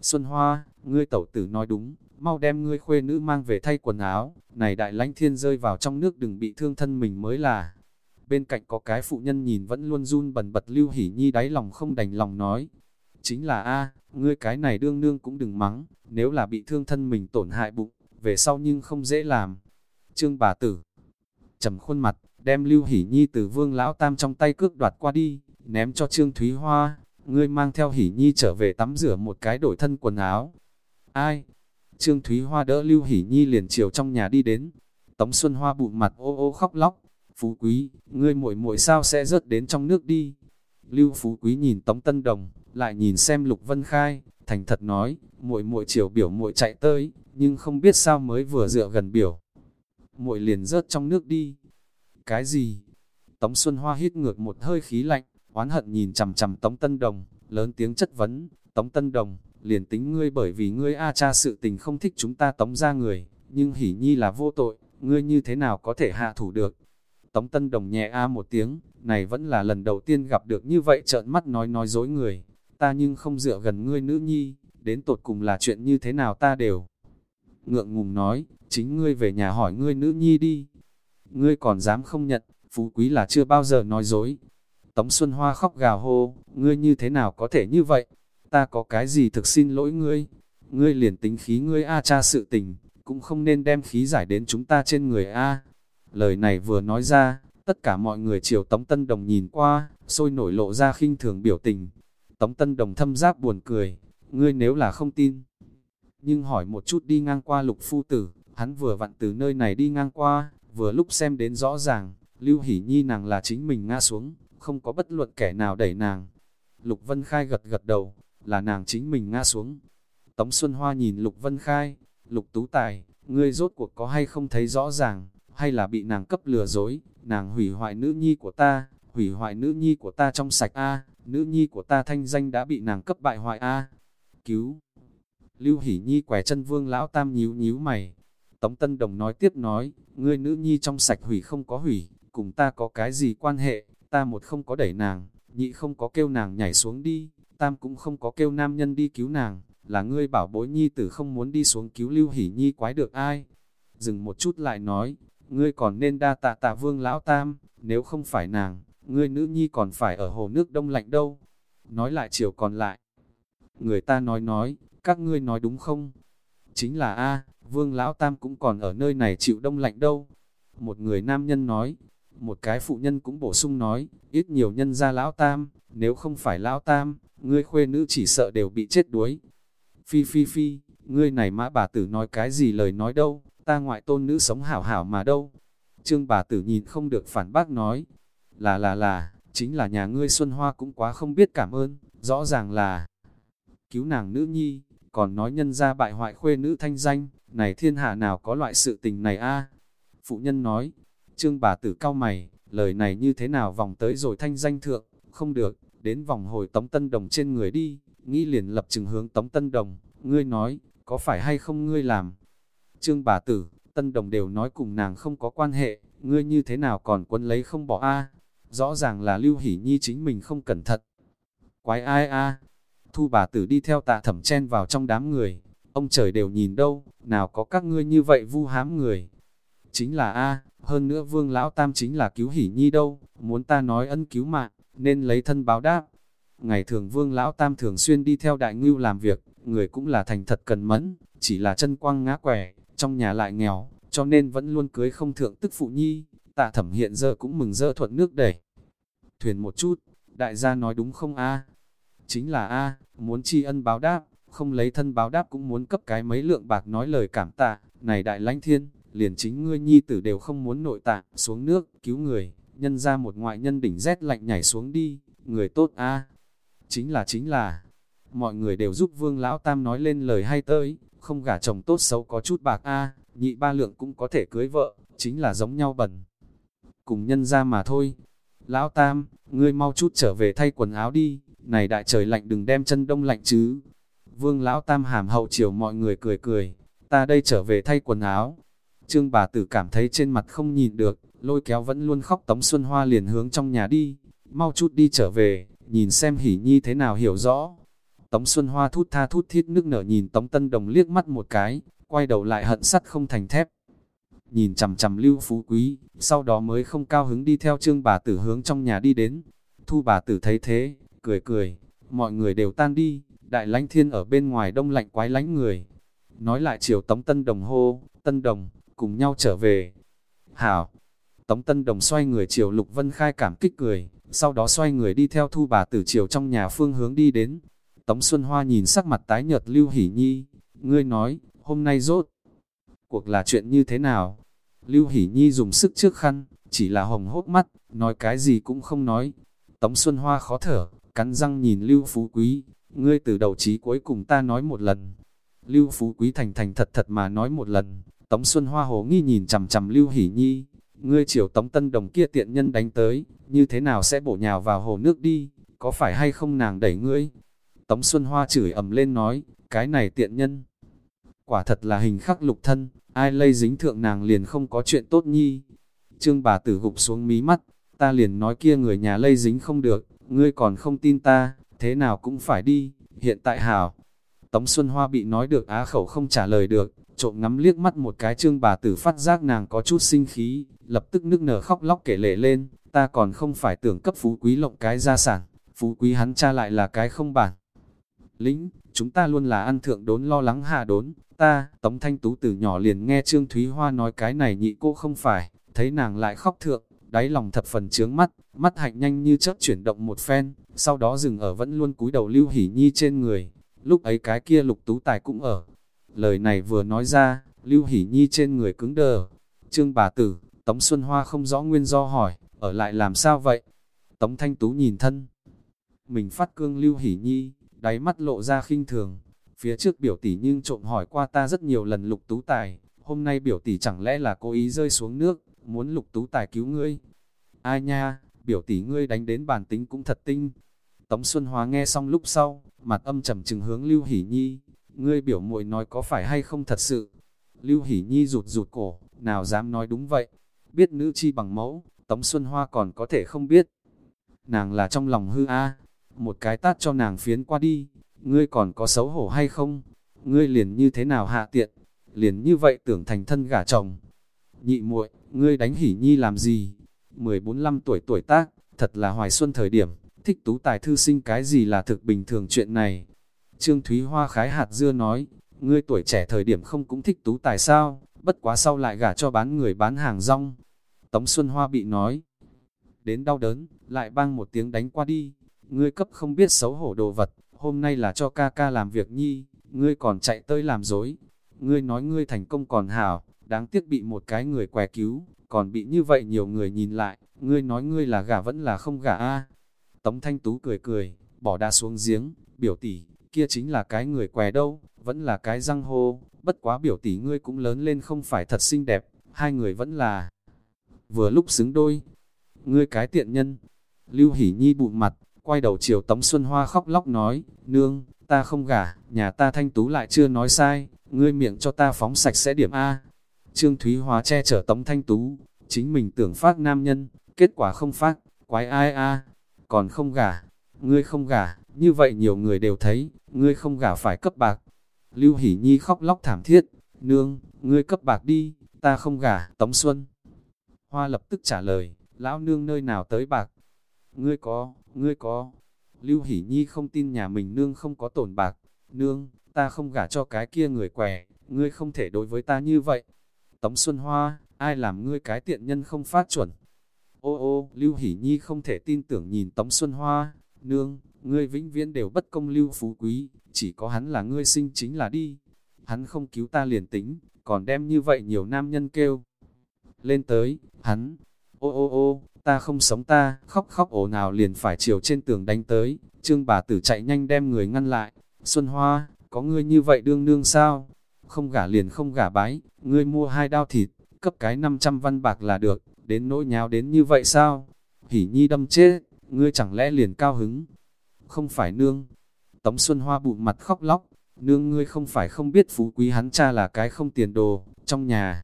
Xuân Hoa, ngươi tẩu tử nói đúng, mau đem ngươi khuê nữ mang về thay quần áo, này đại lãnh thiên rơi vào trong nước đừng bị thương thân mình mới là. Bên cạnh có cái phụ nhân nhìn vẫn luôn run bần bật lưu hỉ nhi đáy lòng không đành lòng nói. Chính là a ngươi cái này đương nương cũng đừng mắng, nếu là bị thương thân mình tổn hại bụng, về sau nhưng không dễ làm. Trương bà tử, trầm khuôn mặt, đem lưu hỉ nhi từ vương lão tam trong tay cước đoạt qua đi, ném cho Trương Thúy Hoa, ngươi mang theo hỉ nhi trở về tắm rửa một cái đổi thân quần áo. Ai? Trương Thúy Hoa đỡ Lưu Hỷ Nhi liền chiều trong nhà đi đến. Tống Xuân Hoa bụng mặt ô ô khóc lóc. Phú Quý, ngươi muội muội sao sẽ rớt đến trong nước đi? Lưu Phú Quý nhìn Tống Tân Đồng, lại nhìn xem Lục Vân Khai, thành thật nói, muội muội chiều biểu muội chạy tới, nhưng không biết sao mới vừa dựa gần biểu. Muội liền rớt trong nước đi. Cái gì? Tống Xuân Hoa hít ngược một hơi khí lạnh, oán hận nhìn chằm chằm Tống Tân Đồng, lớn tiếng chất vấn, Tống Tân Đồng, liền tính ngươi bởi vì ngươi A cha sự tình không thích chúng ta tống ra người, nhưng hỉ nhi là vô tội, ngươi như thế nào có thể hạ thủ được. Tống Tân Đồng nhẹ A một tiếng, này vẫn là lần đầu tiên gặp được như vậy trợn mắt nói nói dối người, ta nhưng không dựa gần ngươi nữ nhi, đến tột cùng là chuyện như thế nào ta đều. Ngượng ngùng nói, chính ngươi về nhà hỏi ngươi nữ nhi đi. Ngươi còn dám không nhận, phú quý là chưa bao giờ nói dối. Tống Xuân Hoa khóc gào hô, ngươi như thế nào có thể như vậy? ta có cái gì thực xin lỗi ngươi, ngươi liền tính khí ngươi A cha sự tình, cũng không nên đem khí giải đến chúng ta trên người A. Lời này vừa nói ra, tất cả mọi người chiều Tống Tân Đồng nhìn qua, sôi nổi lộ ra khinh thường biểu tình. Tống Tân Đồng thâm giáp buồn cười, ngươi nếu là không tin. Nhưng hỏi một chút đi ngang qua lục phu tử, hắn vừa vặn từ nơi này đi ngang qua, vừa lúc xem đến rõ ràng, Lưu Hỷ Nhi nàng là chính mình ngã xuống, không có bất luận kẻ nào đẩy nàng. Lục Vân Khai gật gật đầu, là nàng chính mình ngã xuống. Tống Xuân Hoa nhìn Lục Vân Khai, Lục Tú Tài, ngươi rốt cuộc có hay không thấy rõ ràng, hay là bị nàng cấp lừa dối, nàng hủy hoại nữ nhi của ta, hủy hoại nữ nhi của ta trong sạch A, nữ nhi của ta thanh danh đã bị nàng cấp bại hoại A. Cứu! Lưu Hỷ Nhi quẻ chân vương lão tam nhíu nhíu mày. Tống Tân Đồng nói tiếp nói, ngươi nữ nhi trong sạch hủy không có hủy, cùng ta có cái gì quan hệ, ta một không có đẩy nàng, nhị không có kêu nàng nhảy xuống đi, Tam cũng không có kêu nam nhân đi cứu nàng, là ngươi bảo bối nhi tử không muốn đi xuống cứu lưu hỉ nhi quái được ai. Dừng một chút lại nói, ngươi còn nên đa tạ tạ vương lão tam, nếu không phải nàng, ngươi nữ nhi còn phải ở hồ nước đông lạnh đâu. Nói lại chiều còn lại. Người ta nói nói, các ngươi nói đúng không? Chính là A, vương lão tam cũng còn ở nơi này chịu đông lạnh đâu. Một người nam nhân nói, một cái phụ nhân cũng bổ sung nói, ít nhiều nhân ra lão tam, nếu không phải lão tam, ngươi khuê nữ chỉ sợ đều bị chết đuối. Phi phi phi, ngươi này mã bà tử nói cái gì lời nói đâu, ta ngoại tôn nữ sống hảo hảo mà đâu. Trương bà tử nhìn không được phản bác nói, là là là, chính là nhà ngươi Xuân Hoa cũng quá không biết cảm ơn, rõ ràng là cứu nàng nữ nhi, còn nói nhân ra bại hoại khuê nữ thanh danh, này thiên hạ nào có loại sự tình này a Phụ nhân nói, trương bà tử cao mày, lời này như thế nào vòng tới rồi thanh danh thượng, không được, đến vòng hồi Tống Tân Đồng trên người đi, nghĩ liền lập trường hướng Tống Tân Đồng, ngươi nói, có phải hay không ngươi làm? Trương bà tử, Tân Đồng đều nói cùng nàng không có quan hệ, ngươi như thế nào còn quân lấy không bỏ a Rõ ràng là Lưu Hỷ Nhi chính mình không cẩn thận. Quái ai a Thu bà tử đi theo tạ thẩm chen vào trong đám người, ông trời đều nhìn đâu, nào có các ngươi như vậy vu hám người. Chính là a hơn nữa vương lão tam chính là cứu Hỷ Nhi đâu, muốn ta nói ân cứu mạng, nên lấy thân báo đáp. Ngày thường vương lão tam thường xuyên đi theo đại ngưu làm việc, người cũng là thành thật cần mẫn, chỉ là chân quăng ngã quẻ, trong nhà lại nghèo, cho nên vẫn luôn cưới không thượng tức phụ nhi, tạ thẩm hiện giờ cũng mừng dơ thuận nước đẩy. Thuyền một chút, đại gia nói đúng không a? Chính là a muốn tri ân báo đáp, không lấy thân báo đáp cũng muốn cấp cái mấy lượng bạc nói lời cảm tạ, này đại lãnh thiên, liền chính ngươi nhi tử đều không muốn nội tạ, xuống nước, cứu người, nhân ra một ngoại nhân đỉnh rét lạnh nhảy xuống đi, người tốt a. Chính là chính là, mọi người đều giúp vương lão tam nói lên lời hay tới, không gả chồng tốt xấu có chút bạc a nhị ba lượng cũng có thể cưới vợ, chính là giống nhau bẩn. Cùng nhân ra mà thôi. Lão Tam, ngươi mau chút trở về thay quần áo đi, này đại trời lạnh đừng đem chân đông lạnh chứ. Vương Lão Tam hàm hậu chiều mọi người cười cười, ta đây trở về thay quần áo. Trương bà tử cảm thấy trên mặt không nhìn được, lôi kéo vẫn luôn khóc Tống Xuân Hoa liền hướng trong nhà đi, mau chút đi trở về, nhìn xem hỉ nhi thế nào hiểu rõ. Tống Xuân Hoa thút tha thút thiết nước nở nhìn Tống Tân Đồng liếc mắt một cái, quay đầu lại hận sắt không thành thép. Nhìn chằm chằm lưu phú quý, sau đó mới không cao hứng đi theo trương bà tử hướng trong nhà đi đến. Thu bà tử thấy thế, cười cười, mọi người đều tan đi, đại lãnh thiên ở bên ngoài đông lạnh quái lánh người. Nói lại chiều Tống Tân Đồng hô, Tân Đồng, cùng nhau trở về. Hảo, Tống Tân Đồng xoay người chiều Lục Vân Khai cảm kích cười, sau đó xoay người đi theo thu bà tử chiều trong nhà phương hướng đi đến. Tống Xuân Hoa nhìn sắc mặt tái nhợt Lưu Hỷ Nhi, ngươi nói, hôm nay rốt. Cuộc là chuyện như thế nào? Lưu Hỷ Nhi dùng sức trước khăn, chỉ là hồng hốt mắt, nói cái gì cũng không nói. Tống Xuân Hoa khó thở, cắn răng nhìn Lưu Phú Quý, ngươi từ đầu chí cuối cùng ta nói một lần. Lưu Phú Quý thành thành thật thật mà nói một lần, Tống Xuân Hoa hồ nghi nhìn chằm chằm Lưu Hỷ Nhi, ngươi chiều Tống Tân Đồng kia tiện nhân đánh tới, như thế nào sẽ bổ nhào vào hồ nước đi, có phải hay không nàng đẩy ngươi? Tống Xuân Hoa chửi ầm lên nói, cái này tiện nhân. Quả thật là hình khắc lục thân, ai lây dính thượng nàng liền không có chuyện tốt nhi. Trương bà tử gục xuống mí mắt, ta liền nói kia người nhà lây dính không được, ngươi còn không tin ta, thế nào cũng phải đi, hiện tại hảo. Tống Xuân Hoa bị nói được á khẩu không trả lời được, trộm ngắm liếc mắt một cái trương bà tử phát giác nàng có chút sinh khí, lập tức nức nở khóc lóc kể lệ lên, ta còn không phải tưởng cấp phú quý lộng cái gia sản, phú quý hắn cha lại là cái không bản. Lĩnh, chúng ta luôn là ăn thượng đốn lo lắng hạ đốn, ta, Tống Thanh Tú từ nhỏ liền nghe Trương Thúy Hoa nói cái này nhị cô không phải, thấy nàng lại khóc thượng, đáy lòng thập phần trướng mắt, mắt hạnh nhanh như chớp chuyển động một phen, sau đó dừng ở vẫn luôn cúi đầu lưu hỉ nhi trên người, lúc ấy cái kia lục tú tài cũng ở. Lời này vừa nói ra, lưu hỉ nhi trên người cứng đờ, trương bà tử, Tống Xuân Hoa không rõ nguyên do hỏi, ở lại làm sao vậy? Tống Thanh Tú nhìn thân, mình phát cương lưu Hỷ nhi, đáy mắt lộ ra khinh thường, phía trước biểu tỷ nhưng trộm hỏi qua ta rất nhiều lần lục tú tài, hôm nay biểu tỷ chẳng lẽ là cố ý rơi xuống nước, muốn lục tú tài cứu ngươi. Ai nha, biểu tỷ ngươi đánh đến bản tính cũng thật tinh. Tống Xuân Hóa nghe xong lúc sau, mặt âm trầm trừng hướng Lưu Hỷ Nhi, ngươi biểu muội nói có phải hay không thật sự. Lưu Hỷ Nhi rụt rụt cổ, nào dám nói đúng vậy, biết nữ chi bằng mẫu, Tống Xuân Hoa còn có thể không biết. Nàng là trong lòng hư a một cái tát cho nàng phiến qua đi, ngươi còn có xấu hổ hay không? Ngươi liền như thế nào hạ tiện? Liền như vậy tưởng thành thân gả chồng. Nhị muội, ngươi đánh hỉ nhi làm gì? 14-15 tuổi tuổi tác, thật là hoài xuân thời điểm, thích tú tài thư sinh cái gì là thực bình thường chuyện này. Trương Thúy Hoa khái hạt dưa nói, ngươi tuổi trẻ thời điểm không cũng thích tú tài sao, bất quá sau lại gả cho bán người bán hàng rong. Tống Xuân Hoa bị nói, đến đau đớn, lại bang một tiếng đánh qua đi, ngươi cấp không biết xấu hổ đồ vật, hôm nay là cho ca ca làm việc nhi, ngươi còn chạy tới làm dối. Ngươi nói ngươi thành công còn hảo, đáng tiếc bị một cái người què cứu, còn bị như vậy nhiều người nhìn lại, ngươi nói ngươi là gả vẫn là không gả a Tống Thanh Tú cười cười, bỏ đa xuống giếng, biểu tỷ, kia chính là cái người què đâu, vẫn là cái răng hô, bất quá biểu tỷ ngươi cũng lớn lên không phải thật xinh đẹp, hai người vẫn là vừa lúc xứng đôi. Ngươi cái tiện nhân, Lưu Hỷ Nhi bụng mặt, quay đầu chiều Tống Xuân Hoa khóc lóc nói, nương, ta không gả, nhà ta thanh tú lại chưa nói sai, ngươi miệng cho ta phóng sạch sẽ điểm A. Trương Thúy Hoa che chở Tống Thanh Tú, chính mình tưởng phát nam nhân, kết quả không phát, quái ai a còn không gả, ngươi không gả, như vậy nhiều người đều thấy, ngươi không gả phải cấp bạc. Lưu Hỷ Nhi khóc lóc thảm thiết, nương, ngươi cấp bạc đi, ta không gả, Tống Xuân. Hoa lập tức trả lời, lão nương nơi nào tới bạc, ngươi có, ngươi có. Lưu Hỷ Nhi không tin nhà mình nương không có tổn bạc. Nương, ta không gả cho cái kia người què, ngươi không thể đối với ta như vậy. Tống Xuân Hoa, ai làm ngươi cái tiện nhân không phát chuẩn. Ô ô, Lưu Hỷ Nhi không thể tin tưởng nhìn Tống Xuân Hoa. Nương, ngươi vĩnh viễn đều bất công lưu phú quý, chỉ có hắn là ngươi sinh chính là đi. Hắn không cứu ta liền tính, còn đem như vậy nhiều nam nhân kêu. Lên tới, hắn, ô ô ô, ta không sống ta, khóc khóc ổ nào liền phải chiều trên tường đánh tới, trương bà tử chạy nhanh đem người ngăn lại, Xuân Hoa, có ngươi như vậy đương nương sao? không gả liền không gả bái, ngươi mua hai đao thịt, cấp cái 500 văn bạc là được, đến nỗi nháo đến như vậy sao? Hỉ nhi đâm chết, ngươi chẳng lẽ liền cao hứng? Không phải nương. Tống Xuân Hoa bụng mặt khóc lóc, nương ngươi không phải không biết phú quý hắn cha là cái không tiền đồ, trong nhà.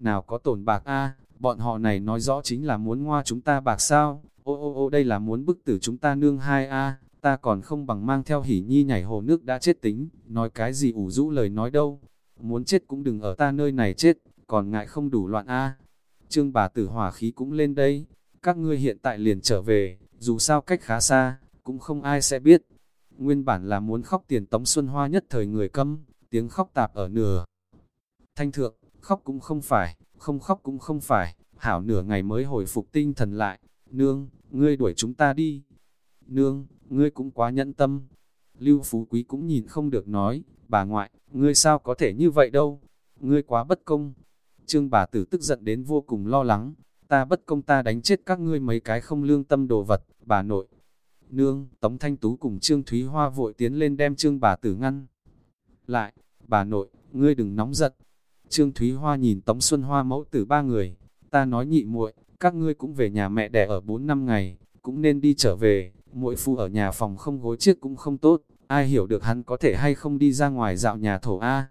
Nào có tổn bạc a bọn họ này nói rõ chính là muốn ngoa chúng ta bạc sao? Ô ô ô đây là muốn bức tử chúng ta nương hai a ta còn không bằng mang theo hỉ nhi nhảy hồ nước đã chết tính, nói cái gì ủ rũ lời nói đâu. Muốn chết cũng đừng ở ta nơi này chết, còn ngại không đủ loạn a Trương bà tử hỏa khí cũng lên đây, các ngươi hiện tại liền trở về, dù sao cách khá xa, cũng không ai sẽ biết. Nguyên bản là muốn khóc tiền tống xuân hoa nhất thời người câm, tiếng khóc tạp ở nửa. Thanh thượng, khóc cũng không phải, không khóc cũng không phải, hảo nửa ngày mới hồi phục tinh thần lại. Nương, ngươi đuổi chúng ta đi. Nương, ngươi cũng quá nhẫn tâm. Lưu Phú Quý cũng nhìn không được nói, bà ngoại, ngươi sao có thể như vậy đâu, ngươi quá bất công. Trương bà tử tức giận đến vô cùng lo lắng, ta bất công ta đánh chết các ngươi mấy cái không lương tâm đồ vật, bà nội. Nương, Tống Thanh Tú cùng Trương Thúy Hoa vội tiến lên đem Trương bà tử ngăn. Lại, bà nội, ngươi đừng nóng giận. Trương Thúy Hoa nhìn Tống Xuân Hoa mẫu tử ba người, ta nói nhị muội, các ngươi cũng về nhà mẹ đẻ ở 4 năm ngày, cũng nên đi trở về, muội phu ở nhà phòng không gối chiếc cũng không tốt, ai hiểu được hắn có thể hay không đi ra ngoài dạo nhà thổ A.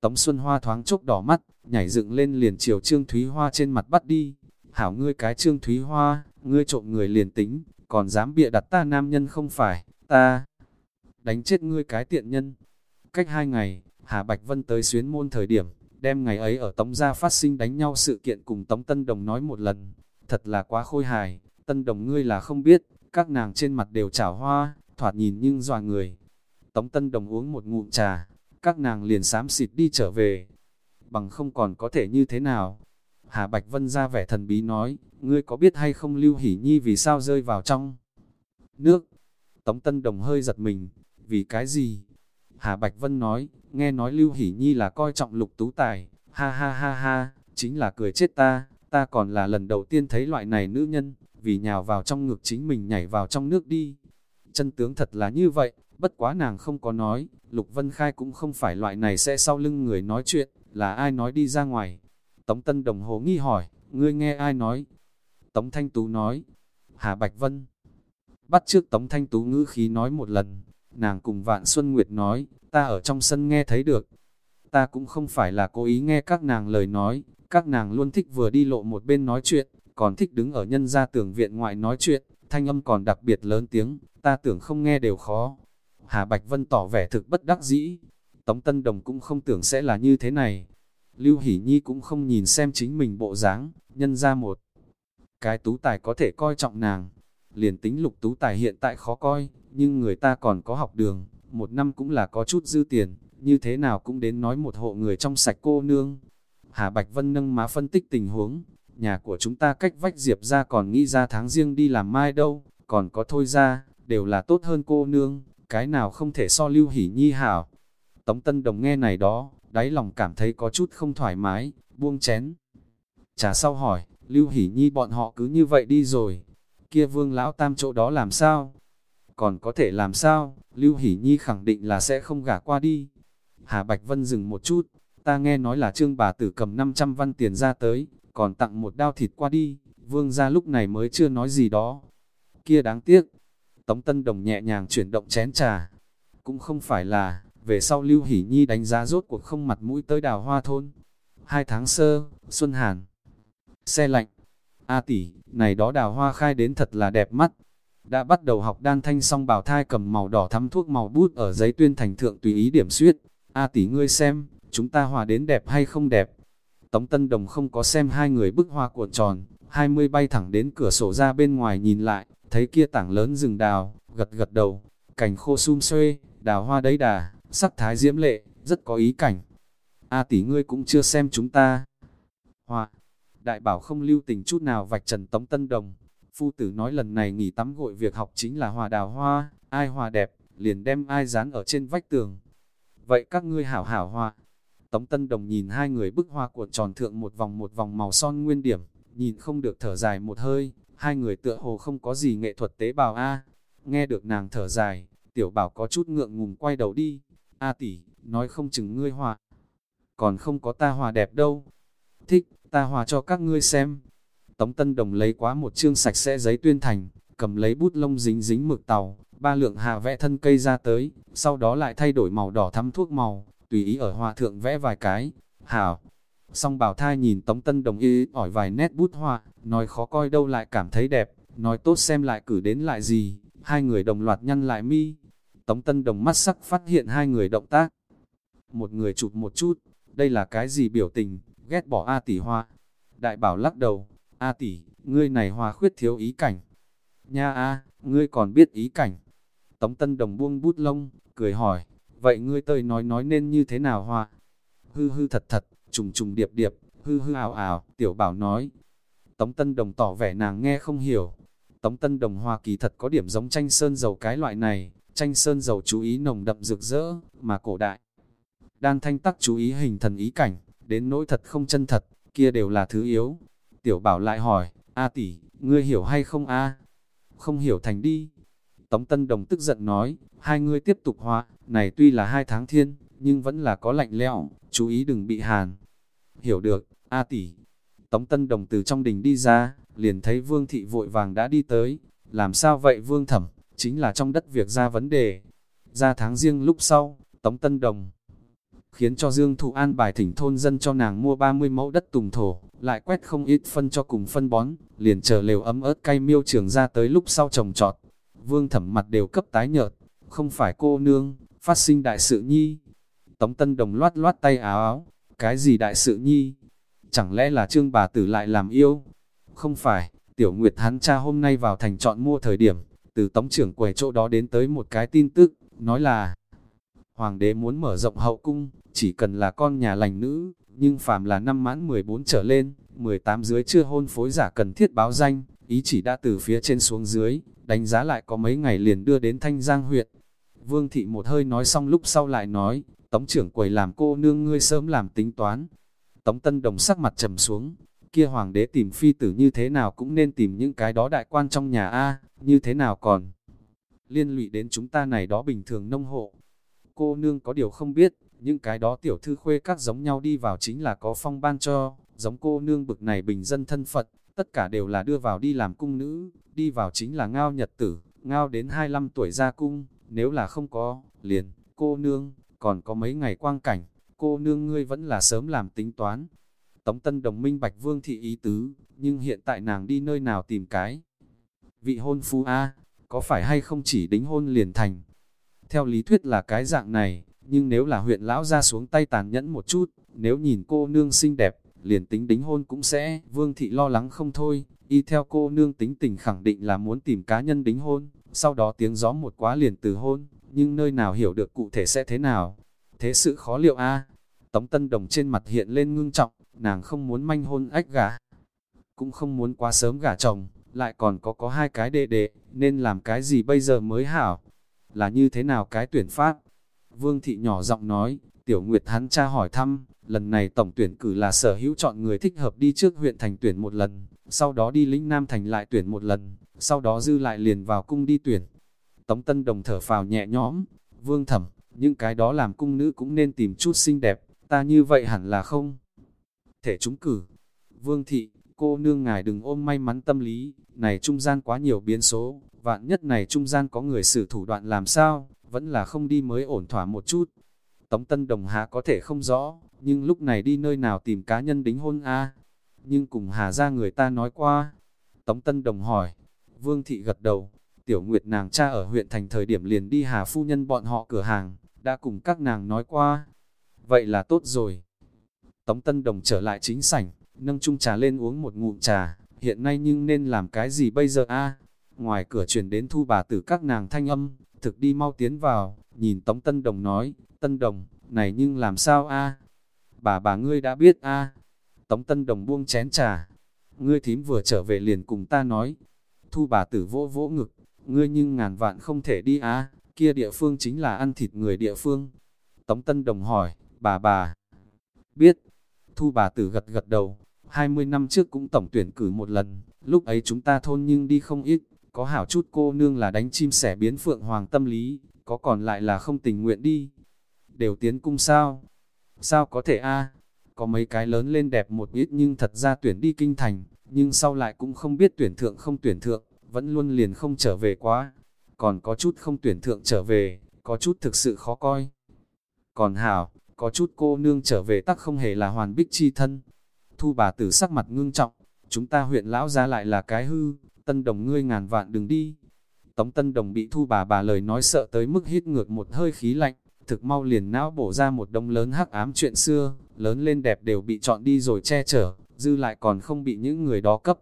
Tống Xuân Hoa thoáng chốc đỏ mắt, nhảy dựng lên liền chiều Trương Thúy Hoa trên mặt bắt đi. Hảo ngươi cái Trương Thúy Hoa, ngươi trộm người liền tính, còn dám bịa đặt ta nam nhân không phải, ta đánh chết ngươi cái tiện nhân. Cách hai ngày, Hà Bạch Vân tới xuyến môn thời điểm, đem ngày ấy ở Tống Gia phát sinh đánh nhau sự kiện cùng Tống Tân Đồng nói một lần. Thật là quá khôi hài, Tân Đồng ngươi là không biết, các nàng trên mặt đều trảo hoa, thoạt nhìn nhưng dòa người. Tống Tân Đồng uống một ngụm trà, các nàng liền xám xịt đi trở về. Bằng không còn có thể như thế nào? Hà Bạch Vân ra vẻ thần bí nói, ngươi có biết hay không Lưu Hỷ Nhi vì sao rơi vào trong nước? Tống Tân Đồng hơi giật mình, vì cái gì? Hà Bạch Vân nói, nghe nói Lưu Hỷ Nhi là coi trọng lục tú tài, ha ha ha ha, chính là cười chết ta, ta còn là lần đầu tiên thấy loại này nữ nhân, vì nhào vào trong ngực chính mình nhảy vào trong nước đi. Chân tướng thật là như vậy, bất quá nàng không có nói, Lục Vân Khai cũng không phải loại này sẽ sau lưng người nói chuyện, là ai nói đi ra ngoài. Tống Tân Đồng hồ nghi hỏi, ngươi nghe ai nói? Tống Thanh Tú nói, Hà Bạch Vân. Bắt trước Tống Thanh Tú ngữ khí nói một lần, nàng cùng Vạn Xuân Nguyệt nói, ta ở trong sân nghe thấy được. Ta cũng không phải là cố ý nghe các nàng lời nói, các nàng luôn thích vừa đi lộ một bên nói chuyện, còn thích đứng ở nhân gia tưởng viện ngoại nói chuyện, thanh âm còn đặc biệt lớn tiếng, ta tưởng không nghe đều khó. Hà Bạch Vân tỏ vẻ thực bất đắc dĩ, Tống Tân Đồng cũng không tưởng sẽ là như thế này. Lưu Hỷ Nhi cũng không nhìn xem chính mình bộ dáng, nhân ra một. Cái tú tài có thể coi trọng nàng, liền tính lục tú tài hiện tại khó coi, nhưng người ta còn có học đường, một năm cũng là có chút dư tiền, như thế nào cũng đến nói một hộ người trong sạch cô nương. Hà Bạch Vân nâng má phân tích tình huống, nhà của chúng ta cách vách Diệp ra còn nghĩ ra tháng riêng đi làm mai đâu, còn có thôi ra, đều là tốt hơn cô nương, cái nào không thể so lưu hỉ nhi hảo. Tống Tân Đồng nghe này đó, đáy lòng cảm thấy có chút không thoải mái, buông chén. Trả sau hỏi, lưu hỉ nhi bọn họ cứ như vậy đi rồi, kia vương lão tam chỗ đó làm sao? Còn có thể làm sao? Lưu hỷ nhi khẳng định là sẽ không gả qua đi. Hà Bạch Vân dừng một chút, ta nghe nói là trương bà tử cầm 500 văn tiền ra tới, còn tặng một đao thịt qua đi, vương ra lúc này mới chưa nói gì đó. Kia đáng tiếc, Tống Tân Đồng nhẹ nhàng chuyển động chén trà. Cũng không phải là, về sau Lưu Hỷ Nhi đánh giá rốt cuộc không mặt mũi tới đào hoa thôn. Hai tháng sơ, Xuân Hàn. Xe lạnh. A tỷ, này đó đào hoa khai đến thật là đẹp mắt. Đã bắt đầu học đan thanh xong bảo thai cầm màu đỏ thắm thuốc màu bút ở giấy tuyên thành thượng tùy ý điểm suyết. A tỷ ngươi xem, chúng ta hòa đến đẹp hay không đẹp. Tống Tân Đồng không có xem hai người bức hoa cuộn tròn, hai mươi bay thẳng đến cửa sổ ra bên ngoài nhìn lại, thấy kia tảng lớn rừng đào, gật gật đầu, cảnh khô sum xuê, đào hoa đấy đà, sắc thái diễm lệ, rất có ý cảnh. A tỷ ngươi cũng chưa xem chúng ta. Hoa, đại bảo không lưu tình chút nào vạch trần Tống Tân Đồng. Phu tử nói lần này nghỉ tắm gội việc học chính là hòa đào hoa, ai hòa đẹp, liền đem ai dán ở trên vách tường. Vậy các ngươi hảo hảo hoa, Tống Tân Đồng nhìn hai người bức hoa cuộn tròn thượng một vòng một vòng màu son nguyên điểm, nhìn không được thở dài một hơi, hai người tựa hồ không có gì nghệ thuật tế bào a. Nghe được nàng thở dài, tiểu bảo có chút ngượng ngùng quay đầu đi. A tỷ, nói không chừng ngươi hòa, còn không có ta hòa đẹp đâu. Thích, ta hòa cho các ngươi xem. Tống Tân Đồng lấy quá một chương sạch sẽ giấy tuyên thành, cầm lấy bút lông dính dính mực tàu, ba lượng hạ vẽ thân cây ra tới, sau đó lại thay đổi màu đỏ thắm thuốc màu, tùy ý ở hòa thượng vẽ vài cái. Hảo! Song bảo thai nhìn Tống Tân Đồng y ỏi vài nét bút họa, nói khó coi đâu lại cảm thấy đẹp, nói tốt xem lại cử đến lại gì, hai người đồng loạt nhăn lại mi. Tống Tân Đồng mắt sắc phát hiện hai người động tác. Một người chụp một chút, đây là cái gì biểu tình, ghét bỏ A tỷ hoa. Đại bảo lắc đầu, A tỷ, ngươi này hòa khuyết thiếu ý cảnh. Nha A, ngươi còn biết ý cảnh. Tống Tân Đồng buông bút lông, cười hỏi, vậy ngươi tơi nói nói nên như thế nào hoa? Hư hư thật thật, trùng trùng điệp điệp, hư hư ảo ảo, tiểu bảo nói. Tống Tân Đồng tỏ vẻ nàng nghe không hiểu. Tống Tân Đồng hoa kỳ thật có điểm giống tranh sơn dầu cái loại này, tranh sơn dầu chú ý nồng đậm rực rỡ, mà cổ đại. Đan thanh tắc chú ý hình thần ý cảnh, đến nỗi thật không chân thật, kia đều là thứ yếu. Tiểu bảo lại hỏi, A tỷ, ngươi hiểu hay không a? Không hiểu thành đi. Tống Tân Đồng tức giận nói, hai ngươi tiếp tục hóa, này tuy là hai tháng thiên, nhưng vẫn là có lạnh lẽo, chú ý đừng bị hàn. Hiểu được, A tỷ. Tống Tân Đồng từ trong đình đi ra, liền thấy Vương Thị vội vàng đã đi tới. Làm sao vậy Vương Thẩm, chính là trong đất việc ra vấn đề. Ra tháng riêng lúc sau, Tống Tân Đồng khiến cho Dương Thụ An bài thỉnh thôn dân cho nàng mua 30 mẫu đất tùng thổ, lại quét không ít phân cho cùng phân bón, liền chờ lều ấm ớt cay miêu trường ra tới lúc sau trồng trọt. Vương thẩm mặt đều cấp tái nhợt, không phải cô nương, phát sinh đại sự nhi. Tống Tân Đồng loát loát tay áo áo, cái gì đại sự nhi? Chẳng lẽ là trương bà tử lại làm yêu? Không phải, tiểu nguyệt hắn cha hôm nay vào thành chọn mua thời điểm, từ tống trưởng quầy chỗ đó đến tới một cái tin tức, nói là Hoàng đế muốn mở rộng hậu cung, chỉ cần là con nhà lành nữ, nhưng phàm là năm mãn 14 trở lên, 18 dưới chưa hôn phối giả cần thiết báo danh, ý chỉ đã từ phía trên xuống dưới, đánh giá lại có mấy ngày liền đưa đến Thanh Giang huyện. Vương thị một hơi nói xong lúc sau lại nói, tống trưởng quầy làm cô nương ngươi sớm làm tính toán. Tống Tân Đồng sắc mặt trầm xuống, kia hoàng đế tìm phi tử như thế nào cũng nên tìm những cái đó đại quan trong nhà A, như thế nào còn liên lụy đến chúng ta này đó bình thường nông hộ. Cô nương có điều không biết, những cái đó tiểu thư khuê các giống nhau đi vào chính là có phong ban cho, giống cô nương bực này bình dân thân Phật, tất cả đều là đưa vào đi làm cung nữ, đi vào chính là ngao nhật tử, ngao đến 25 tuổi ra cung, nếu là không có, liền, cô nương, còn có mấy ngày quang cảnh, cô nương ngươi vẫn là sớm làm tính toán. Tống Tân Đồng minh Bạch Vương thị ý tứ, nhưng hiện tại nàng đi nơi nào tìm cái. Vị hôn phu A, có phải hay không chỉ đính hôn liền thành? Theo lý thuyết là cái dạng này, nhưng nếu là huyện lão ra xuống tay tàn nhẫn một chút, nếu nhìn cô nương xinh đẹp, liền tính đính hôn cũng sẽ, vương thị lo lắng không thôi, y theo cô nương tính tình khẳng định là muốn tìm cá nhân đính hôn, sau đó tiếng gió một quá liền từ hôn, nhưng nơi nào hiểu được cụ thể sẽ thế nào. Thế sự khó liệu a Tống Tân Đồng trên mặt hiện lên ngưng trọng, nàng không muốn manh hôn ách gà, cũng không muốn quá sớm gả chồng, lại còn có có hai cái đệ đệ, nên làm cái gì bây giờ mới hảo? Là như thế nào cái tuyển pháp? Vương thị nhỏ giọng nói, Tiểu Nguyệt hắn cha hỏi thăm, lần này tổng tuyển cử là sở hữu chọn người thích hợp đi trước huyện thành tuyển một lần, sau đó đi lĩnh Nam thành lại tuyển một lần, sau đó dư lại liền vào cung đi tuyển. Tống Tân Đồng thở phào nhẹ nhõm, Vương thẩm, những cái đó làm cung nữ cũng nên tìm chút xinh đẹp, ta như vậy hẳn là không thể trúng cử. Vương thị, cô nương ngài đừng ôm may mắn tâm lý, này trung gian quá nhiều biến số, vạn nhất này trung gian có người xử thủ đoạn làm sao, vẫn là không đi mới ổn thỏa một chút. Tống Tân Đồng Hà có thể không rõ, nhưng lúc này đi nơi nào tìm cá nhân đính hôn a Nhưng cùng Hà ra người ta nói qua. Tống Tân Đồng hỏi, Vương Thị gật đầu, Tiểu Nguyệt nàng cha ở huyện thành thời điểm liền đi Hà phu nhân bọn họ cửa hàng, đã cùng các nàng nói qua. Vậy là tốt rồi. Tống Tân Đồng trở lại chính sảnh, nâng chung trà lên uống một ngụm trà, hiện nay nhưng nên làm cái gì bây giờ a Ngoài cửa truyền đến thu bà tử các nàng thanh âm, thực đi mau tiến vào, nhìn Tống Tân Đồng nói, Tân Đồng, này nhưng làm sao a? Bà bà ngươi đã biết a? Tống Tân Đồng buông chén trà, ngươi thím vừa trở về liền cùng ta nói, thu bà tử vỗ vỗ ngực, ngươi nhưng ngàn vạn không thể đi a kia địa phương chính là ăn thịt người địa phương. Tống Tân Đồng hỏi, bà bà, biết, thu bà tử gật gật đầu, 20 năm trước cũng tổng tuyển cử một lần, lúc ấy chúng ta thôn nhưng đi không ít, có hảo chút cô nương là đánh chim sẻ biến phượng hoàng tâm lý, có còn lại là không tình nguyện đi. Đều tiến cung sao? sao có thể a Có mấy cái lớn lên đẹp một ít nhưng thật ra tuyển đi kinh thành, nhưng sau lại cũng không biết tuyển thượng không tuyển thượng, vẫn luôn liền không trở về quá. Còn có chút không tuyển thượng trở về, có chút thực sự khó coi. Còn hảo, có chút cô nương trở về tắc không hề là hoàn bích chi thân. Thu bà tử sắc mặt ngưng trọng, chúng ta huyện lão ra lại là cái hư, tân đồng ngươi ngàn vạn đừng đi. Tống tân đồng bị thu bà bà lời nói sợ tới mức hít ngược một hơi khí lạnh, thực mau liền não bổ ra một đông lớn hắc ám chuyện xưa, lớn lên đẹp đều bị chọn đi rồi che chở, dư lại còn không bị những người đó cấp.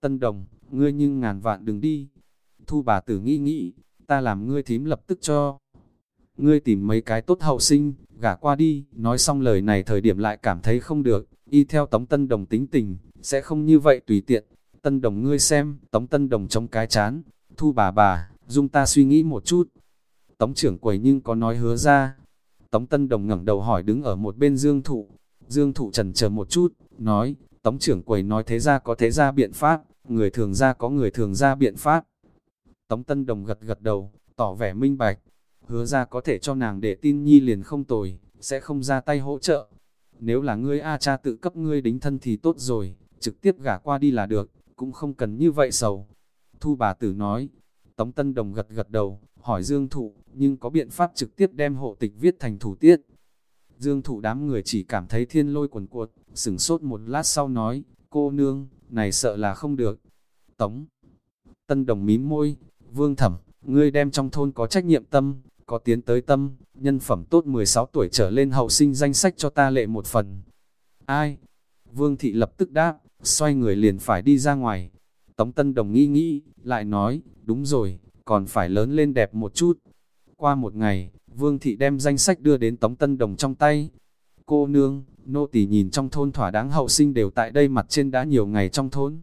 Tân đồng, ngươi nhưng ngàn vạn đừng đi. Thu bà tử nghĩ nghĩ, ta làm ngươi thím lập tức cho. Ngươi tìm mấy cái tốt hậu sinh, gả qua đi, nói xong lời này thời điểm lại cảm thấy không được, y theo tống tân đồng tính tình, sẽ không như vậy tùy tiện. Tân đồng ngươi xem, tống tân đồng trong cái chán, thu bà bà, dung ta suy nghĩ một chút. Tống trưởng quầy nhưng có nói hứa ra. Tống tân đồng ngẩng đầu hỏi đứng ở một bên dương thụ. Dương thụ trần chờ một chút, nói, tống trưởng quầy nói thế ra có thế ra biện pháp, người thường ra có người thường ra biện pháp. Tống tân đồng gật gật đầu, tỏ vẻ minh bạch, hứa ra có thể cho nàng để tin nhi liền không tồi, sẽ không ra tay hỗ trợ. Nếu là ngươi A cha tự cấp ngươi đính thân thì tốt rồi, trực tiếp gả qua đi là được, cũng không cần như vậy sầu. Thu bà tử nói, Tống Tân Đồng gật gật đầu, hỏi Dương Thụ, nhưng có biện pháp trực tiếp đem hộ tịch viết thành thủ tiết. Dương Thụ đám người chỉ cảm thấy thiên lôi quần cuột, sửng sốt một lát sau nói, cô nương, này sợ là không được. Tống Tân Đồng mím môi, vương thẩm, ngươi đem trong thôn có trách nhiệm tâm, có tiến tới tâm, nhân phẩm tốt 16 tuổi trở lên hậu sinh danh sách cho ta lệ một phần. Ai? Vương thị lập tức đáp, xoay người liền phải đi ra ngoài. Tống Tân Đồng nghĩ nghĩ, lại nói, đúng rồi, còn phải lớn lên đẹp một chút. Qua một ngày, Vương thị đem danh sách đưa đến Tống Tân Đồng trong tay. Cô nương, nô tỳ nhìn trong thôn thỏa đáng hậu sinh đều tại đây mặt trên đã nhiều ngày trong thôn.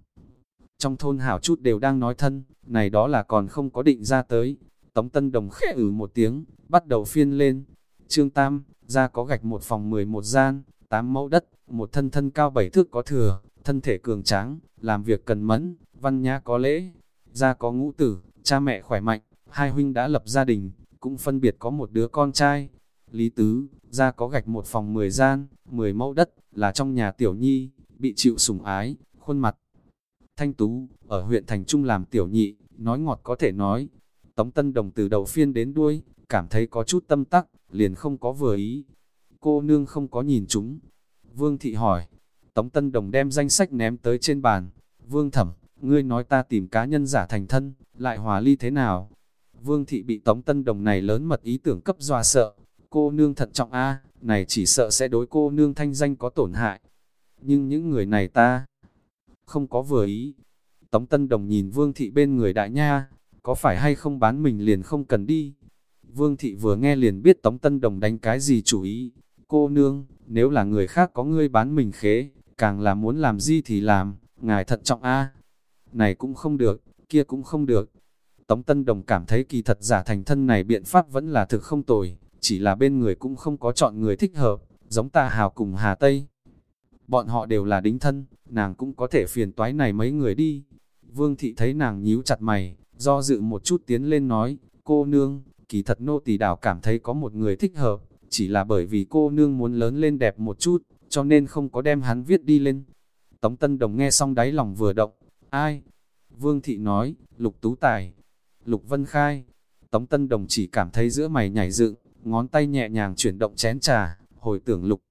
Trong thôn hảo chút đều đang nói thân, này đó là còn không có định ra tới. Tống Tân Đồng khẽ ử một tiếng, bắt đầu phiên lên. Trương Tam, ra có gạch một phòng 11 gian, 8 mẫu đất, một thân thân cao bảy thước có thừa, thân thể cường tráng, làm việc cần mẫn, văn nhã có lễ. gia có ngũ tử, cha mẹ khỏe mạnh, hai huynh đã lập gia đình, cũng phân biệt có một đứa con trai. Lý Tứ, gia có gạch một phòng 10 gian, 10 mẫu đất, là trong nhà tiểu nhi, bị chịu sủng ái, khuôn mặt. Thanh Tú, ở huyện Thành Trung làm tiểu nhị, nói ngọt có thể nói. Tống Tân Đồng từ đầu phiên đến đuôi, cảm thấy có chút tâm tắc, liền không có vừa ý. Cô nương không có nhìn chúng. Vương Thị hỏi, Tống Tân Đồng đem danh sách ném tới trên bàn. Vương Thẩm, ngươi nói ta tìm cá nhân giả thành thân, lại hòa ly thế nào? Vương Thị bị Tống Tân Đồng này lớn mật ý tưởng cấp dọa sợ. Cô nương thận trọng a này chỉ sợ sẽ đối cô nương thanh danh có tổn hại. Nhưng những người này ta không có vừa ý. Tống Tân Đồng nhìn Vương Thị bên người đại nha, có phải hay không bán mình liền không cần đi. Vương Thị vừa nghe liền biết Tống Tân Đồng đánh cái gì chủ ý. Cô nương, nếu là người khác có ngươi bán mình khế, càng là muốn làm gì thì làm, ngài thận trọng a Này cũng không được, kia cũng không được. Tống Tân Đồng cảm thấy kỳ thật giả thành thân này biện pháp vẫn là thực không tồi, chỉ là bên người cũng không có chọn người thích hợp, giống ta hào cùng Hà Tây. Bọn họ đều là đính thân, nàng cũng có thể phiền toái này mấy người đi. Vương thị thấy nàng nhíu chặt mày, do dự một chút tiến lên nói, cô nương, kỳ thật nô tỳ đảo cảm thấy có một người thích hợp, chỉ là bởi vì cô nương muốn lớn lên đẹp một chút, cho nên không có đem hắn viết đi lên. Tống Tân Đồng nghe xong đáy lòng vừa động, ai? Vương thị nói, Lục Tú Tài, Lục Vân Khai. Tống Tân Đồng chỉ cảm thấy giữa mày nhảy dựng, ngón tay nhẹ nhàng chuyển động chén trà, hồi tưởng Lục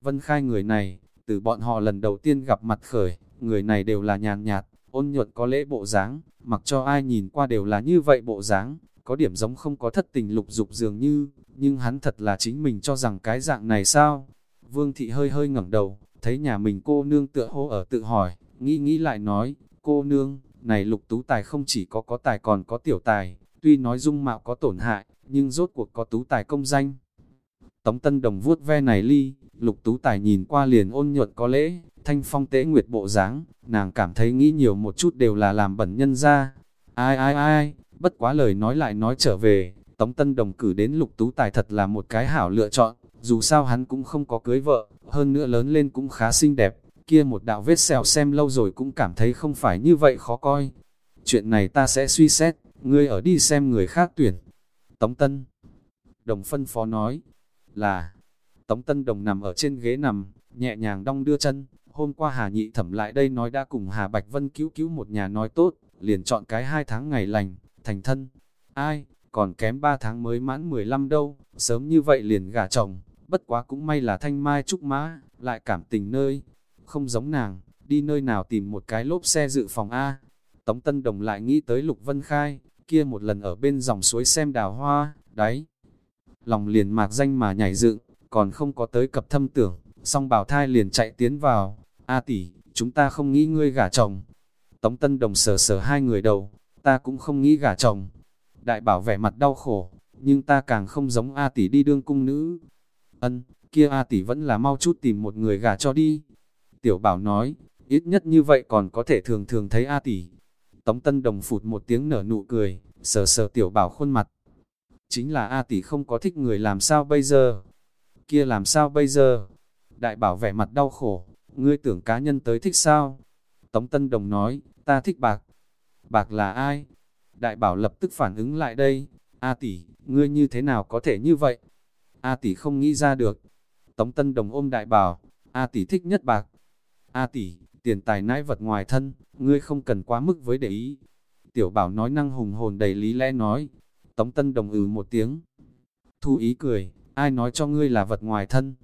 Vân Khai người này, từ bọn họ lần đầu tiên gặp mặt khởi, người này đều là nhàn nhạt, ôn nhuận có lễ bộ dáng, mặc cho ai nhìn qua đều là như vậy bộ dáng, có điểm giống không có thất tình lục dục dường như, nhưng hắn thật là chính mình cho rằng cái dạng này sao? Vương thị hơi hơi ngẩng đầu, thấy nhà mình cô nương tựa hô ở tự hỏi, nghĩ nghĩ lại nói, cô nương, này lục tú tài không chỉ có có tài còn có tiểu tài, tuy nói dung mạo có tổn hại, nhưng rốt cuộc có tú tài công danh. Tống Tân Đồng vuốt ve này ly, lục tú tài nhìn qua liền ôn nhuận có lễ, thanh phong tế nguyệt bộ dáng nàng cảm thấy nghĩ nhiều một chút đều là làm bẩn nhân ra. Ai ai ai, bất quá lời nói lại nói trở về, Tống Tân Đồng cử đến lục tú tài thật là một cái hảo lựa chọn, dù sao hắn cũng không có cưới vợ, hơn nữa lớn lên cũng khá xinh đẹp, kia một đạo vết sẹo xem lâu rồi cũng cảm thấy không phải như vậy khó coi. Chuyện này ta sẽ suy xét, ngươi ở đi xem người khác tuyển. Tống Tân Đồng phân phó nói, là, Tống Tân Đồng nằm ở trên ghế nằm, nhẹ nhàng đong đưa chân, hôm qua Hà Nhị Thẩm lại đây nói đã cùng Hà Bạch Vân cứu cứu một nhà nói tốt, liền chọn cái hai tháng ngày lành, thành thân. Ai, còn kém ba tháng mới mãn 15 đâu, sớm như vậy liền gả chồng, bất quá cũng may là thanh mai trúc mã, lại cảm tình nơi, không giống nàng, đi nơi nào tìm một cái lốp xe dự phòng A. Tống Tân Đồng lại nghĩ tới Lục Vân Khai, kia một lần ở bên dòng suối xem đào hoa, đấy. Lòng liền mạc danh mà nhảy dựng, còn không có tới cập thâm tưởng, song bảo thai liền chạy tiến vào, A tỷ, chúng ta không nghĩ ngươi gả chồng. Tống Tân Đồng sờ sờ hai người đầu, ta cũng không nghĩ gả chồng. Đại bảo vẻ mặt đau khổ, nhưng ta càng không giống A tỷ đi đương cung nữ. Ân, kia A tỷ vẫn là mau chút tìm một người gả cho đi. Tiểu bảo nói, ít nhất như vậy còn có thể thường thường thấy A tỷ. Tống Tân Đồng phụt một tiếng nở nụ cười, sờ sờ tiểu bảo khuôn mặt. Chính là A tỷ không có thích người làm sao bây giờ? Kia làm sao bây giờ? Đại bảo vẻ mặt đau khổ, ngươi tưởng cá nhân tới thích sao? Tống Tân Đồng nói, ta thích bạc. Bạc là ai? Đại bảo lập tức phản ứng lại đây. A tỷ, ngươi như thế nào có thể như vậy? A tỷ không nghĩ ra được. Tống Tân Đồng ôm đại bảo, A tỷ thích nhất bạc. A tỷ, tiền tài nãi vật ngoài thân, ngươi không cần quá mức với để ý. Tiểu bảo nói năng hùng hồn đầy lý lẽ nói. Tống Tân Đồng ừ một tiếng. Thu ý cười, ai nói cho ngươi là vật ngoài thân?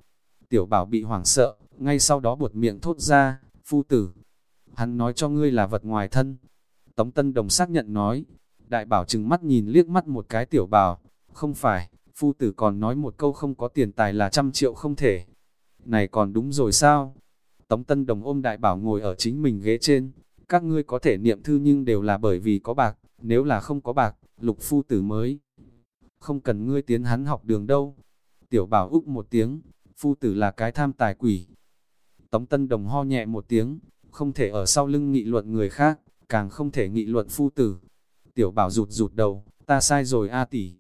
Tiểu bảo bị hoảng sợ, ngay sau đó buột miệng thốt ra, phu tử. Hắn nói cho ngươi là vật ngoài thân. Tống Tân Đồng xác nhận nói, đại bảo chừng mắt nhìn liếc mắt một cái tiểu bảo, không phải, phu tử còn nói một câu không có tiền tài là trăm triệu không thể. Này còn đúng rồi sao? Tống Tân Đồng ôm đại bảo ngồi ở chính mình ghế trên, các ngươi có thể niệm thư nhưng đều là bởi vì có bạc, nếu là không có bạc, lục phu tử mới. Không cần ngươi tiến hắn học đường đâu. Tiểu bảo úc một tiếng, phu tử là cái tham tài quỷ. Tống Tân Đồng ho nhẹ một tiếng, không thể ở sau lưng nghị luận người khác, càng không thể nghị luận phu tử. Tiểu bảo rụt rụt đầu, ta sai rồi a tỷ.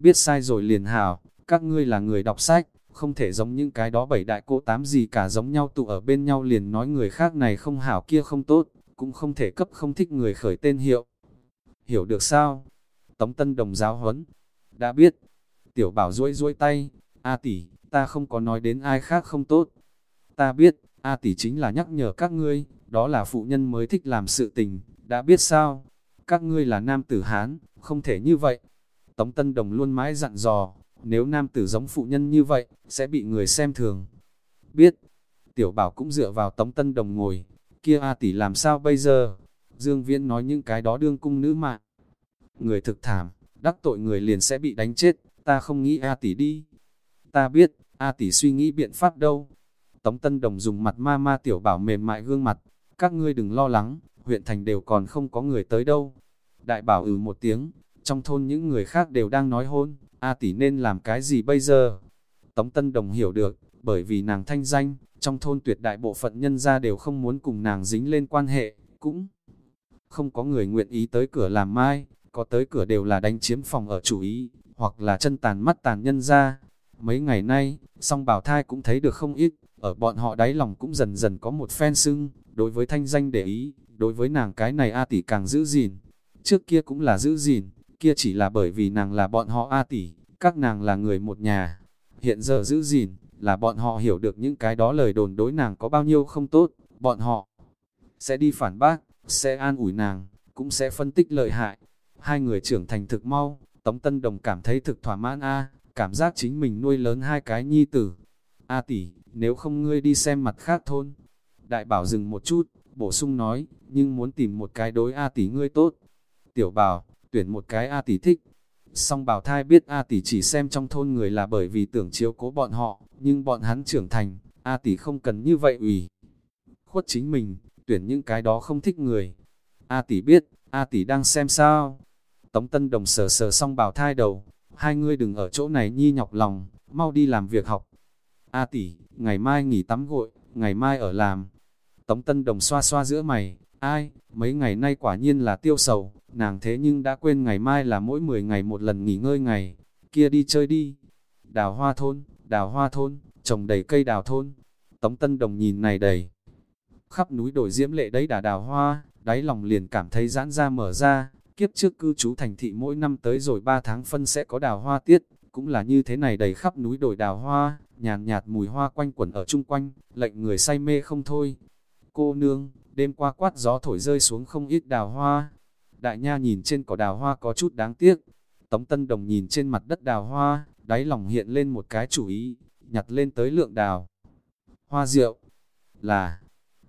Biết sai rồi liền hảo, các ngươi là người đọc sách, không thể giống những cái đó bảy đại cô tám gì cả giống nhau tụ ở bên nhau liền nói người khác này không hảo kia không tốt, cũng không thể cấp không thích người khởi tên hiệu. Hiểu được sao? Tống Tân Đồng giáo huấn. Đã biết. Tiểu bảo duỗi duỗi tay. A tỷ, ta không có nói đến ai khác không tốt. Ta biết, A tỷ chính là nhắc nhở các ngươi, đó là phụ nhân mới thích làm sự tình, đã biết sao? Các ngươi là nam tử Hán, không thể như vậy. Tống Tân Đồng luôn mãi dặn dò, nếu nam tử giống phụ nhân như vậy, sẽ bị người xem thường. Biết, tiểu bảo cũng dựa vào Tống Tân Đồng ngồi, kia A tỷ làm sao bây giờ? Dương Viễn nói những cái đó đương cung nữ mạng. Người thực thảm, đắc tội người liền sẽ bị đánh chết, ta không nghĩ A tỷ đi. Ta biết, A tỷ suy nghĩ biện pháp đâu. Tống Tân Đồng dùng mặt ma ma tiểu bảo mềm mại gương mặt, các ngươi đừng lo lắng, huyện thành đều còn không có người tới đâu. Đại bảo ừ một tiếng, trong thôn những người khác đều đang nói hôn, A tỷ nên làm cái gì bây giờ? Tống Tân Đồng hiểu được, bởi vì nàng thanh danh, trong thôn tuyệt đại bộ phận nhân gia đều không muốn cùng nàng dính lên quan hệ, cũng không có người nguyện ý tới cửa làm mai, có tới cửa đều là đánh chiếm phòng ở chủ ý, hoặc là chân tàn mắt tàn nhân ra. Mấy ngày nay, song bảo thai cũng thấy được không ít, ở bọn họ đáy lòng cũng dần dần có một phen sưng, đối với thanh danh để ý, đối với nàng cái này A tỷ càng giữ gìn. Trước kia cũng là giữ gìn, kia chỉ là bởi vì nàng là bọn họ A tỷ, các nàng là người một nhà. Hiện giờ giữ gìn, là bọn họ hiểu được những cái đó lời đồn đối nàng có bao nhiêu không tốt, bọn họ sẽ đi phản bác, sẽ an ủi nàng, cũng sẽ phân tích lợi hại. Hai người trưởng thành thực mau, Tống Tân Đồng cảm thấy thực thỏa mãn A, cảm giác chính mình nuôi lớn hai cái nhi tử. A tỷ, nếu không ngươi đi xem mặt khác thôn. Đại bảo dừng một chút, bổ sung nói, nhưng muốn tìm một cái đối A tỷ ngươi tốt. Tiểu bảo, tuyển một cái A tỷ thích. Song bảo thai biết A tỷ chỉ xem trong thôn người là bởi vì tưởng chiếu cố bọn họ, nhưng bọn hắn trưởng thành, A tỷ không cần như vậy ủy. Khuất chính mình, tuyển những cái đó không thích người. A tỷ biết, A tỷ đang xem sao. Tống Tân Đồng sờ sờ song bảo thai đầu, hai ngươi đừng ở chỗ này nhi nhọc lòng, mau đi làm việc học. A tỷ, ngày mai nghỉ tắm gội, ngày mai ở làm. Tống Tân Đồng xoa xoa giữa mày, ai, mấy ngày nay quả nhiên là tiêu sầu, nàng thế nhưng đã quên ngày mai là mỗi 10 ngày một lần nghỉ ngơi ngày, kia đi chơi đi. Đào hoa thôn, đào hoa thôn, trồng đầy cây đào thôn. Tống Tân Đồng nhìn này đầy. Khắp núi đồi diễm lệ đấy đà đào hoa, đáy lòng liền cảm thấy giãn ra mở ra, kiếp trước cư trú thành thị mỗi năm tới rồi 3 tháng phân sẽ có đào hoa tiết, cũng là như thế này đầy khắp núi đồi đào hoa, nhàn nhạt mùi hoa quanh quẩn ở chung quanh, lệnh người say mê không thôi. Cô nương, đêm qua quát gió thổi rơi xuống không ít đào hoa. Đại nha nhìn trên cỏ đào hoa có chút đáng tiếc. Tống Tân Đồng nhìn trên mặt đất đào hoa, đáy lòng hiện lên một cái chủ ý, nhặt lên tới lượng đào. Hoa rượu là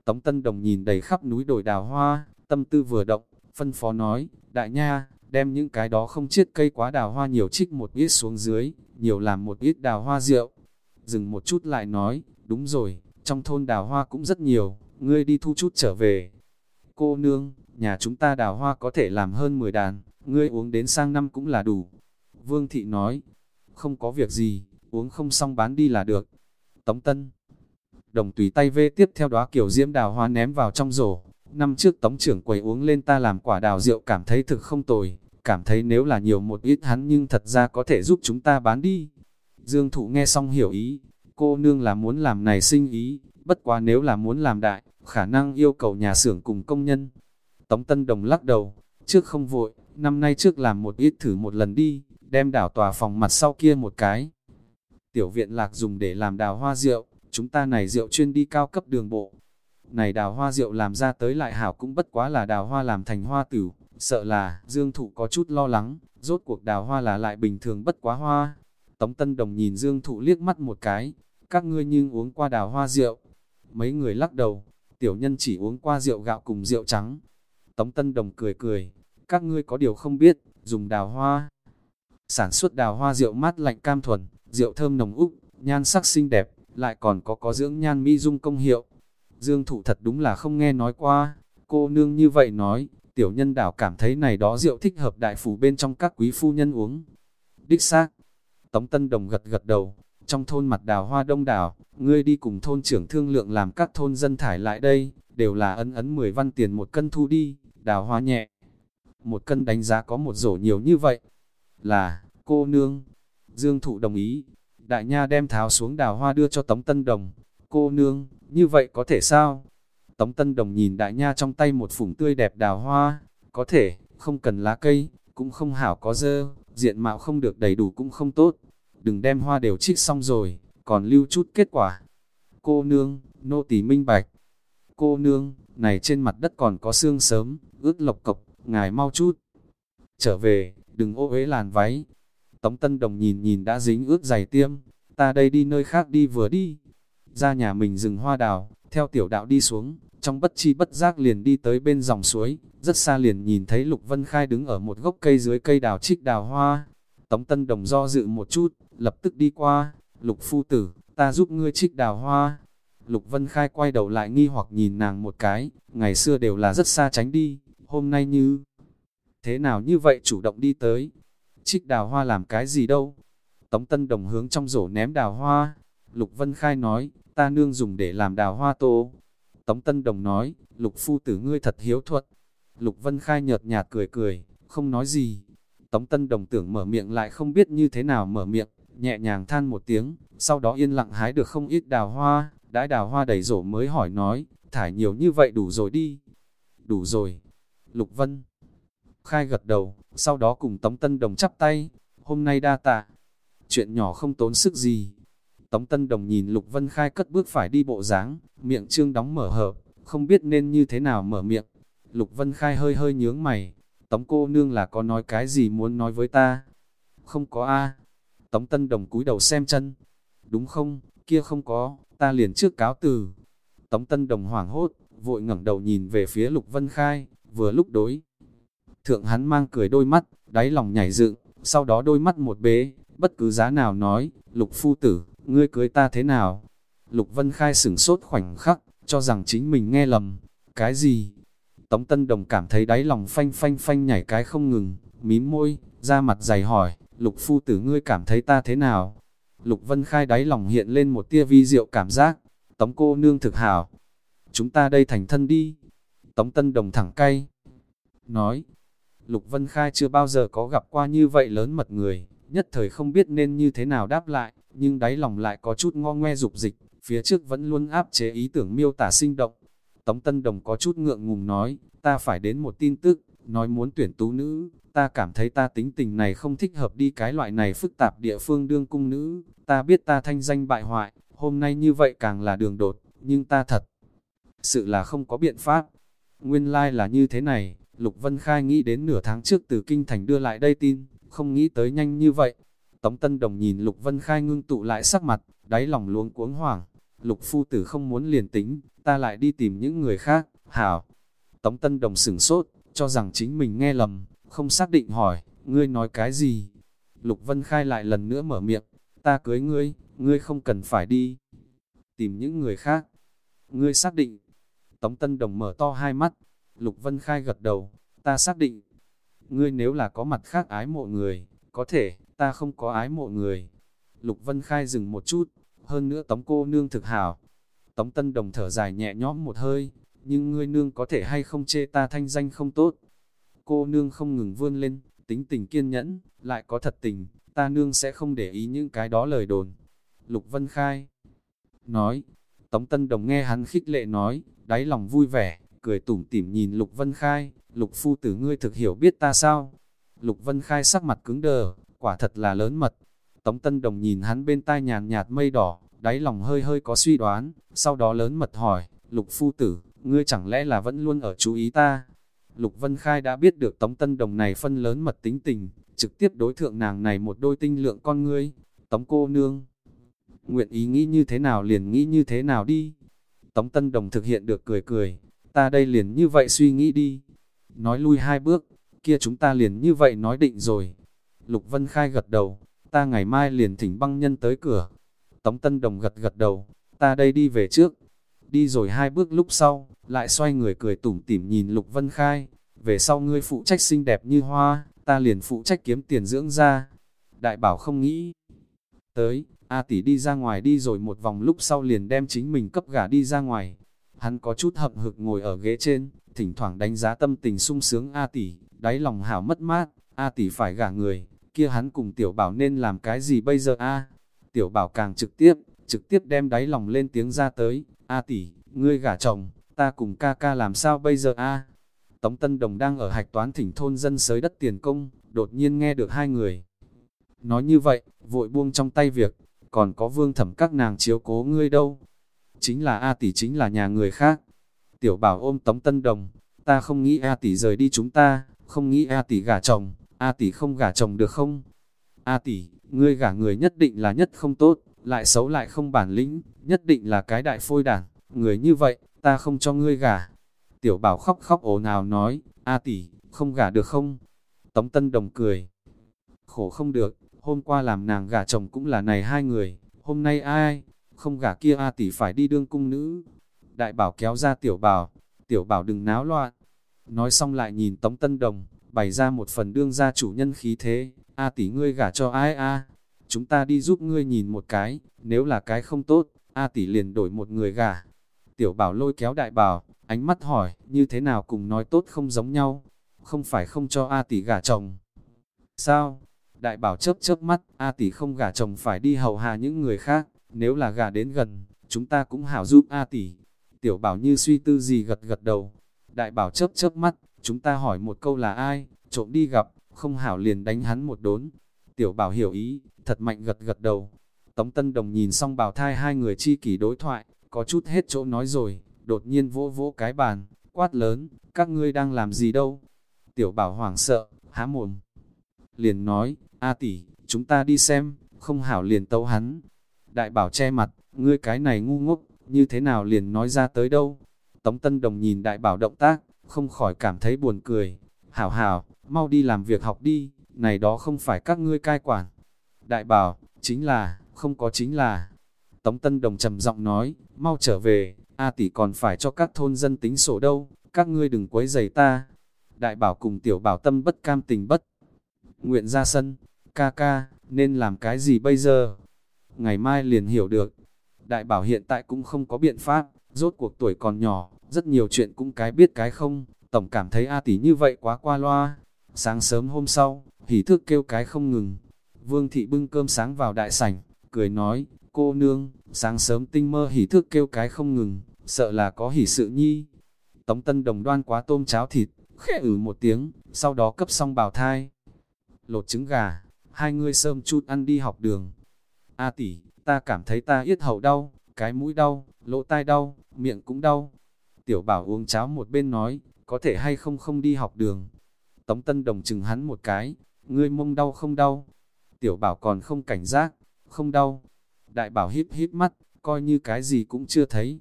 Tống Tân Đồng nhìn đầy khắp núi đồi đào hoa, tâm tư vừa động, phân phó nói, đại nha, đem những cái đó không chết cây quá đào hoa nhiều trích một ít xuống dưới, nhiều làm một ít đào hoa rượu. Dừng một chút lại nói, đúng rồi, trong thôn đào hoa cũng rất nhiều, ngươi đi thu chút trở về. Cô nương, nhà chúng ta đào hoa có thể làm hơn 10 đàn, ngươi uống đến sang năm cũng là đủ. Vương thị nói, không có việc gì, uống không xong bán đi là được. Tống Tân Đồng tùy tay vê tiếp theo đóa kiểu diễm đào hoa ném vào trong rổ. Năm trước tống trưởng quầy uống lên ta làm quả đào rượu cảm thấy thực không tồi, cảm thấy nếu là nhiều một ít hắn nhưng thật ra có thể giúp chúng ta bán đi. Dương thụ nghe xong hiểu ý, cô nương là muốn làm này sinh ý, bất quá nếu là muốn làm đại, khả năng yêu cầu nhà xưởng cùng công nhân. Tống Tân Đồng lắc đầu, trước không vội, năm nay trước làm một ít thử một lần đi, đem đảo tòa phòng mặt sau kia một cái. Tiểu viện lạc dùng để làm đào hoa rượu, chúng ta này rượu chuyên đi cao cấp đường bộ. Này đào hoa rượu làm ra tới lại hảo cũng bất quá là đào hoa làm thành hoa tử, sợ là Dương Thụ có chút lo lắng, rốt cuộc đào hoa là lại bình thường bất quá hoa. Tống Tân Đồng nhìn Dương Thụ liếc mắt một cái, các ngươi nhưng uống qua đào hoa rượu. Mấy người lắc đầu, tiểu nhân chỉ uống qua rượu gạo cùng rượu trắng. Tống Tân Đồng cười cười, các ngươi có điều không biết, dùng đào hoa. Sản xuất đào hoa rượu mát lạnh cam thuần, rượu thơm nồng úc, nhan sắc xinh đẹp, lại còn có có dưỡng nhan mỹ dung công hiệu. Dương thụ thật đúng là không nghe nói qua, cô nương như vậy nói, tiểu nhân đảo cảm thấy này đó rượu thích hợp đại phủ bên trong các quý phu nhân uống. Đích xác, Tống Tân Đồng gật gật đầu, trong thôn mặt đào hoa đông đảo, ngươi đi cùng thôn trưởng thương lượng làm các thôn dân thải lại đây, đều là ấn ấn 10 văn tiền một cân thu đi, đào hoa nhẹ. Một cân đánh giá có một rổ nhiều như vậy, là, cô nương. Dương thụ đồng ý, đại nha đem tháo xuống đào hoa đưa cho Tống Tân Đồng. Cô nương, như vậy có thể sao? Tống Tân Đồng nhìn đại nha trong tay một phủng tươi đẹp đào hoa, có thể, không cần lá cây, cũng không hảo có dơ, diện mạo không được đầy đủ cũng không tốt. Đừng đem hoa đều trích xong rồi, còn lưu chút kết quả. Cô nương, nô tỳ minh bạch. Cô nương, này trên mặt đất còn có xương sớm, ướt lộc cộc, ngài mau chút. Trở về, đừng ô uế làn váy. Tống Tân Đồng nhìn nhìn đã dính ướt giày tiêm, ta đây đi nơi khác đi vừa đi. Ra nhà mình rừng hoa đào, theo tiểu đạo đi xuống, trong bất chi bất giác liền đi tới bên dòng suối, rất xa liền nhìn thấy Lục Vân Khai đứng ở một gốc cây dưới cây đào trích đào hoa. Tống Tân Đồng do dự một chút, lập tức đi qua, Lục Phu Tử, ta giúp ngươi trích đào hoa. Lục Vân Khai quay đầu lại nghi hoặc nhìn nàng một cái, ngày xưa đều là rất xa tránh đi, hôm nay như... Thế nào như vậy chủ động đi tới? Trích đào hoa làm cái gì đâu? Tống Tân Đồng hướng trong rổ ném đào hoa. Lục Vân Khai nói, ta nương dùng để làm đào hoa tô. Tống Tân Đồng nói, Lục Phu tử ngươi thật hiếu thuật. Lục Vân Khai nhợt nhạt cười cười, không nói gì. Tống Tân Đồng tưởng mở miệng lại không biết như thế nào mở miệng, nhẹ nhàng than một tiếng, sau đó yên lặng hái được không ít đào hoa, đãi đào hoa đầy rổ mới hỏi nói, thải nhiều như vậy đủ rồi đi. Đủ rồi. Lục Vân Khai gật đầu, sau đó cùng Tống Tân Đồng chắp tay, hôm nay đa tạ. Chuyện nhỏ không tốn sức gì. Tống Tân Đồng nhìn Lục Vân Khai cất bước phải đi bộ dáng miệng trương đóng mở hợp, không biết nên như thế nào mở miệng. Lục Vân Khai hơi hơi nhướng mày, Tống cô nương là có nói cái gì muốn nói với ta? Không có a Tống Tân Đồng cúi đầu xem chân. Đúng không, kia không có, ta liền trước cáo từ. Tống Tân Đồng hoảng hốt, vội ngẩng đầu nhìn về phía Lục Vân Khai, vừa lúc đối. Thượng hắn mang cười đôi mắt, đáy lòng nhảy dựng, sau đó đôi mắt một bế, bất cứ giá nào nói, Lục Phu Tử, ngươi cưới ta thế nào? Lục Vân Khai sửng sốt khoảnh khắc, cho rằng chính mình nghe lầm. Cái gì? Tống Tân Đồng cảm thấy đáy lòng phanh phanh phanh nhảy cái không ngừng, mím môi, ra mặt dày hỏi, Lục Phu Tử ngươi cảm thấy ta thế nào? Lục Vân Khai đáy lòng hiện lên một tia vi diệu cảm giác, Tống cô nương thực hảo. Chúng ta đây thành thân đi. Tống Tân Đồng thẳng cay. Nói, Lục Vân Khai chưa bao giờ có gặp qua như vậy lớn mật người, nhất thời không biết nên như thế nào đáp lại, nhưng đáy lòng lại có chút ngo ngoe dục dịch, phía trước vẫn luôn áp chế ý tưởng miêu tả sinh động. Tống Tân Đồng có chút ngượng ngùng nói, ta phải đến một tin tức, nói muốn tuyển tú nữ, ta cảm thấy ta tính tình này không thích hợp đi cái loại này phức tạp địa phương đương cung nữ, ta biết ta thanh danh bại hoại, hôm nay như vậy càng là đường đột, nhưng ta thật sự là không có biện pháp. Nguyên lai like là như thế này, Lục Vân Khai nghĩ đến nửa tháng trước từ Kinh Thành đưa lại đây tin, không nghĩ tới nhanh như vậy. Tống Tân Đồng nhìn Lục Vân Khai ngưng tụ lại sắc mặt, đáy lòng luống cuống hoảng. Lục Phu Tử không muốn liền tính, ta lại đi tìm những người khác, hảo. Tống Tân Đồng sửng sốt, cho rằng chính mình nghe lầm, không xác định hỏi, ngươi nói cái gì? Lục Vân Khai lại lần nữa mở miệng, ta cưới ngươi, ngươi không cần phải đi. Tìm những người khác. Ngươi xác định. Tống Tân Đồng mở to hai mắt. Lục Vân Khai gật đầu, ta xác định. Ngươi nếu là có mặt khác ái mộ người, có thể, ta không có ái mộ người. Lục Vân Khai dừng một chút, hơn nữa Tống cô nương thực hảo. Tống Tân Đồng thở dài nhẹ nhõm một hơi, nhưng ngươi nương có thể hay không chê ta thanh danh không tốt. Cô nương không ngừng vươn lên, tính tình kiên nhẫn, lại có thật tình, ta nương sẽ không để ý những cái đó lời đồn. Lục Vân Khai nói, Tống Tân Đồng nghe hắn khích lệ nói, đáy lòng vui vẻ, cười tủm tỉm nhìn Lục Vân Khai, Lục phu tử ngươi thực hiểu biết ta sao? Lục Vân Khai sắc mặt cứng đờ, quả thật là lớn mật. Tống Tân Đồng nhìn hắn bên tai nhàn nhạt mây đỏ, đáy lòng hơi hơi có suy đoán, sau đó lớn mật hỏi, Lục phu tử, ngươi chẳng lẽ là vẫn luôn ở chú ý ta? Lục Vân Khai đã biết được Tống Tân Đồng này phân lớn mật tính tình, trực tiếp đối thượng nàng này một đôi tinh lượng con ngươi, Tống cô nương. Nguyện ý nghĩ như thế nào liền nghĩ như thế nào đi. Tống Tân Đồng thực hiện được cười cười, ta đây liền như vậy suy nghĩ đi. Nói lui hai bước, kia chúng ta liền như vậy nói định rồi. Lục Vân Khai gật đầu, ta ngày mai liền thỉnh băng nhân tới cửa. Tống Tân Đồng gật gật đầu, ta đây đi về trước. Đi rồi hai bước lúc sau, lại xoay người cười tủm tỉm nhìn Lục Vân Khai. Về sau ngươi phụ trách xinh đẹp như hoa, ta liền phụ trách kiếm tiền dưỡng ra. Đại bảo không nghĩ. Tới, A tỷ đi ra ngoài đi rồi một vòng lúc sau liền đem chính mình cấp gà đi ra ngoài. Hắn có chút hậm hực ngồi ở ghế trên, thỉnh thoảng đánh giá tâm tình sung sướng A tỷ, đáy lòng hảo mất mát, A tỷ phải gả người, kia hắn cùng tiểu bảo nên làm cái gì bây giờ A? Tiểu bảo càng trực tiếp, trực tiếp đem đáy lòng lên tiếng ra tới, A tỷ, ngươi gả chồng, ta cùng ca ca làm sao bây giờ A? Tống Tân Đồng đang ở hạch toán thỉnh thôn dân sới đất tiền công, đột nhiên nghe được hai người. Nói như vậy, vội buông trong tay việc, còn có vương thẩm các nàng chiếu cố ngươi đâu. Chính là A tỷ chính là nhà người khác. Tiểu bảo ôm Tống Tân Đồng, ta không nghĩ A tỷ rời đi chúng ta, không nghĩ A tỷ gả chồng, A tỷ không gả chồng được không? A tỷ, ngươi gả người nhất định là nhất không tốt, lại xấu lại không bản lĩnh, nhất định là cái đại phôi đảng, người như vậy, ta không cho ngươi gả. Tiểu bảo khóc khóc ồ nào nói, A tỷ, không gả được không? Tống Tân Đồng cười, khổ không được, hôm qua làm nàng gả chồng cũng là này hai người, hôm nay ai, không gả kia A tỷ phải đi đương cung nữ. Đại bảo kéo ra tiểu bảo, tiểu bảo đừng náo loạn. Nói xong lại nhìn Tống Tân Đồng, bày ra một phần đương gia chủ nhân khí thế, A tỷ ngươi gả cho ai a? Chúng ta đi giúp ngươi nhìn một cái, nếu là cái không tốt, A tỷ liền đổi một người gả. Tiểu bảo lôi kéo đại bảo, ánh mắt hỏi, như thế nào cùng nói tốt không giống nhau, không phải không cho A tỷ gả chồng. Sao? Đại bảo chớp chớp mắt, A tỷ không gả chồng phải đi hầu hạ những người khác, nếu là gả đến gần, chúng ta cũng hảo giúp A tỷ. Tiểu bảo như suy tư gì gật gật đầu. Đại bảo chớp chớp mắt, chúng ta hỏi một câu là ai, trộm đi gặp, không hảo liền đánh hắn một đốn. Tiểu bảo hiểu ý, thật mạnh gật gật đầu. Tống Tân Đồng nhìn xong bảo thai hai người chi kỷ đối thoại, có chút hết chỗ nói rồi, đột nhiên vỗ vỗ cái bàn, quát lớn, các ngươi đang làm gì đâu. Tiểu bảo hoảng sợ, há mồm. Liền nói, A tỷ, chúng ta đi xem, không hảo liền tấu hắn. Đại bảo che mặt, ngươi cái này ngu ngốc, như thế nào liền nói ra tới đâu. Tống Tân Đồng nhìn đại bảo động tác, không khỏi cảm thấy buồn cười. Hảo hảo, mau đi làm việc học đi, này đó không phải các ngươi cai quản. Đại bảo, chính là, không có chính là. Tống Tân Đồng trầm giọng nói, mau trở về, A tỷ còn phải cho các thôn dân tính sổ đâu, các ngươi đừng quấy rầy ta. Đại bảo cùng tiểu bảo tâm bất cam tình bất. Nguyện ra sân, ca ca, nên làm cái gì bây giờ? Ngày mai liền hiểu được. Đại bảo hiện tại cũng không có biện pháp, rốt cuộc tuổi còn nhỏ, rất nhiều chuyện cũng cái biết cái không, tổng cảm thấy A tỷ như vậy quá qua loa. Sáng sớm hôm sau, hỉ thức kêu cái không ngừng. Vương thị bưng cơm sáng vào đại sảnh, cười nói, cô nương, sáng sớm tinh mơ hỉ thức kêu cái không ngừng, sợ là có hỉ sự nhi. Tống tân đồng đoan quá tôm cháo thịt, khẽ ử một tiếng, sau đó cấp xong bào thai. Lột trứng gà, hai người sơm chút ăn đi học đường. A tỷ, ta cảm thấy ta yết hầu đau, cái mũi đau, lỗ tai đau, miệng cũng đau. Tiểu bảo uống cháo một bên nói, có thể hay không không đi học đường. Tống Tân Đồng chừng hắn một cái, ngươi mông đau không đau. Tiểu bảo còn không cảnh giác, không đau. Đại bảo híp híp mắt, coi như cái gì cũng chưa thấy.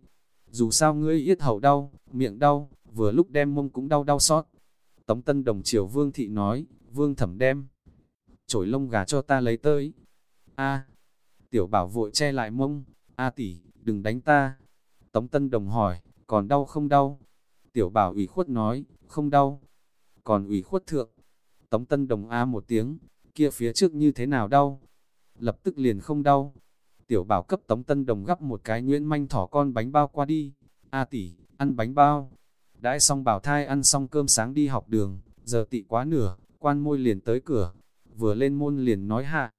Dù sao ngươi yết hầu đau, miệng đau, vừa lúc đem mông cũng đau đau xót. Tống Tân Đồng chiều Vương Thị nói, Vương Thẩm đem. Chổi lông gà cho ta lấy tới. a tiểu bảo vội che lại mông, a tỷ, đừng đánh ta. Tống Tân Đồng hỏi, còn đau không đau? Tiểu bảo ủy khuất nói, không đau. Còn ủy khuất thượng. Tống Tân Đồng a một tiếng, kia phía trước như thế nào đau? Lập tức liền không đau. Tiểu bảo cấp Tống Tân Đồng gắp một cái nguyễn manh thỏ con bánh bao qua đi. A tỷ, ăn bánh bao. Đãi xong bảo thai ăn xong cơm sáng đi học đường, giờ tị quá nửa, quan môi liền tới cửa. Vừa lên môn liền nói hạ.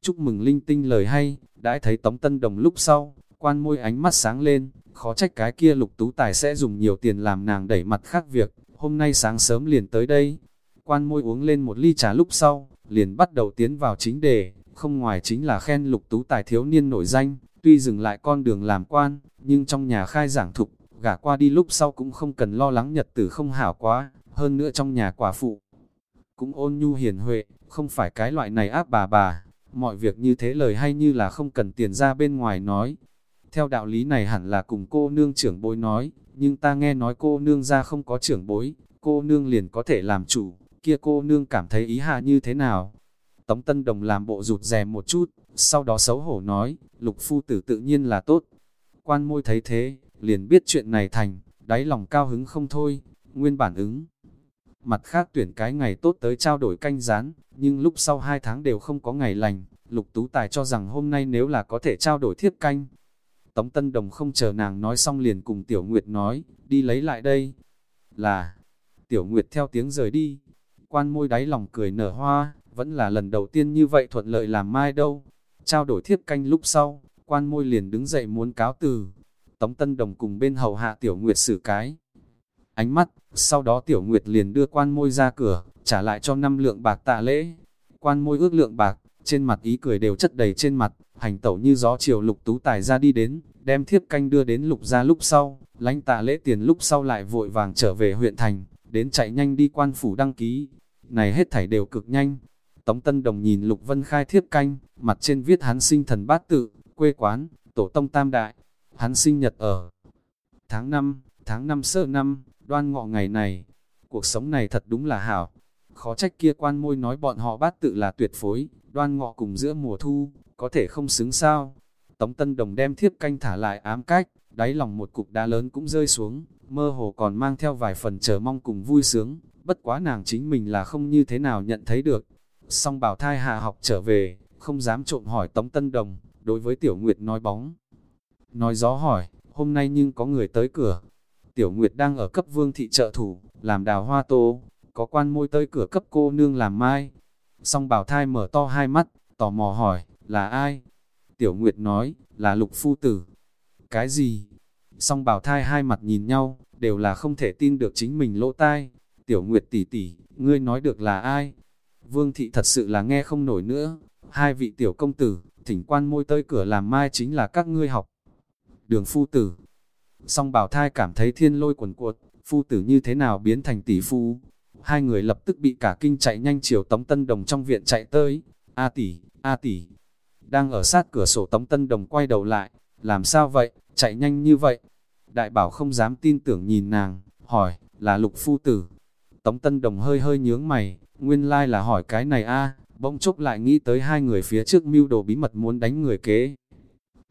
Chúc mừng linh tinh lời hay, đãi thấy Tống Tân Đồng lúc sau, quan môi ánh mắt sáng lên, khó trách cái kia lục tú tài sẽ dùng nhiều tiền làm nàng đẩy mặt khác việc, hôm nay sáng sớm liền tới đây. Quan môi uống lên một ly trà lúc sau, liền bắt đầu tiến vào chính đề, không ngoài chính là khen lục tú tài thiếu niên nổi danh, tuy dừng lại con đường làm quan, nhưng trong nhà khai giảng thục, gả qua đi lúc sau cũng không cần lo lắng nhật tử không hảo quá, hơn nữa trong nhà quả phụ. Cũng ôn nhu hiền huệ, không phải cái loại này áp bà bà, mọi việc như thế lời hay như là không cần tiền ra bên ngoài nói. Theo đạo lý này hẳn là cùng cô nương trưởng bối nói, nhưng ta nghe nói cô nương ra không có trưởng bối, cô nương liền có thể làm chủ, kia cô nương cảm thấy ý hạ như thế nào? Tống Tân Đồng làm bộ rụt rè một chút, sau đó xấu hổ nói, lục phu tử tự nhiên là tốt. Quan môi thấy thế, liền biết chuyện này thành, đáy lòng cao hứng không thôi, nguyên bản ứng. Mặt khác tuyển cái ngày tốt tới trao đổi canh rán, nhưng lúc sau hai tháng đều không có ngày lành, lục tú tài cho rằng hôm nay nếu là có thể trao đổi thiếp canh. Tống Tân Đồng không chờ nàng nói xong liền cùng Tiểu Nguyệt nói, đi lấy lại đây. Là, Tiểu Nguyệt theo tiếng rời đi, quan môi đáy lòng cười nở hoa, vẫn là lần đầu tiên như vậy thuận lợi làm mai đâu. Trao đổi thiếp canh lúc sau, quan môi liền đứng dậy muốn cáo từ. Tống Tân Đồng cùng bên hầu hạ Tiểu Nguyệt xử cái. Ánh mắt, sau đó Tiểu Nguyệt liền đưa quan môi ra cửa, trả lại cho năm lượng bạc tạ lễ. Quan môi ước lượng bạc, trên mặt ý cười đều chất đầy trên mặt, hành tẩu như gió chiều lục tú tài ra đi đến, đem thiếp canh đưa đến lục ra lúc sau, lãnh tạ lễ tiền lúc sau lại vội vàng trở về huyện thành, đến chạy nhanh đi quan phủ đăng ký. Này hết thảy đều cực nhanh, Tống Tân Đồng nhìn Lục Vân Khai thiếp canh, mặt trên viết hắn sinh thần bát tự, quê quán, tổ tông tam đại. Hắn sinh nhật ở tháng 5, tháng 5 sơ năm, đoan ngọ ngày này. Cuộc sống này thật đúng là hảo. Khó trách kia quan môi nói bọn họ bát tự là tuyệt phối, đoan ngọ cùng giữa mùa thu, có thể không xứng sao. Tống Tân Đồng đem thiếp canh thả lại ám cách, đáy lòng một cục đá lớn cũng rơi xuống, mơ hồ còn mang theo vài phần chờ mong cùng vui sướng, bất quá nàng chính mình là không như thế nào nhận thấy được. Song bảo thai hạ học trở về, không dám trộm hỏi Tống Tân Đồng, đối với Tiểu Nguyệt nói bóng. Nói gió hỏi, hôm nay nhưng có người tới cửa. Tiểu Nguyệt đang ở cấp vương thị trợ thủ, làm đào hoa tô, có quan môi tới cửa cấp cô nương làm mai. Song bảo thai mở to hai mắt, tò mò hỏi, là ai? Tiểu Nguyệt nói, là lục phu tử. Cái gì? Song bảo thai hai mặt nhìn nhau, đều là không thể tin được chính mình lỗ tai. Tiểu Nguyệt tỷ tỷ, ngươi nói được là ai? Vương thị thật sự là nghe không nổi nữa. Hai vị tiểu công tử, thỉnh quan môi tới cửa làm mai chính là các ngươi học. Đường phu tử. Song bảo thai cảm thấy thiên lôi quần cuột, phu tử như thế nào biến thành tỷ phu. Hai người lập tức bị cả kinh chạy nhanh chiều Tống Tân Đồng trong viện chạy tới. A tỷ, A tỷ. Đang ở sát cửa sổ Tống Tân Đồng quay đầu lại. Làm sao vậy, chạy nhanh như vậy? Đại bảo không dám tin tưởng nhìn nàng, hỏi, là lục phu tử. Tống Tân Đồng hơi hơi nhướng mày, Nguyên lai like là hỏi cái này a bỗng chốc lại nghĩ tới hai người phía trước mưu đồ bí mật muốn đánh người kế.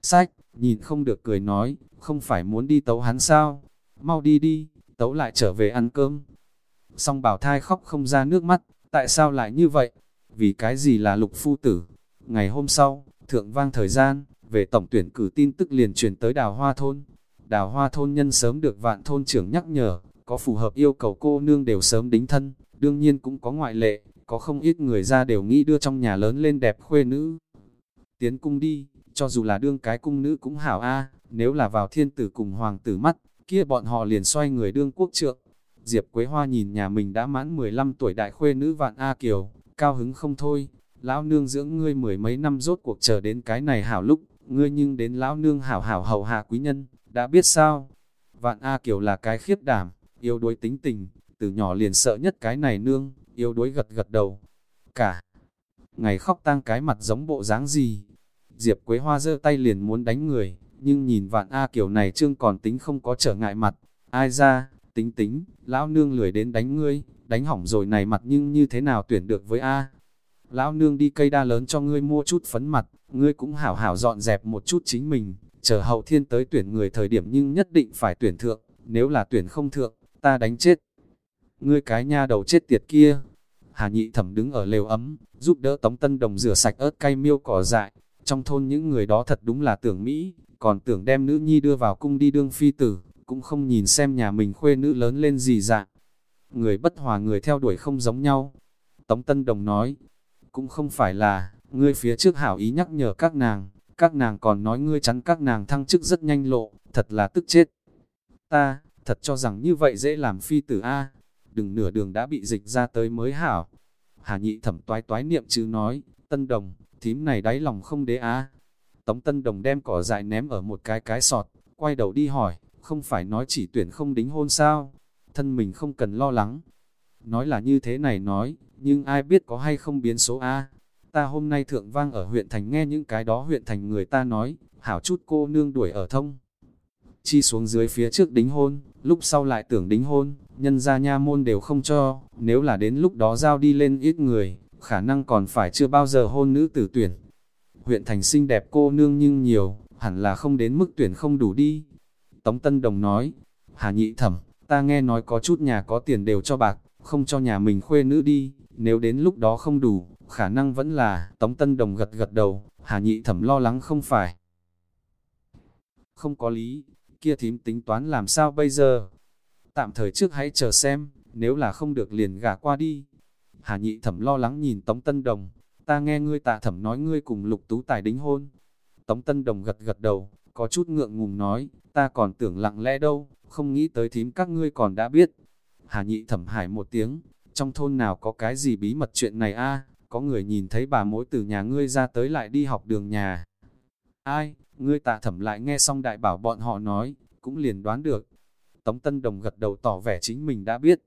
Sách, nhìn không được cười nói, không phải muốn đi tấu hắn sao? Mau đi đi, tấu lại trở về ăn cơm. Song bảo thai khóc không ra nước mắt, tại sao lại như vậy? Vì cái gì là lục phu tử? Ngày hôm sau, thượng vang thời gian, về tổng tuyển cử tin tức liền truyền tới đào hoa thôn. Đào hoa thôn nhân sớm được vạn thôn trưởng nhắc nhở, có phù hợp yêu cầu cô nương đều sớm đính thân, đương nhiên cũng có ngoại lệ, có không ít người ra đều nghĩ đưa trong nhà lớn lên đẹp khuê nữ. Tiến cung đi, cho dù là đương cái cung nữ cũng hảo a nếu là vào thiên tử cùng hoàng tử mắt, kia bọn họ liền xoay người đương quốc trượng. Diệp Quế Hoa nhìn nhà mình đã mãn 15 tuổi đại khuê nữ vạn A Kiều, cao hứng không thôi. Lão nương dưỡng ngươi mười mấy năm rốt cuộc chờ đến cái này hảo lúc, ngươi nhưng đến lão nương hảo hảo hầu hạ quý nhân, đã biết sao? Vạn A Kiều là cái khiếp đảm, yêu đuối tính tình, từ nhỏ liền sợ nhất cái này nương, yêu đuối gật gật đầu. Cả ngày khóc tang cái mặt giống bộ dáng gì? Diệp Quế Hoa giơ tay liền muốn đánh người, nhưng nhìn vạn A Kiều này trương còn tính không có trở ngại mặt. Ai ra, tính tính, lão nương lười đến đánh ngươi, đánh hỏng rồi này mặt nhưng như thế nào tuyển được với A. Lão nương đi cây đa lớn cho ngươi mua chút phấn mặt, ngươi cũng hảo hảo dọn dẹp một chút chính mình, chờ hậu thiên tới tuyển người thời điểm nhưng nhất định phải tuyển thượng, nếu là tuyển không thượng, ta đánh chết. Ngươi cái nha đầu chết tiệt kia. Hà nhị thẩm đứng ở lều ấm, giúp đỡ Tống Tân Đồng rửa sạch ớt cay miêu cỏ dại. Trong thôn những người đó thật đúng là tưởng Mỹ, còn tưởng đem nữ nhi đưa vào cung đi đương phi tử, cũng không nhìn xem nhà mình khuê nữ lớn lên gì dạng. Người bất hòa người theo đuổi không giống nhau. Tống Tân Đồng nói, cũng không phải là, ngươi phía trước hảo ý nhắc nhở các nàng, các nàng còn nói ngươi chắn các nàng thăng chức rất nhanh lộ, thật là tức chết. Ta, thật cho rằng như vậy dễ làm phi tử A, đừng nửa đường đã bị dịch ra tới mới hảo. Hà nhị thẩm toái toái niệm chứ nói, tân đồng, thím này đáy lòng không đế A. Tống tân đồng đem cỏ dại ném ở một cái cái sọt, quay đầu đi hỏi, không phải nói chỉ tuyển không đính hôn sao, thân mình không cần lo lắng. Nói là như thế này nói, nhưng ai biết có hay không biến số A. Ta hôm nay thượng vang ở huyện thành nghe những cái đó huyện thành người ta nói, hảo chút cô nương đuổi ở thông. Chi xuống dưới phía trước đính hôn, lúc sau lại tưởng đính hôn, nhân gia nha môn đều không cho, nếu là đến lúc đó giao đi lên ít người, khả năng còn phải chưa bao giờ hôn nữ tử tuyển. Huyện thành xinh đẹp cô nương nhưng nhiều, hẳn là không đến mức tuyển không đủ đi. Tống Tân Đồng nói, Hà Nhị Thẩm, ta nghe nói có chút nhà có tiền đều cho bạc, không cho nhà mình khuê nữ đi, nếu đến lúc đó không đủ, khả năng vẫn là, Tống Tân Đồng gật gật đầu, Hà Nhị Thẩm lo lắng không phải. Không có lý, kia thím tính toán làm sao bây giờ? Tạm thời trước hãy chờ xem, nếu là không được liền gả qua đi. Hà Nhị Thẩm lo lắng nhìn Tống Tân Đồng, ta nghe ngươi tạ thẩm nói ngươi cùng lục tú tài đính hôn. Tống Tân Đồng gật gật đầu, có chút ngượng ngùng nói, ta còn tưởng lặng lẽ đâu, không nghĩ tới thím các ngươi còn đã biết. Hà nhị thẩm hải một tiếng, trong thôn nào có cái gì bí mật chuyện này a có người nhìn thấy bà mối từ nhà ngươi ra tới lại đi học đường nhà. Ai, ngươi tạ thẩm lại nghe xong đại bảo bọn họ nói, cũng liền đoán được. Tống Tân Đồng gật đầu tỏ vẻ chính mình đã biết.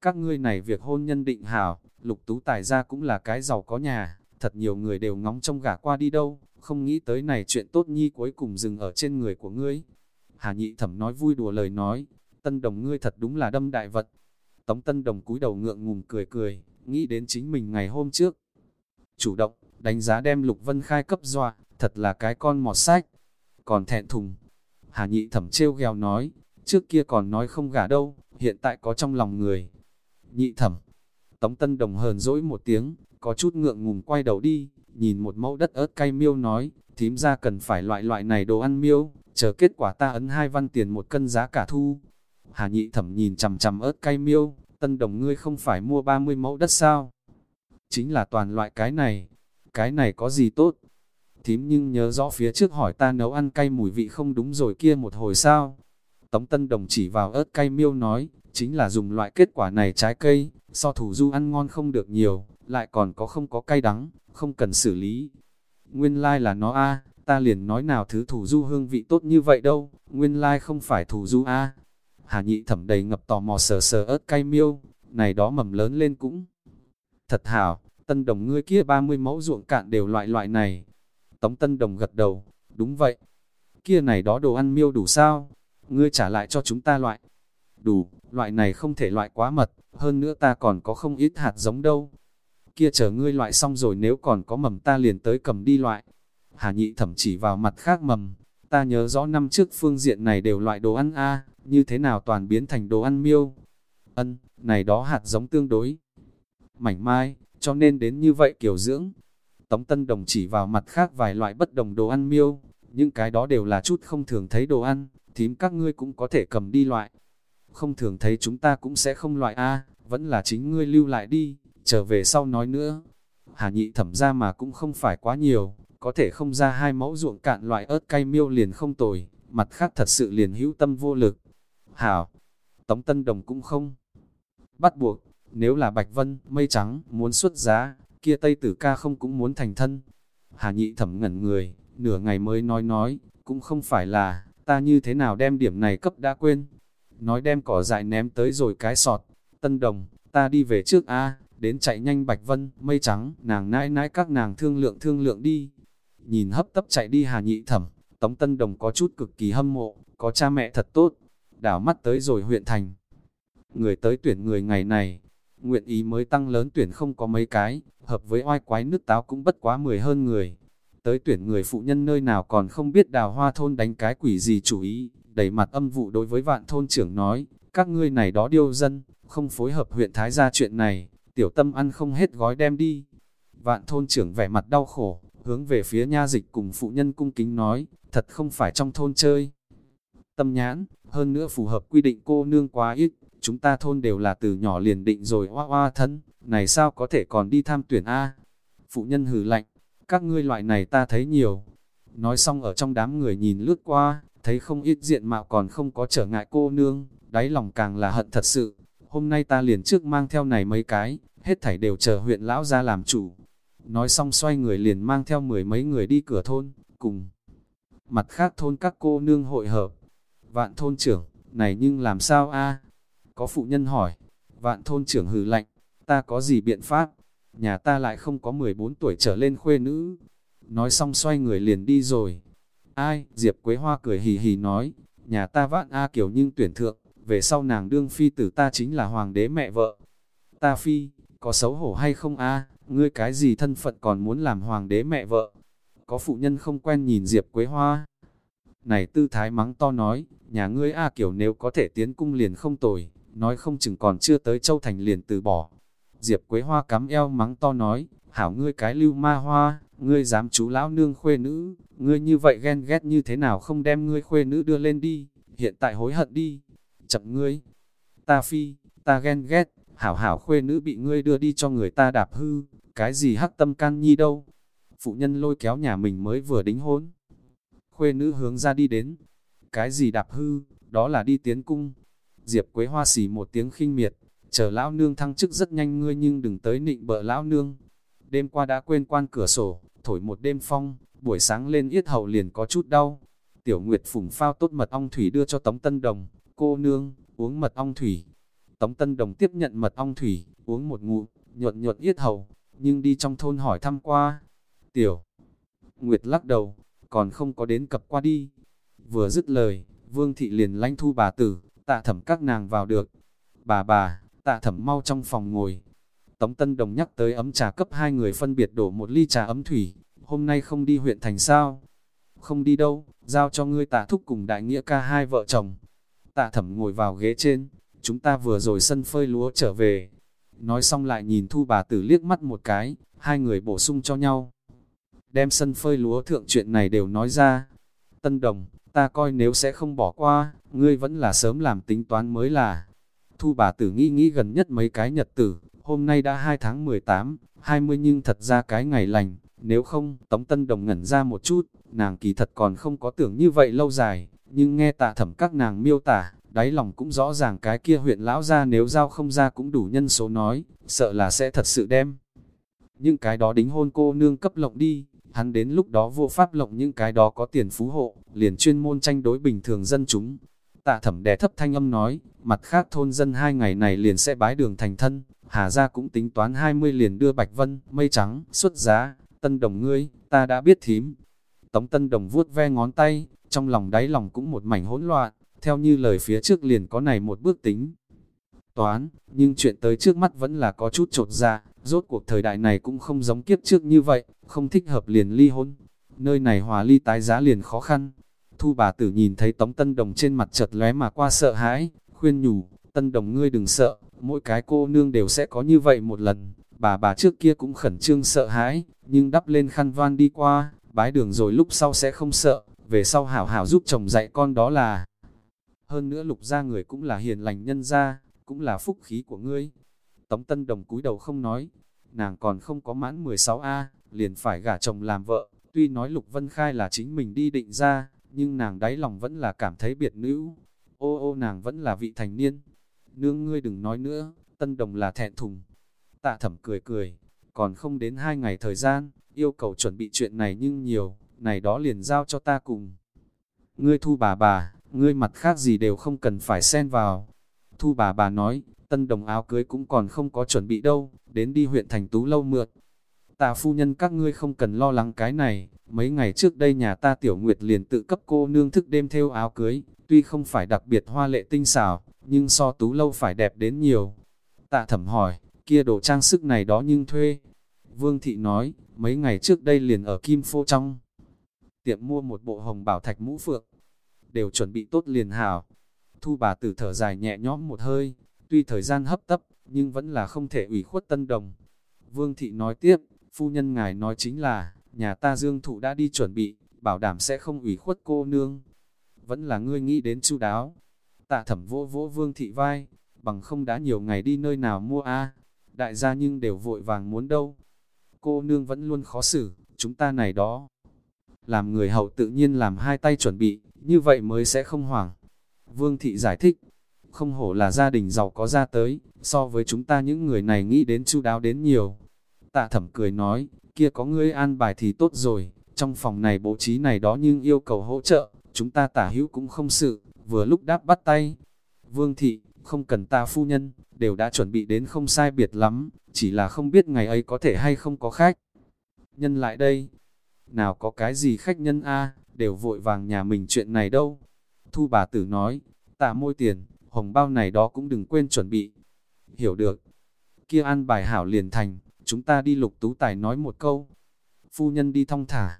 Các ngươi này việc hôn nhân định hảo, lục tú tài ra cũng là cái giàu có nhà, thật nhiều người đều ngóng trông gả qua đi đâu, không nghĩ tới này chuyện tốt nhi cuối cùng dừng ở trên người của ngươi. Hà nhị thẩm nói vui đùa lời nói, Tân Đồng ngươi thật đúng là đâm đại vật. Tống Tân Đồng cúi đầu ngượng ngùng cười cười, nghĩ đến chính mình ngày hôm trước. Chủ động, đánh giá đem Lục Vân Khai cấp dọa, thật là cái con mọt sách. Còn thẹn thùng, Hà nhị thẩm trêu gheo nói, trước kia còn nói không gả đâu, hiện tại có trong lòng người. Nhị thẩm, Tống Tân Đồng hờn dỗi một tiếng, có chút ngượng ngùng quay đầu đi, nhìn một mẫu đất ớt cay miêu nói, thím ra cần phải loại loại này đồ ăn miêu, chờ kết quả ta ấn hai văn tiền một cân giá cả thu. Hà nhị thẩm nhìn chằm chằm ớt cay miêu, tân đồng ngươi không phải mua 30 mẫu đất sao? Chính là toàn loại cái này, cái này có gì tốt? Thím nhưng nhớ rõ phía trước hỏi ta nấu ăn cay mùi vị không đúng rồi kia một hồi sao? Tống tân đồng chỉ vào ớt cay miêu nói, chính là dùng loại kết quả này trái cây, so thủ du ăn ngon không được nhiều, lại còn có không có cay đắng, không cần xử lý. Nguyên lai like là nó a ta liền nói nào thứ thủ du hương vị tốt như vậy đâu, nguyên lai like không phải thủ du a Hà nhị thẩm đầy ngập tò mò sờ sờ ớt cay miêu, này đó mầm lớn lên cũng. Thật hảo, tân đồng ngươi kia 30 mẫu ruộng cạn đều loại loại này. Tống tân đồng gật đầu, đúng vậy. Kia này đó đồ ăn miêu đủ sao? Ngươi trả lại cho chúng ta loại. Đủ, loại này không thể loại quá mật, hơn nữa ta còn có không ít hạt giống đâu. Kia chờ ngươi loại xong rồi nếu còn có mầm ta liền tới cầm đi loại. Hà nhị thẩm chỉ vào mặt khác mầm, ta nhớ rõ năm trước phương diện này đều loại đồ ăn a như thế nào toàn biến thành đồ ăn miêu. Ân, này đó hạt giống tương đối mảnh mai, cho nên đến như vậy kiểu dưỡng. Tống Tân Đồng chỉ vào mặt khác vài loại bất đồng đồ ăn miêu, những cái đó đều là chút không thường thấy đồ ăn, thím các ngươi cũng có thể cầm đi loại. Không thường thấy chúng ta cũng sẽ không loại A, vẫn là chính ngươi lưu lại đi, trở về sau nói nữa. Hà nhị thẩm ra mà cũng không phải quá nhiều, có thể không ra hai mẫu ruộng cạn loại ớt cay miêu liền không tồi, mặt khác thật sự liền hữu tâm vô lực. Hảo, Tống Tân Đồng cũng không Bắt buộc, nếu là Bạch Vân, mây trắng, muốn xuất giá, kia Tây Tử ca không cũng muốn thành thân. Hà nhị thẩm ngẩn người, nửa ngày mới nói nói, cũng không phải là, ta như thế nào đem điểm này cấp đã quên. Nói đem cỏ dại ném tới rồi cái sọt, tân đồng, ta đi về trước a đến chạy nhanh Bạch Vân, mây trắng, nàng nãi nãi các nàng thương lượng thương lượng đi. Nhìn hấp tấp chạy đi hà nhị thẩm, Tống Tân Đồng có chút cực kỳ hâm mộ, có cha mẹ thật tốt, đảo mắt tới rồi huyện thành. Người tới tuyển người ngày này, nguyện ý mới tăng lớn tuyển không có mấy cái, hợp với oai quái nước táo cũng bất quá mười hơn người. Tới tuyển người phụ nhân nơi nào còn không biết đào hoa thôn đánh cái quỷ gì chủ ý, đẩy mặt âm vụ đối với vạn thôn trưởng nói, các ngươi này đó điêu dân, không phối hợp huyện Thái ra chuyện này, tiểu tâm ăn không hết gói đem đi. Vạn thôn trưởng vẻ mặt đau khổ, hướng về phía nha dịch cùng phụ nhân cung kính nói, thật không phải trong thôn chơi. Tâm nhãn, hơn nữa phù hợp quy định cô nương quá ít, chúng ta thôn đều là từ nhỏ liền định rồi hoa hoa thân, này sao có thể còn đi tham tuyển A. Phụ nhân hử lạnh, các ngươi loại này ta thấy nhiều. Nói xong ở trong đám người nhìn lướt qua, thấy không ít diện mạo còn không có trở ngại cô nương, đáy lòng càng là hận thật sự. Hôm nay ta liền trước mang theo này mấy cái, hết thảy đều chờ huyện lão ra làm chủ. Nói xong xoay người liền mang theo mười mấy người đi cửa thôn, cùng mặt khác thôn các cô nương hội hợp. Vạn thôn trưởng, này nhưng làm sao a Có phụ nhân hỏi, vạn thôn trưởng hừ lạnh, ta có gì biện pháp? Nhà ta lại không có 14 tuổi trở lên khuê nữ. Nói xong xoay người liền đi rồi. Ai? Diệp Quế Hoa cười hì hì nói, nhà ta vạn A kiểu nhưng tuyển thượng, về sau nàng đương phi tử ta chính là hoàng đế mẹ vợ. Ta phi, có xấu hổ hay không a ngươi cái gì thân phận còn muốn làm hoàng đế mẹ vợ? Có phụ nhân không quen nhìn Diệp Quế Hoa. Này tư thái mắng to nói, nhà ngươi A kiều nếu có thể tiến cung liền không tồi, nói không chừng còn chưa tới Châu Thành liền từ bỏ. Diệp Quế Hoa cắm eo mắng to nói, hảo ngươi cái lưu ma hoa, ngươi dám chú lão nương khuê nữ, ngươi như vậy ghen ghét như thế nào không đem ngươi khuê nữ đưa lên đi, hiện tại hối hận đi, chậm ngươi, ta phi, ta ghen ghét, hảo hảo khuê nữ bị ngươi đưa đi cho người ta đạp hư, cái gì hắc tâm can nhi đâu. Phụ nhân lôi kéo nhà mình mới vừa đính hôn. Khuê nữ hướng ra đi đến. Cái gì đạp hư, đó là đi tiến cung. Diệp Quế Hoa xỉ một tiếng khinh miệt, chờ lão nương thăng chức rất nhanh ngươi nhưng đừng tới nịnh bợ lão nương. Đêm qua đã quên quan cửa sổ, thổi một đêm phong, buổi sáng lên yết hầu liền có chút đau. Tiểu Nguyệt phủng phao tốt mật ong thủy đưa cho Tống Tân Đồng, cô nương, uống mật ong thủy. Tống Tân Đồng tiếp nhận mật ong thủy, uống một ngụm, nhuận nhuận yết hầu, nhưng đi trong thôn hỏi thăm qua. Tiểu Nguyệt lắc đầu, còn không có đến cập qua đi. Vừa dứt lời, Vương Thị liền lanh thu bà tử, tạ thẩm các nàng vào được. Bà bà, tạ thẩm mau trong phòng ngồi. Tống Tân Đồng nhắc tới ấm trà cấp hai người phân biệt đổ một ly trà ấm thủy, hôm nay không đi huyện thành sao? Không đi đâu, giao cho ngươi tạ thúc cùng đại nghĩa ca hai vợ chồng. Tạ thẩm ngồi vào ghế trên, chúng ta vừa rồi sân phơi lúa trở về. Nói xong lại nhìn thu bà tử liếc mắt một cái, hai người bổ sung cho nhau. Đem sân phơi lúa thượng chuyện này đều nói ra. Tân đồng, ta coi nếu sẽ không bỏ qua, ngươi vẫn là sớm làm tính toán mới là. Thu bà tử nghĩ nghĩ gần nhất mấy cái nhật tử, hôm nay đã 2 tháng 18, 20 nhưng thật ra cái ngày lành, nếu không, Tống Tân Đồng ngẩn ra một chút, nàng kỳ thật còn không có tưởng như vậy lâu dài, nhưng nghe tạ thẩm các nàng miêu tả, đáy lòng cũng rõ ràng cái kia huyện lão ra nếu giao không ra cũng đủ nhân số nói, sợ là sẽ thật sự đem. Những cái đó đính hôn cô nương cấp lộng đi, hắn đến lúc đó vô pháp lộng những cái đó có tiền phú hộ, liền chuyên môn tranh đối bình thường dân chúng. Tạ thẩm đè thấp thanh âm nói, mặt khác thôn dân hai ngày này liền sẽ bái đường thành thân, Hà gia cũng tính toán 20 liền đưa Bạch Vân, mây trắng, xuất giá, tân đồng ngươi, ta đã biết thím. Tống tân đồng vuốt ve ngón tay, trong lòng đáy lòng cũng một mảnh hỗn loạn, theo như lời phía trước liền có này một bước tính. Toán, nhưng chuyện tới trước mắt vẫn là có chút trột dạ, rốt cuộc thời đại này cũng không giống kiếp trước như vậy, không thích hợp liền ly hôn. Nơi này hòa ly tái giá liền khó khăn. Thu bà tử nhìn thấy Tống Tân Đồng trên mặt chợt lóe mà qua sợ hãi, khuyên nhủ, Tân Đồng ngươi đừng sợ, mỗi cái cô nương đều sẽ có như vậy một lần. Bà bà trước kia cũng khẩn trương sợ hãi, nhưng đắp lên khăn van đi qua, bái đường rồi lúc sau sẽ không sợ, về sau hảo hảo giúp chồng dạy con đó là. Hơn nữa lục gia người cũng là hiền lành nhân gia, cũng là phúc khí của ngươi. Tống Tân Đồng cúi đầu không nói, nàng còn không có mãn 16A, liền phải gả chồng làm vợ, tuy nói Lục Vân Khai là chính mình đi định ra, nhưng nàng đáy lòng vẫn là cảm thấy biệt nữ. Ô ô nàng vẫn là vị thành niên. Nương ngươi đừng nói nữa, Tân Đồng là thẹn thùng. Tạ thẩm cười cười, còn không đến hai ngày thời gian, yêu cầu chuẩn bị chuyện này nhưng nhiều, này đó liền giao cho ta cùng. Ngươi thu bà bà, ngươi mặt khác gì đều không cần phải xen vào. Thu bà bà nói, tân đồng áo cưới cũng còn không có chuẩn bị đâu, đến đi huyện thành tú lâu mượt. Tạ phu nhân các ngươi không cần lo lắng cái này, mấy ngày trước đây nhà ta tiểu nguyệt liền tự cấp cô nương thức đêm theo áo cưới, tuy không phải đặc biệt hoa lệ tinh xảo, nhưng so tú lâu phải đẹp đến nhiều. Tạ thẩm hỏi, kia đồ trang sức này đó nhưng thuê. Vương thị nói, mấy ngày trước đây liền ở Kim Phô trong. Tiệm mua một bộ hồng bảo thạch mũ phượng, đều chuẩn bị tốt liền hảo. Thu bà tử thở dài nhẹ nhõm một hơi, tuy thời gian hấp tấp, nhưng vẫn là không thể ủy khuất tân đồng. Vương thị nói tiếp, phu nhân ngài nói chính là, nhà ta dương thụ đã đi chuẩn bị, bảo đảm sẽ không ủy khuất cô nương. Vẫn là ngươi nghĩ đến chu đáo. Tạ thẩm vỗ vỗ vương thị vai, bằng không đã nhiều ngày đi nơi nào mua a Đại gia nhưng đều vội vàng muốn đâu. Cô nương vẫn luôn khó xử, chúng ta này đó. Làm người hậu tự nhiên làm hai tay chuẩn bị, như vậy mới sẽ không hoảng. Vương thị giải thích, không hổ là gia đình giàu có ra tới, so với chúng ta những người này nghĩ đến chu đáo đến nhiều. Tạ thẩm cười nói, kia có ngươi an bài thì tốt rồi, trong phòng này bố trí này đó nhưng yêu cầu hỗ trợ, chúng ta tả hữu cũng không sự, vừa lúc đáp bắt tay. Vương thị, không cần ta phu nhân, đều đã chuẩn bị đến không sai biệt lắm, chỉ là không biết ngày ấy có thể hay không có khách. Nhân lại đây, nào có cái gì khách nhân a đều vội vàng nhà mình chuyện này đâu. Thu bà tử nói, tạ môi tiền, hồng bao này đó cũng đừng quên chuẩn bị. Hiểu được, kia ăn bài hảo liền thành, chúng ta đi lục tú tài nói một câu. Phu nhân đi thong thả,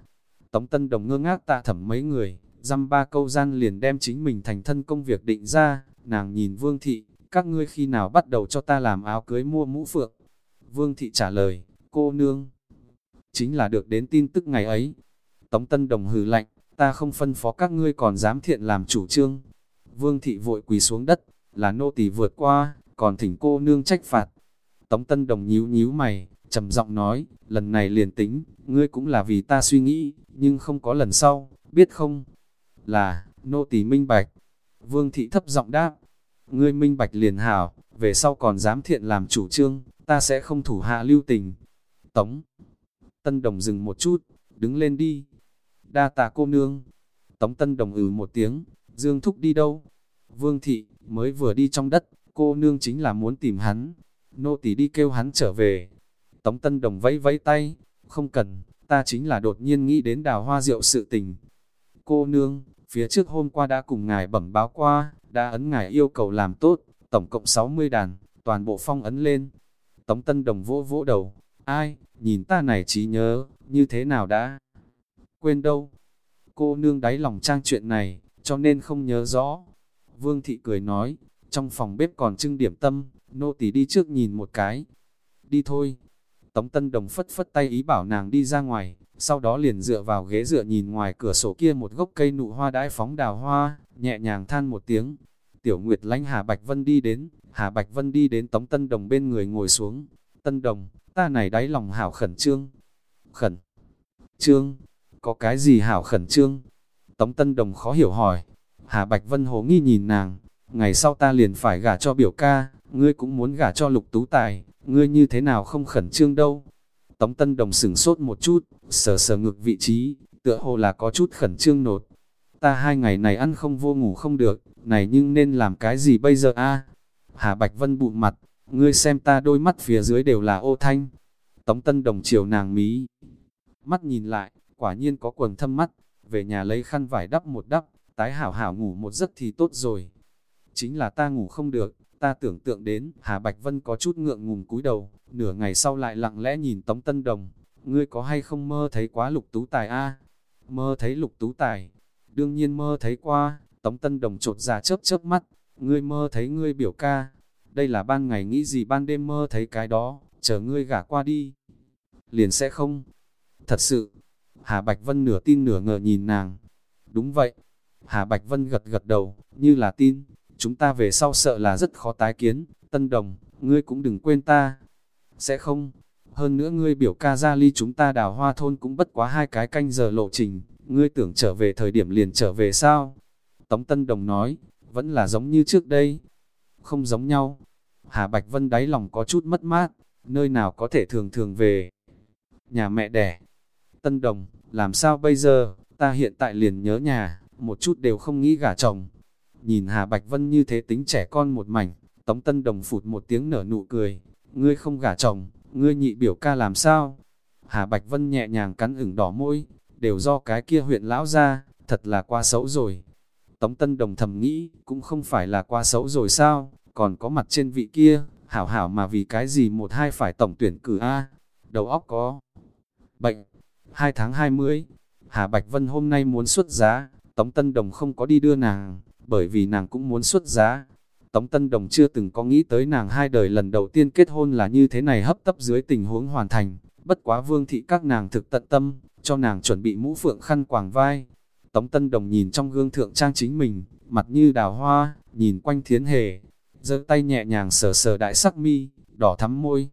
Tống Tân Đồng ngơ ngác tạ thẩm mấy người, dăm ba câu gian liền đem chính mình thành thân công việc định ra, nàng nhìn Vương Thị, các ngươi khi nào bắt đầu cho ta làm áo cưới mua mũ phượng. Vương Thị trả lời, cô nương, chính là được đến tin tức ngày ấy. Tống Tân Đồng hừ lạnh, ta không phân phó các ngươi còn dám thiện làm chủ trương. Vương Thị vội quỳ xuống đất, là nô tỳ vượt qua, còn thỉnh cô nương trách phạt. Tống Tân Đồng nhíu nhíu mày, trầm giọng nói, lần này liền tính, ngươi cũng là vì ta suy nghĩ, nhưng không có lần sau, biết không? Là, nô tỳ minh bạch. Vương thị thấp giọng đáp, ngươi minh bạch liền hảo, về sau còn dám thiện làm chủ trương, ta sẽ không thủ hạ lưu tình. Tống, Tân Đồng dừng một chút, đứng lên đi. Đa tạ cô nương. Tống Tân Đồng ừ một tiếng, Dương Thúc đi đâu? Vương thị, mới vừa đi trong đất, cô nương chính là muốn tìm hắn. Nô tỳ đi kêu hắn trở về. Tống Tân Đồng vẫy vẫy tay, không cần, ta chính là đột nhiên nghĩ đến đào hoa rượu sự tình. Cô nương, phía trước hôm qua đã cùng ngài bẩm báo qua, đã ấn ngài yêu cầu làm tốt, tổng cộng 60 đàn, toàn bộ phong ấn lên. Tống Tân Đồng vỗ vỗ đầu, ai, nhìn ta này trí nhớ, như thế nào đã? Quên đâu? Cô nương đáy lòng trang chuyện này, cho nên không nhớ rõ. Vương Thị cười nói, trong phòng bếp còn trưng điểm tâm, nô tỳ đi trước nhìn một cái. Đi thôi. Tống Tân Đồng phất phất tay ý bảo nàng đi ra ngoài, sau đó liền dựa vào ghế dựa nhìn ngoài cửa sổ kia một gốc cây nụ hoa đãi phóng đào hoa, nhẹ nhàng than một tiếng. Tiểu Nguyệt lánh Hà Bạch Vân đi đến, Hà Bạch Vân đi đến Tống Tân Đồng bên người ngồi xuống. Tân Đồng, ta này đáy lòng hảo khẩn trương. Khẩn trương, có cái gì hảo khẩn trương? Tống Tân Đồng khó hiểu hỏi. Hà Bạch Vân hồ nghi nhìn nàng, ngày sau ta liền phải gả cho biểu ca, ngươi cũng muốn gả cho lục tú tài, ngươi như thế nào không khẩn trương đâu. Tống Tân Đồng sửng sốt một chút, sờ sờ ngực vị trí, tựa hồ là có chút khẩn trương nột. Ta hai ngày này ăn không vô ngủ không được, này nhưng nên làm cái gì bây giờ a? Hà Bạch Vân bụng mặt, ngươi xem ta đôi mắt phía dưới đều là ô thanh. Tống Tân Đồng chiều nàng mí. Mắt nhìn lại, quả nhiên có quần thâm mắt, về nhà lấy khăn vải đắp một đắp, tái hảo hảo ngủ một giấc thì tốt rồi. Chính là ta ngủ không được, ta tưởng tượng đến, Hà Bạch Vân có chút ngượng ngùng cúi đầu, nửa ngày sau lại lặng lẽ nhìn Tống Tân Đồng, ngươi có hay không mơ thấy quá lục tú tài a Mơ thấy lục tú tài, đương nhiên mơ thấy qua, Tống Tân Đồng trột ra chớp chớp mắt, ngươi mơ thấy ngươi biểu ca, đây là ban ngày nghĩ gì ban đêm mơ thấy cái đó, chờ ngươi gả qua đi. Liền sẽ không. Thật sự, Hà Bạch Vân nửa tin nửa ngờ nhìn nàng. Đúng vậy. Hà Bạch Vân gật gật đầu, như là tin. Chúng ta về sau sợ là rất khó tái kiến. Tân Đồng, ngươi cũng đừng quên ta. Sẽ không. Hơn nữa ngươi biểu ca ra ly chúng ta đào hoa thôn cũng bất quá hai cái canh giờ lộ trình. Ngươi tưởng trở về thời điểm liền trở về sao? Tống Tân Đồng nói, vẫn là giống như trước đây. Không giống nhau. Hà Bạch Vân đáy lòng có chút mất mát, nơi nào có thể thường thường về. Nhà mẹ đẻ, Tân Đồng, làm sao bây giờ, ta hiện tại liền nhớ nhà, một chút đều không nghĩ gả chồng. Nhìn Hà Bạch Vân như thế tính trẻ con một mảnh, Tống Tân Đồng phụt một tiếng nở nụ cười, ngươi không gả chồng, ngươi nhị biểu ca làm sao? Hà Bạch Vân nhẹ nhàng cắn ửng đỏ môi, đều do cái kia huyện lão ra, thật là quá xấu rồi. Tống Tân Đồng thầm nghĩ, cũng không phải là quá xấu rồi sao, còn có mặt trên vị kia, hảo hảo mà vì cái gì một hai phải tổng tuyển cử A, đầu óc có bệnh. Hai tháng hai mươi, Hà Bạch Vân hôm nay muốn xuất giá, Tống Tân Đồng không có đi đưa nàng, bởi vì nàng cũng muốn xuất giá. Tống Tân Đồng chưa từng có nghĩ tới nàng hai đời lần đầu tiên kết hôn là như thế này hấp tấp dưới tình huống hoàn thành, bất quá vương thị các nàng thực tận tâm, cho nàng chuẩn bị mũ phượng khăn quàng vai. Tống Tân Đồng nhìn trong gương thượng trang chính mình, mặt như đào hoa, nhìn quanh thiến hề, giơ tay nhẹ nhàng sờ sờ đại sắc mi, đỏ thắm môi.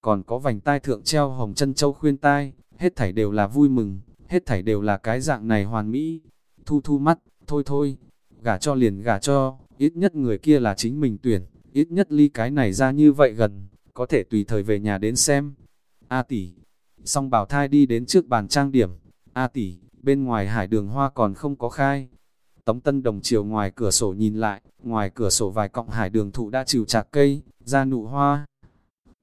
Còn có vành tai thượng treo hồng chân châu khuyên tai, hết thảy đều là vui mừng, hết thảy đều là cái dạng này hoàn mỹ. Thu thu mắt, thôi thôi, gả cho liền gả cho, ít nhất người kia là chính mình tuyển, ít nhất ly cái này ra như vậy gần, có thể tùy thời về nhà đến xem. A tỷ, song bảo thai đi đến trước bàn trang điểm, A tỷ, bên ngoài hải đường hoa còn không có khai. Tống Tân Đồng chiều ngoài cửa sổ nhìn lại, ngoài cửa sổ vài cọng hải đường thụ đã chịu chạc cây, ra nụ hoa.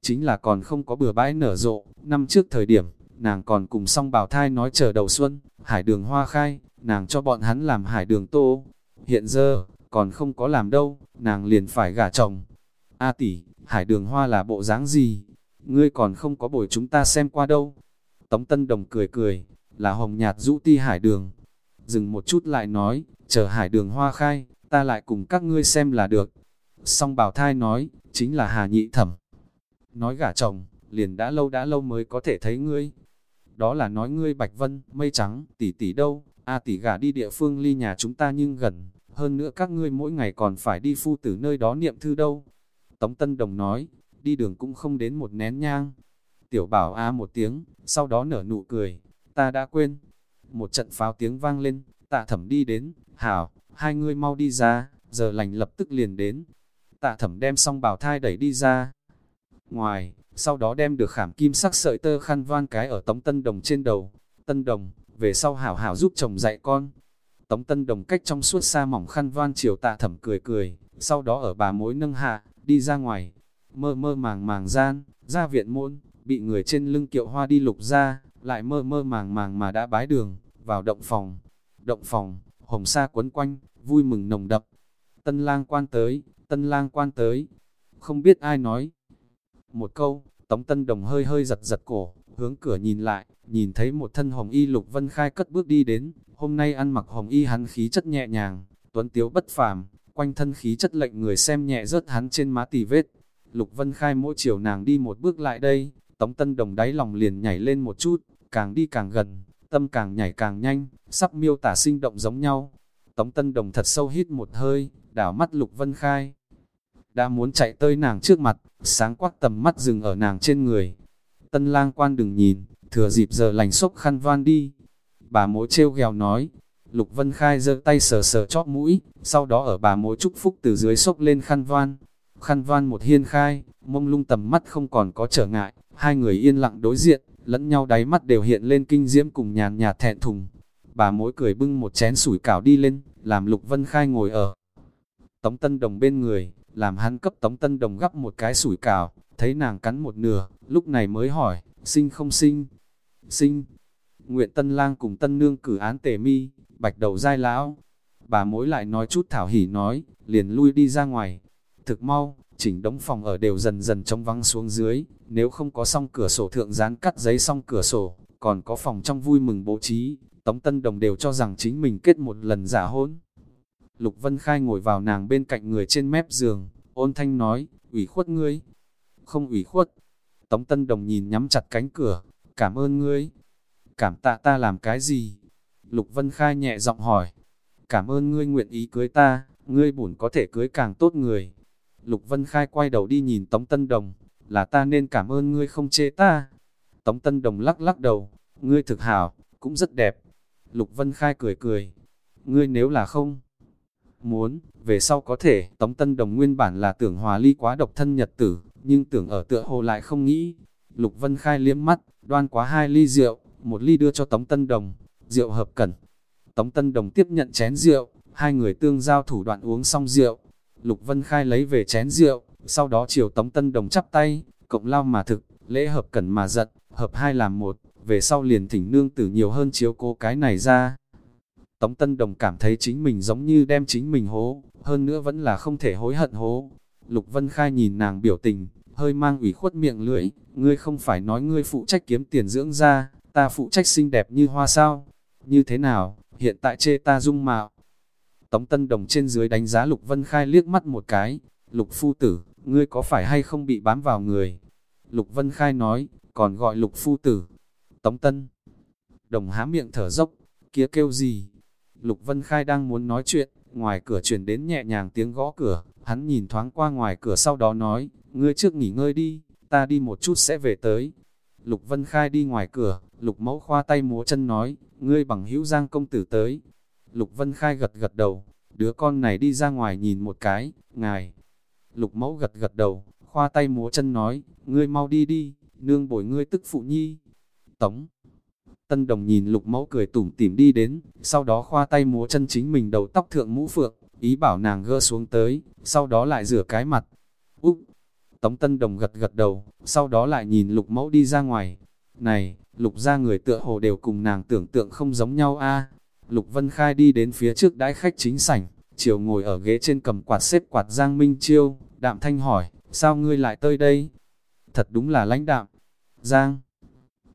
Chính là còn không có bừa bãi nở rộ, năm trước thời điểm, nàng còn cùng song bảo thai nói chờ đầu xuân, hải đường hoa khai, nàng cho bọn hắn làm hải đường tô. Hiện giờ, còn không có làm đâu, nàng liền phải gả chồng. A tỷ, hải đường hoa là bộ dáng gì? Ngươi còn không có bồi chúng ta xem qua đâu. Tống Tân Đồng cười cười, là hồng nhạt rũ ti hải đường. Dừng một chút lại nói, chờ hải đường hoa khai, ta lại cùng các ngươi xem là được. Song bảo thai nói, chính là hà nhị thẩm. Nói gả chồng, liền đã lâu đã lâu mới có thể thấy ngươi. Đó là nói ngươi bạch vân, mây trắng, tỷ tỷ đâu, a tỷ gả đi địa phương ly nhà chúng ta nhưng gần, hơn nữa các ngươi mỗi ngày còn phải đi phu tử nơi đó niệm thư đâu. Tống Tân Đồng nói, đi đường cũng không đến một nén nhang. Tiểu bảo a một tiếng, sau đó nở nụ cười, ta đã quên. Một trận pháo tiếng vang lên, tạ thẩm đi đến, hảo, hai ngươi mau đi ra, giờ lành lập tức liền đến. Tạ thẩm đem xong bảo thai đẩy đi ra. Ngoài, sau đó đem được khảm kim sắc sợi tơ khăn van cái ở tống tân đồng trên đầu. Tân đồng, về sau hảo hảo giúp chồng dạy con. Tống tân đồng cách trong suốt xa mỏng khăn van chiều tạ thẩm cười cười, sau đó ở bà mối nâng hạ, đi ra ngoài. Mơ mơ màng màng gian, ra viện môn, bị người trên lưng kiệu hoa đi lục ra, lại mơ mơ màng màng mà đã bái đường, vào động phòng. Động phòng, hồng sa quấn quanh, vui mừng nồng đậm. Tân lang quan tới, tân lang quan tới. Không biết ai nói. Một câu, Tống Tân Đồng hơi hơi giật giật cổ, hướng cửa nhìn lại, nhìn thấy một thân hồng y Lục Vân Khai cất bước đi đến, hôm nay ăn mặc hồng y hắn khí chất nhẹ nhàng, tuấn tiếu bất phàm, quanh thân khí chất lệnh người xem nhẹ rớt hắn trên má tì vết. Lục Vân Khai mỗi chiều nàng đi một bước lại đây, Tống Tân Đồng đáy lòng liền nhảy lên một chút, càng đi càng gần, tâm càng nhảy càng nhanh, sắp miêu tả sinh động giống nhau. Tống Tân Đồng thật sâu hít một hơi, đảo mắt Lục Vân Khai. Đã muốn chạy tới nàng trước mặt, sáng quắc tầm mắt dừng ở nàng trên người. Tân lang quan đừng nhìn, thừa dịp giờ lành sốc khăn van đi. Bà mối treo gheo nói, Lục Vân Khai giơ tay sờ sờ chóp mũi, sau đó ở bà mối chúc phúc từ dưới sốc lên khăn van. Khăn van một hiên khai, mông lung tầm mắt không còn có trở ngại, hai người yên lặng đối diện, lẫn nhau đáy mắt đều hiện lên kinh diễm cùng nhàn nhạt thẹn thùng. Bà mối cười bưng một chén sủi cảo đi lên, làm Lục Vân Khai ngồi ở Tống Tân Đồng bên người, làm hắn cấp Tống Tân Đồng gắp một cái sủi cảo, thấy nàng cắn một nửa, lúc này mới hỏi, sinh không sinh? Sinh. Nguyện Tân Lang cùng Tân Nương cử án tề mi, bạch đầu dai lão. Bà mối lại nói chút thảo hỉ nói, liền lui đi ra ngoài. Thực mau, chỉnh đống phòng ở đều dần dần trống vắng xuống dưới, nếu không có xong cửa sổ thượng dán cắt giấy xong cửa sổ, còn có phòng trong vui mừng bố trí, Tống Tân Đồng đều cho rằng chính mình kết một lần giả hôn. Lục Vân Khai ngồi vào nàng bên cạnh người trên mép giường, ôn thanh nói, ủy khuất ngươi. Không ủy khuất. Tống Tân Đồng nhìn nhắm chặt cánh cửa, cảm ơn ngươi. Cảm tạ ta làm cái gì? Lục Vân Khai nhẹ giọng hỏi. Cảm ơn ngươi nguyện ý cưới ta, ngươi bổn có thể cưới càng tốt người. Lục Vân Khai quay đầu đi nhìn Tống Tân Đồng, là ta nên cảm ơn ngươi không chê ta. Tống Tân Đồng lắc lắc đầu, ngươi thực hảo, cũng rất đẹp. Lục Vân Khai cười cười, ngươi nếu là không muốn, về sau có thể. Tống Tân Đồng nguyên bản là tưởng hòa ly quá độc thân nhật tử, nhưng tưởng ở tựa hồ lại không nghĩ. Lục Vân Khai liếm mắt, đoan quá hai ly rượu, một ly đưa cho Tống Tân Đồng, rượu hợp cẩn. Tống Tân Đồng tiếp nhận chén rượu, hai người tương giao thủ đoạn uống xong rượu. Lục Vân Khai lấy về chén rượu, sau đó chiều Tống Tân Đồng chắp tay, cộng lao mà thực, lễ hợp cẩn mà giận, hợp hai làm một, về sau liền thỉnh nương tử nhiều hơn chiếu cô cái này ra. Tống Tân Đồng cảm thấy chính mình giống như đem chính mình hố, hơn nữa vẫn là không thể hối hận hố. Lục Vân Khai nhìn nàng biểu tình, hơi mang ủy khuất miệng lưỡi, ngươi không phải nói ngươi phụ trách kiếm tiền dưỡng ra, ta phụ trách xinh đẹp như hoa sao? Như thế nào, hiện tại chê ta dung mạo? Tống Tân Đồng trên dưới đánh giá Lục Vân Khai liếc mắt một cái, Lục Phu Tử, ngươi có phải hay không bị bám vào người? Lục Vân Khai nói, còn gọi Lục Phu Tử. Tống Tân Đồng há miệng thở dốc, kia kêu gì? Lục Vân Khai đang muốn nói chuyện, ngoài cửa truyền đến nhẹ nhàng tiếng gõ cửa, hắn nhìn thoáng qua ngoài cửa sau đó nói, ngươi trước nghỉ ngơi đi, ta đi một chút sẽ về tới. Lục Vân Khai đi ngoài cửa, Lục Mẫu khoa tay múa chân nói, ngươi bằng hữu giang công tử tới. Lục Vân Khai gật gật đầu, đứa con này đi ra ngoài nhìn một cái, ngài. Lục Mẫu gật gật đầu, khoa tay múa chân nói, ngươi mau đi đi, nương bồi ngươi tức phụ nhi. Tống Tân Đồng nhìn Lục Mẫu cười tủm tỉm đi đến, sau đó khoa tay múa chân chính mình đầu tóc thượng mũ phượng, ý bảo nàng gỡ xuống tới, sau đó lại rửa cái mặt. Úc! Tống Tân Đồng gật gật đầu, sau đó lại nhìn Lục Mẫu đi ra ngoài. Này, Lục ra người tựa hồ đều cùng nàng tưởng tượng không giống nhau a. Lục Vân Khai đi đến phía trước đãi khách chính sảnh, chiều ngồi ở ghế trên cầm quạt xếp quạt Giang Minh Chiêu, đạm thanh hỏi, sao ngươi lại tới đây? Thật đúng là lãnh đạm. Giang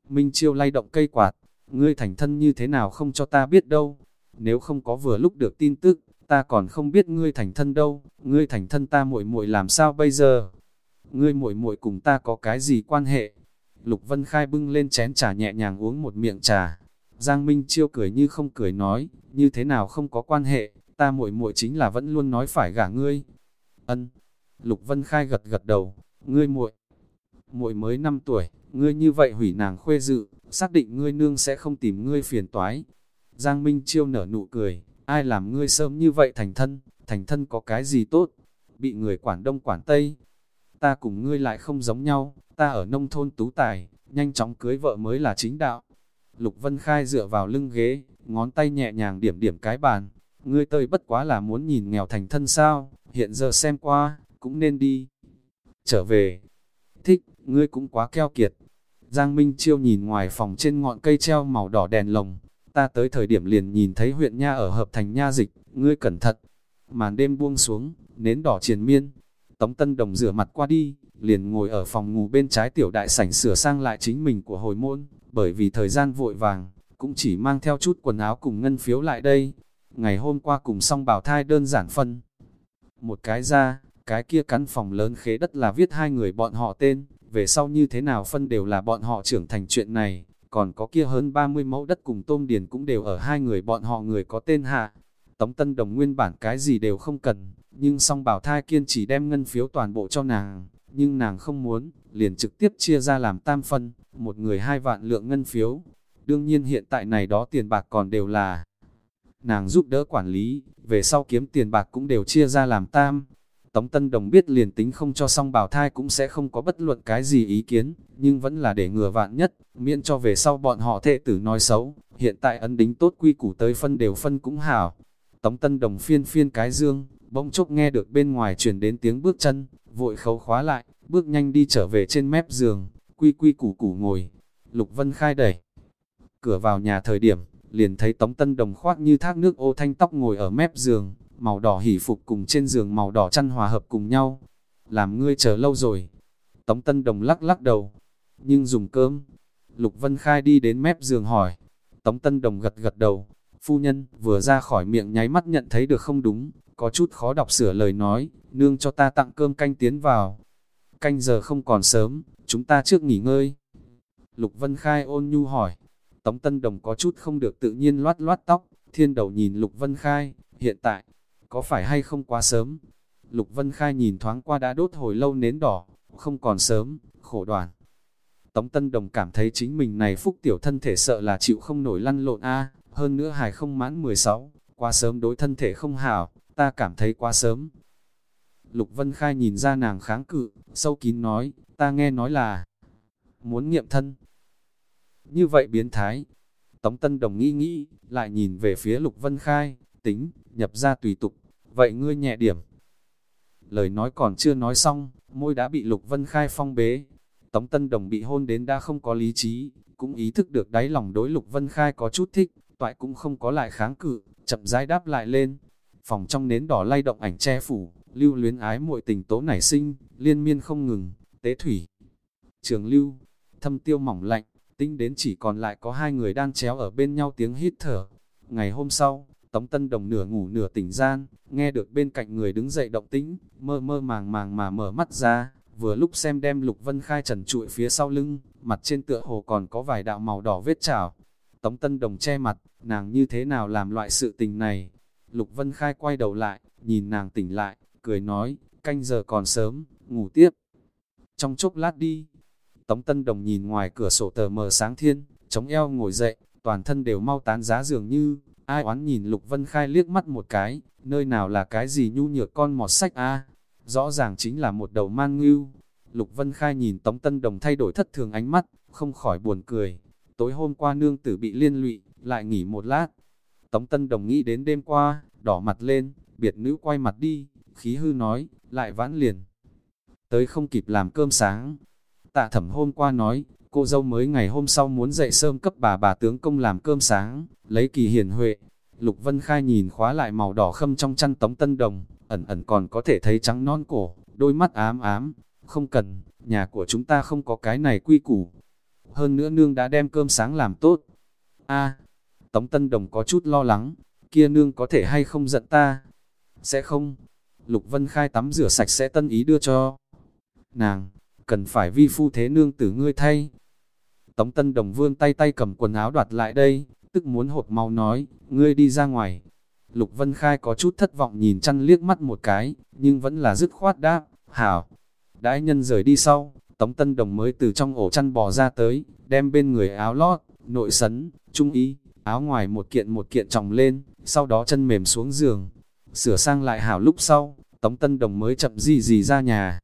Minh Chiêu lay động cây quạt, ngươi thành thân như thế nào không cho ta biết đâu. Nếu không có vừa lúc được tin tức, ta còn không biết ngươi thành thân đâu, ngươi thành thân ta muội muội làm sao bây giờ? Ngươi muội muội cùng ta có cái gì quan hệ? Lục Vân Khai bưng lên chén trà nhẹ nhàng uống một miệng trà. Giang Minh Chiêu cười như không cười nói, như thế nào không có quan hệ, ta muội muội chính là vẫn luôn nói phải gả ngươi. Ân. Lục Vân Khai gật gật đầu, ngươi muội, muội mới 5 tuổi, ngươi như vậy hủy nàng khuê dự, xác định ngươi nương sẽ không tìm ngươi phiền toái. Giang Minh Chiêu nở nụ cười, ai làm ngươi sớm như vậy thành thân, thành thân có cái gì tốt, bị người quản đông quản tây. Ta cùng ngươi lại không giống nhau, ta ở nông thôn tú tài, nhanh chóng cưới vợ mới là chính đạo. Lục Vân Khai dựa vào lưng ghế, ngón tay nhẹ nhàng điểm điểm cái bàn. Ngươi tơi bất quá là muốn nhìn nghèo thành thân sao, hiện giờ xem qua, cũng nên đi. Trở về, thích, ngươi cũng quá keo kiệt. Giang Minh Chiêu nhìn ngoài phòng trên ngọn cây treo màu đỏ đèn lồng, ta tới thời điểm liền nhìn thấy huyện nha ở hợp thành nha dịch, ngươi cẩn thận. Màn đêm buông xuống, nến đỏ triền miên. Tống Tân Đồng rửa mặt qua đi, liền ngồi ở phòng ngủ bên trái tiểu đại sảnh sửa sang lại chính mình của hồi môn, bởi vì thời gian vội vàng, cũng chỉ mang theo chút quần áo cùng ngân phiếu lại đây. Ngày hôm qua cùng xong bảo thai đơn giản phân. Một cái ra, cái kia căn phòng lớn khế đất là viết hai người bọn họ tên, về sau như thế nào phân đều là bọn họ trưởng thành chuyện này, còn có kia hơn 30 mẫu đất cùng tôm điền cũng đều ở hai người bọn họ người có tên hạ. Tống Tân Đồng nguyên bản cái gì đều không cần, nhưng song bảo thai kiên chỉ đem ngân phiếu toàn bộ cho nàng, nhưng nàng không muốn, liền trực tiếp chia ra làm tam phân, một người hai vạn lượng ngân phiếu. Đương nhiên hiện tại này đó tiền bạc còn đều là nàng giúp đỡ quản lý, về sau kiếm tiền bạc cũng đều chia ra làm tam, Tống Tân Đồng biết liền tính không cho xong bào thai cũng sẽ không có bất luận cái gì ý kiến, nhưng vẫn là để ngừa vạn nhất, miễn cho về sau bọn họ thệ tử nói xấu, hiện tại ấn đính tốt quy củ tới phân đều phân cũng hảo. Tống Tân Đồng phiên phiên cái dương, bỗng chốc nghe được bên ngoài truyền đến tiếng bước chân, vội khấu khóa lại, bước nhanh đi trở về trên mép giường, quy quy củ củ ngồi. Lục Vân khai đẩy cửa vào nhà thời điểm, liền thấy Tống Tân Đồng khoác như thác nước ô thanh tóc ngồi ở mép giường, màu đỏ hỉ phục cùng trên giường màu đỏ chăn hòa hợp cùng nhau. Làm ngươi chờ lâu rồi. Tống Tân Đồng lắc lắc đầu. Nhưng dùng cơm. Lục Vân Khai đi đến mép giường hỏi. Tống Tân Đồng gật gật đầu. Phu nhân vừa ra khỏi miệng nháy mắt nhận thấy được không đúng. Có chút khó đọc sửa lời nói. Nương cho ta tặng cơm canh tiến vào. Canh giờ không còn sớm. Chúng ta trước nghỉ ngơi. Lục Vân Khai ôn nhu hỏi. Tống Tân Đồng có chút không được tự nhiên loát loát tóc. Thiên đầu nhìn Lục Vân Khai. Hiện tại, có phải hay không quá sớm? Lục Vân Khai nhìn thoáng qua đã đốt hồi lâu nến đỏ, không còn sớm, khổ đoàn. Tống Tân Đồng cảm thấy chính mình này phúc tiểu thân thể sợ là chịu không nổi lăn lộn a hơn nữa hài không mãn 16, quá sớm đối thân thể không hảo, ta cảm thấy quá sớm. Lục Vân Khai nhìn ra nàng kháng cự, sâu kín nói, ta nghe nói là muốn nghiệm thân. Như vậy biến thái. Tống Tân Đồng nghĩ nghĩ, lại nhìn về phía Lục Vân Khai, tính, nhập ra tùy tục, vậy ngươi nhẹ điểm. Lời nói còn chưa nói xong, môi đã bị Lục Vân Khai phong bế. Tống Tân Đồng bị hôn đến đã không có lý trí, cũng ý thức được đáy lòng đối Lục Vân Khai có chút thích, toại cũng không có lại kháng cự, chậm rãi đáp lại lên. Phòng trong nến đỏ lay động ảnh che phủ, lưu luyến ái muội tình tố nảy sinh, liên miên không ngừng, tế thủy. Trường lưu, thâm tiêu mỏng lạnh, tinh đến chỉ còn lại có hai người đang chéo ở bên nhau tiếng hít thở. Ngày hôm sau, Tống Tân Đồng nửa ngủ nửa tỉnh gian, nghe được bên cạnh người đứng dậy động tĩnh, mơ mơ màng màng mà mở mắt ra, vừa lúc xem đem Lục Vân Khai trần trụi phía sau lưng, mặt trên tựa hồ còn có vài đạo màu đỏ vết chảo. Tống Tân Đồng che mặt, nàng như thế nào làm loại sự tình này? Lục Vân Khai quay đầu lại, nhìn nàng tỉnh lại, cười nói, canh giờ còn sớm, ngủ tiếp. Trong chốc lát đi, Tống Tân Đồng nhìn ngoài cửa sổ tờ mờ sáng thiên, chống eo ngồi dậy, toàn thân đều mau tán giá dường như, ai oán nhìn Lục Vân Khai liếc mắt một cái, nơi nào là cái gì nhu nhược con mọt sách a rõ ràng chính là một đầu man ngưu. Lục Vân Khai nhìn Tống Tân Đồng thay đổi thất thường ánh mắt, không khỏi buồn cười. Tối hôm qua nương tử bị liên lụy, lại nghỉ một lát. Tống Tân Đồng nghĩ đến đêm qua, đỏ mặt lên, biệt nữ quay mặt đi, khí hư nói, lại vãn liền. Tới không kịp làm cơm sáng. Tạ thẩm hôm qua nói, cô dâu mới ngày hôm sau muốn dậy sớm cấp bà bà tướng công làm cơm sáng, lấy kỳ hiền huệ. Lục Vân Khai nhìn khóa lại màu đỏ khâm trong chăn tống tân đồng, ẩn ẩn còn có thể thấy trắng non cổ, đôi mắt ám ám. Không cần, nhà của chúng ta không có cái này quy củ. Hơn nữa nương đã đem cơm sáng làm tốt. a Tống Tân Đồng có chút lo lắng, kia nương có thể hay không giận ta? Sẽ không. Lục Vân Khai tắm rửa sạch sẽ tân ý đưa cho. Nàng, cần phải vi phu thế nương tử ngươi thay. Tống Tân Đồng vương tay tay cầm quần áo đoạt lại đây, tức muốn hột mau nói, ngươi đi ra ngoài. Lục Vân Khai có chút thất vọng nhìn chăn liếc mắt một cái, nhưng vẫn là dứt khoát đáp, hảo. Đãi nhân rời đi sau, Tống Tân Đồng mới từ trong ổ chăn bò ra tới, đem bên người áo lót, nội sấn, trung ý, áo ngoài một kiện một kiện tròng lên, sau đó chân mềm xuống giường. Sửa sang lại hảo lúc sau, Tống Tân Đồng mới chậm gì gì ra nhà.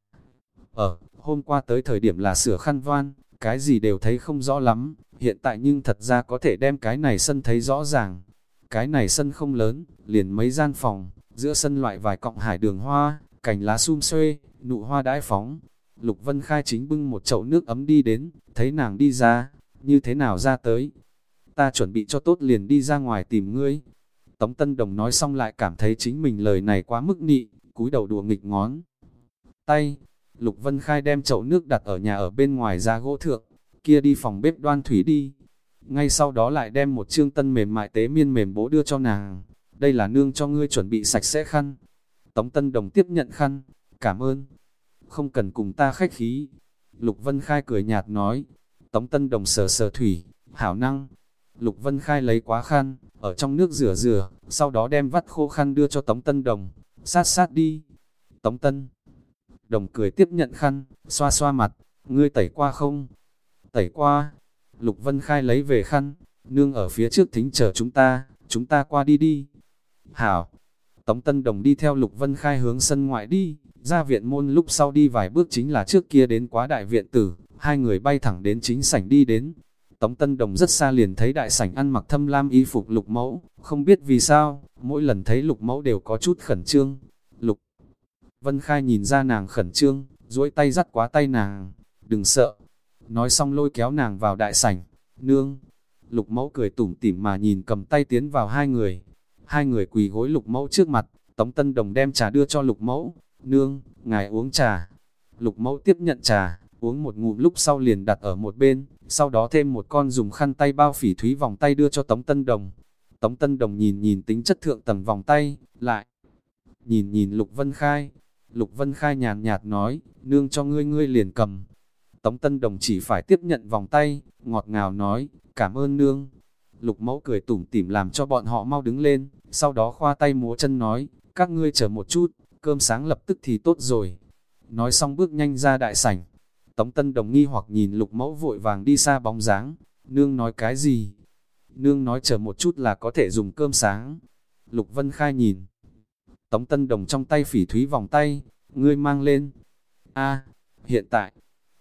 Ở, hôm qua tới thời điểm là sửa khăn voan, cái gì đều thấy không rõ lắm, hiện tại nhưng thật ra có thể đem cái này sân thấy rõ ràng. Cái này sân không lớn, liền mấy gian phòng, giữa sân loại vài cọng hải đường hoa, cành lá sum xuê, nụ hoa đãi phóng. Lục Vân Khai chính bưng một chậu nước ấm đi đến, thấy nàng đi ra, như thế nào ra tới. Ta chuẩn bị cho tốt liền đi ra ngoài tìm ngươi. Tống Tân Đồng nói xong lại cảm thấy chính mình lời này quá mức nị, cúi đầu đùa nghịch ngón. Tay, Lục Vân Khai đem chậu nước đặt ở nhà ở bên ngoài ra gỗ thượng, kia đi phòng bếp đoan thủy đi. Ngay sau đó lại đem một chương tân mềm mại tế miên mềm bố đưa cho nàng. Đây là nương cho ngươi chuẩn bị sạch sẽ khăn. Tống Tân Đồng tiếp nhận khăn, cảm ơn. Không cần cùng ta khách khí. Lục Vân Khai cười nhạt nói. Tống Tân Đồng sờ sờ thủy, hảo năng. Lục Vân Khai lấy quá khăn, ở trong nước rửa rửa, sau đó đem vắt khô khăn đưa cho Tống Tân Đồng. Sát sát đi. Tống Tân Đồng cười tiếp nhận khăn, xoa xoa mặt, ngươi tẩy qua không? Tẩy qua. Lục Vân Khai lấy về khăn, nương ở phía trước thính chờ chúng ta, chúng ta qua đi đi. Hảo. Tống Tân Đồng đi theo Lục Vân Khai hướng sân ngoại đi, ra viện môn lúc sau đi vài bước chính là trước kia đến quá đại viện tử, hai người bay thẳng đến chính sảnh đi đến. Tống Tân Đồng rất xa liền thấy đại sảnh ăn mặc thâm lam y phục lục mẫu, không biết vì sao, mỗi lần thấy lục mẫu đều có chút khẩn trương. Vân Khai nhìn ra nàng khẩn trương, duỗi tay dắt quá tay nàng, đừng sợ. Nói xong lôi kéo nàng vào đại sảnh, nương. Lục mẫu cười tủm tỉm mà nhìn cầm tay tiến vào hai người. Hai người quỳ gối lục mẫu trước mặt, Tống Tân Đồng đem trà đưa cho lục mẫu. Nương, ngài uống trà. Lục mẫu tiếp nhận trà, uống một ngụm lúc sau liền đặt ở một bên, sau đó thêm một con dùng khăn tay bao phỉ thúy vòng tay đưa cho Tống Tân Đồng. Tống Tân Đồng nhìn nhìn tính chất thượng tầng vòng tay, lại nhìn nhìn Lục Vân Khai, Lục Vân Khai nhàn nhạt nói, nương cho ngươi ngươi liền cầm. Tống Tân Đồng chỉ phải tiếp nhận vòng tay, ngọt ngào nói, cảm ơn nương. Lục mẫu cười tủm tỉm làm cho bọn họ mau đứng lên, sau đó khoa tay múa chân nói, các ngươi chờ một chút, cơm sáng lập tức thì tốt rồi. Nói xong bước nhanh ra đại sảnh. Tống Tân Đồng nghi hoặc nhìn lục mẫu vội vàng đi xa bóng dáng. Nương nói cái gì? Nương nói chờ một chút là có thể dùng cơm sáng. Lục Vân Khai nhìn Tống Tân Đồng trong tay phỉ thúy vòng tay, ngươi mang lên. a hiện tại,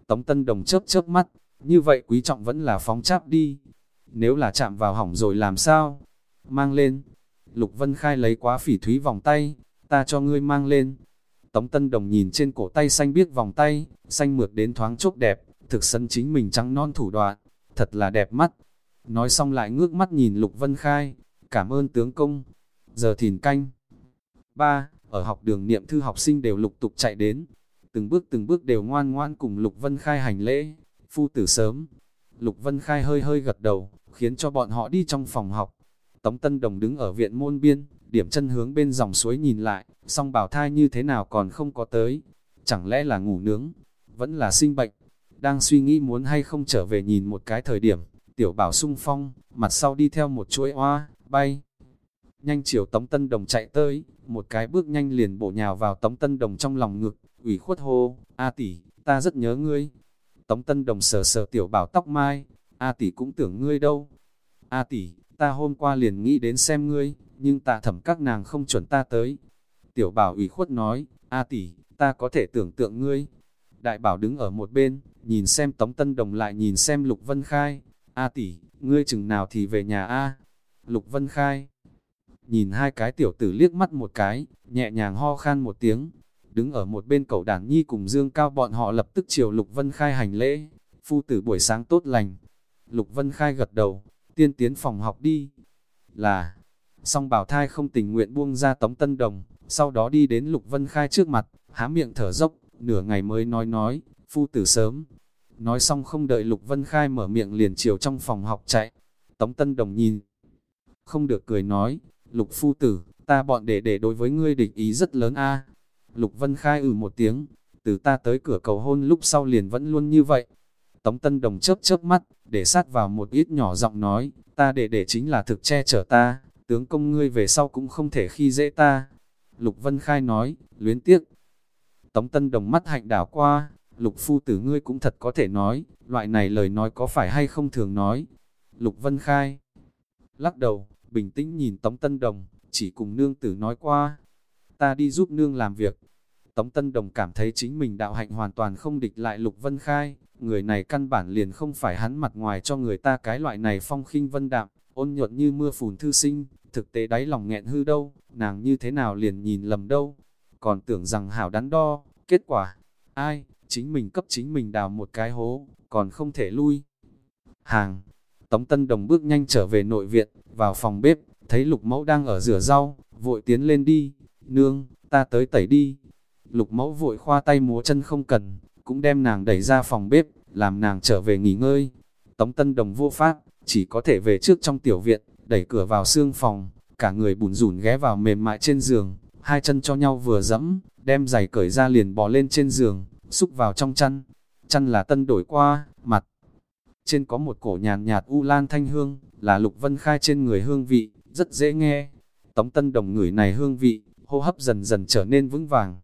Tống Tân Đồng chớp chớp mắt, như vậy quý trọng vẫn là phóng cháp đi. Nếu là chạm vào hỏng rồi làm sao? Mang lên. Lục Vân Khai lấy quá phỉ thúy vòng tay, ta cho ngươi mang lên. Tống Tân Đồng nhìn trên cổ tay xanh biết vòng tay, xanh mượt đến thoáng chốc đẹp, thực sân chính mình trắng non thủ đoạn, thật là đẹp mắt. Nói xong lại ngước mắt nhìn Lục Vân Khai, cảm ơn tướng công. Giờ thìn canh ba Ở học đường niệm thư học sinh đều lục tục chạy đến, từng bước từng bước đều ngoan ngoan cùng Lục Vân Khai hành lễ, phu tử sớm. Lục Vân Khai hơi hơi gật đầu, khiến cho bọn họ đi trong phòng học. Tống Tân Đồng đứng ở viện môn biên, điểm chân hướng bên dòng suối nhìn lại, song bảo thai như thế nào còn không có tới. Chẳng lẽ là ngủ nướng, vẫn là sinh bệnh. Đang suy nghĩ muốn hay không trở về nhìn một cái thời điểm, tiểu bảo sung phong, mặt sau đi theo một chuỗi hoa, bay. Nhanh chiều Tống Tân Đồng chạy tới, một cái bước nhanh liền bổ nhào vào Tống Tân Đồng trong lòng ngực, ủy khuất hô, A tỷ, ta rất nhớ ngươi. Tống Tân Đồng sờ sờ tiểu bảo tóc mai, A tỷ cũng tưởng ngươi đâu. A tỷ, ta hôm qua liền nghĩ đến xem ngươi, nhưng tạ thẩm các nàng không chuẩn ta tới. Tiểu bảo ủy khuất nói, A tỷ, ta có thể tưởng tượng ngươi. Đại bảo đứng ở một bên, nhìn xem Tống Tân Đồng lại nhìn xem Lục Vân Khai. A tỷ, ngươi chừng nào thì về nhà A. Lục Vân Khai. Nhìn hai cái tiểu tử liếc mắt một cái, nhẹ nhàng ho khan một tiếng. Đứng ở một bên cậu đảng nhi cùng Dương Cao bọn họ lập tức chiều Lục Vân Khai hành lễ. Phu tử buổi sáng tốt lành. Lục Vân Khai gật đầu, tiên tiến phòng học đi. Là, song bảo thai không tình nguyện buông ra tống tân đồng, sau đó đi đến Lục Vân Khai trước mặt, há miệng thở dốc, nửa ngày mới nói nói, phu tử sớm. Nói xong không đợi Lục Vân Khai mở miệng liền chiều trong phòng học chạy. Tống Tân Đồng nhìn, không được cười nói, Lục phu tử, ta bọn để để đối với ngươi địch ý rất lớn a. Lục Vân Khai ừ một tiếng, từ ta tới cửa cầu hôn lúc sau liền vẫn luôn như vậy. Tống Tân Đồng chớp chớp mắt, để sát vào một ít nhỏ giọng nói, ta để để chính là thực che chở ta, tướng công ngươi về sau cũng không thể khi dễ ta. Lục Vân Khai nói, luyến tiếc. Tống Tân Đồng mắt hạnh đảo qua, Lục Phu tử ngươi cũng thật có thể nói, loại này lời nói có phải hay không thường nói. Lục Vân Khai lắc đầu, bình tĩnh nhìn Tống Tân Đồng, chỉ cùng nương tử nói qua. Ta đi giúp nương làm việc. Tống Tân Đồng cảm thấy chính mình đạo hạnh hoàn toàn không địch lại Lục Vân Khai, người này căn bản liền không phải hắn mặt ngoài cho người ta cái loại này phong khinh vân đạm, ôn nhuận như mưa phùn thư sinh, thực tế đáy lòng nghẹn hư đâu, nàng như thế nào liền nhìn lầm đâu, còn tưởng rằng hảo đắn đo, kết quả, ai, chính mình cấp chính mình đào một cái hố, còn không thể lui. Hàng, Tống Tân Đồng bước nhanh trở về nội viện, vào phòng bếp, thấy lục mẫu đang ở rửa rau, vội tiến lên đi, nương, ta tới tẩy đi. Lục mẫu vội khoa tay múa chân không cần, cũng đem nàng đẩy ra phòng bếp, làm nàng trở về nghỉ ngơi. Tống Tân Đồng vô pháp, chỉ có thể về trước trong tiểu viện, đẩy cửa vào xương phòng, cả người bùn rủn ghé vào mềm mại trên giường, hai chân cho nhau vừa dẫm, đem giày cởi ra liền bò lên trên giường, xúc vào trong chăn. Chăn là tân đổi qua, mặt. Trên có một cổ nhàn nhạt u lan thanh hương, là lục vân khai trên người hương vị, rất dễ nghe. Tống Tân Đồng ngửi này hương vị, hô hấp dần dần trở nên vững vàng.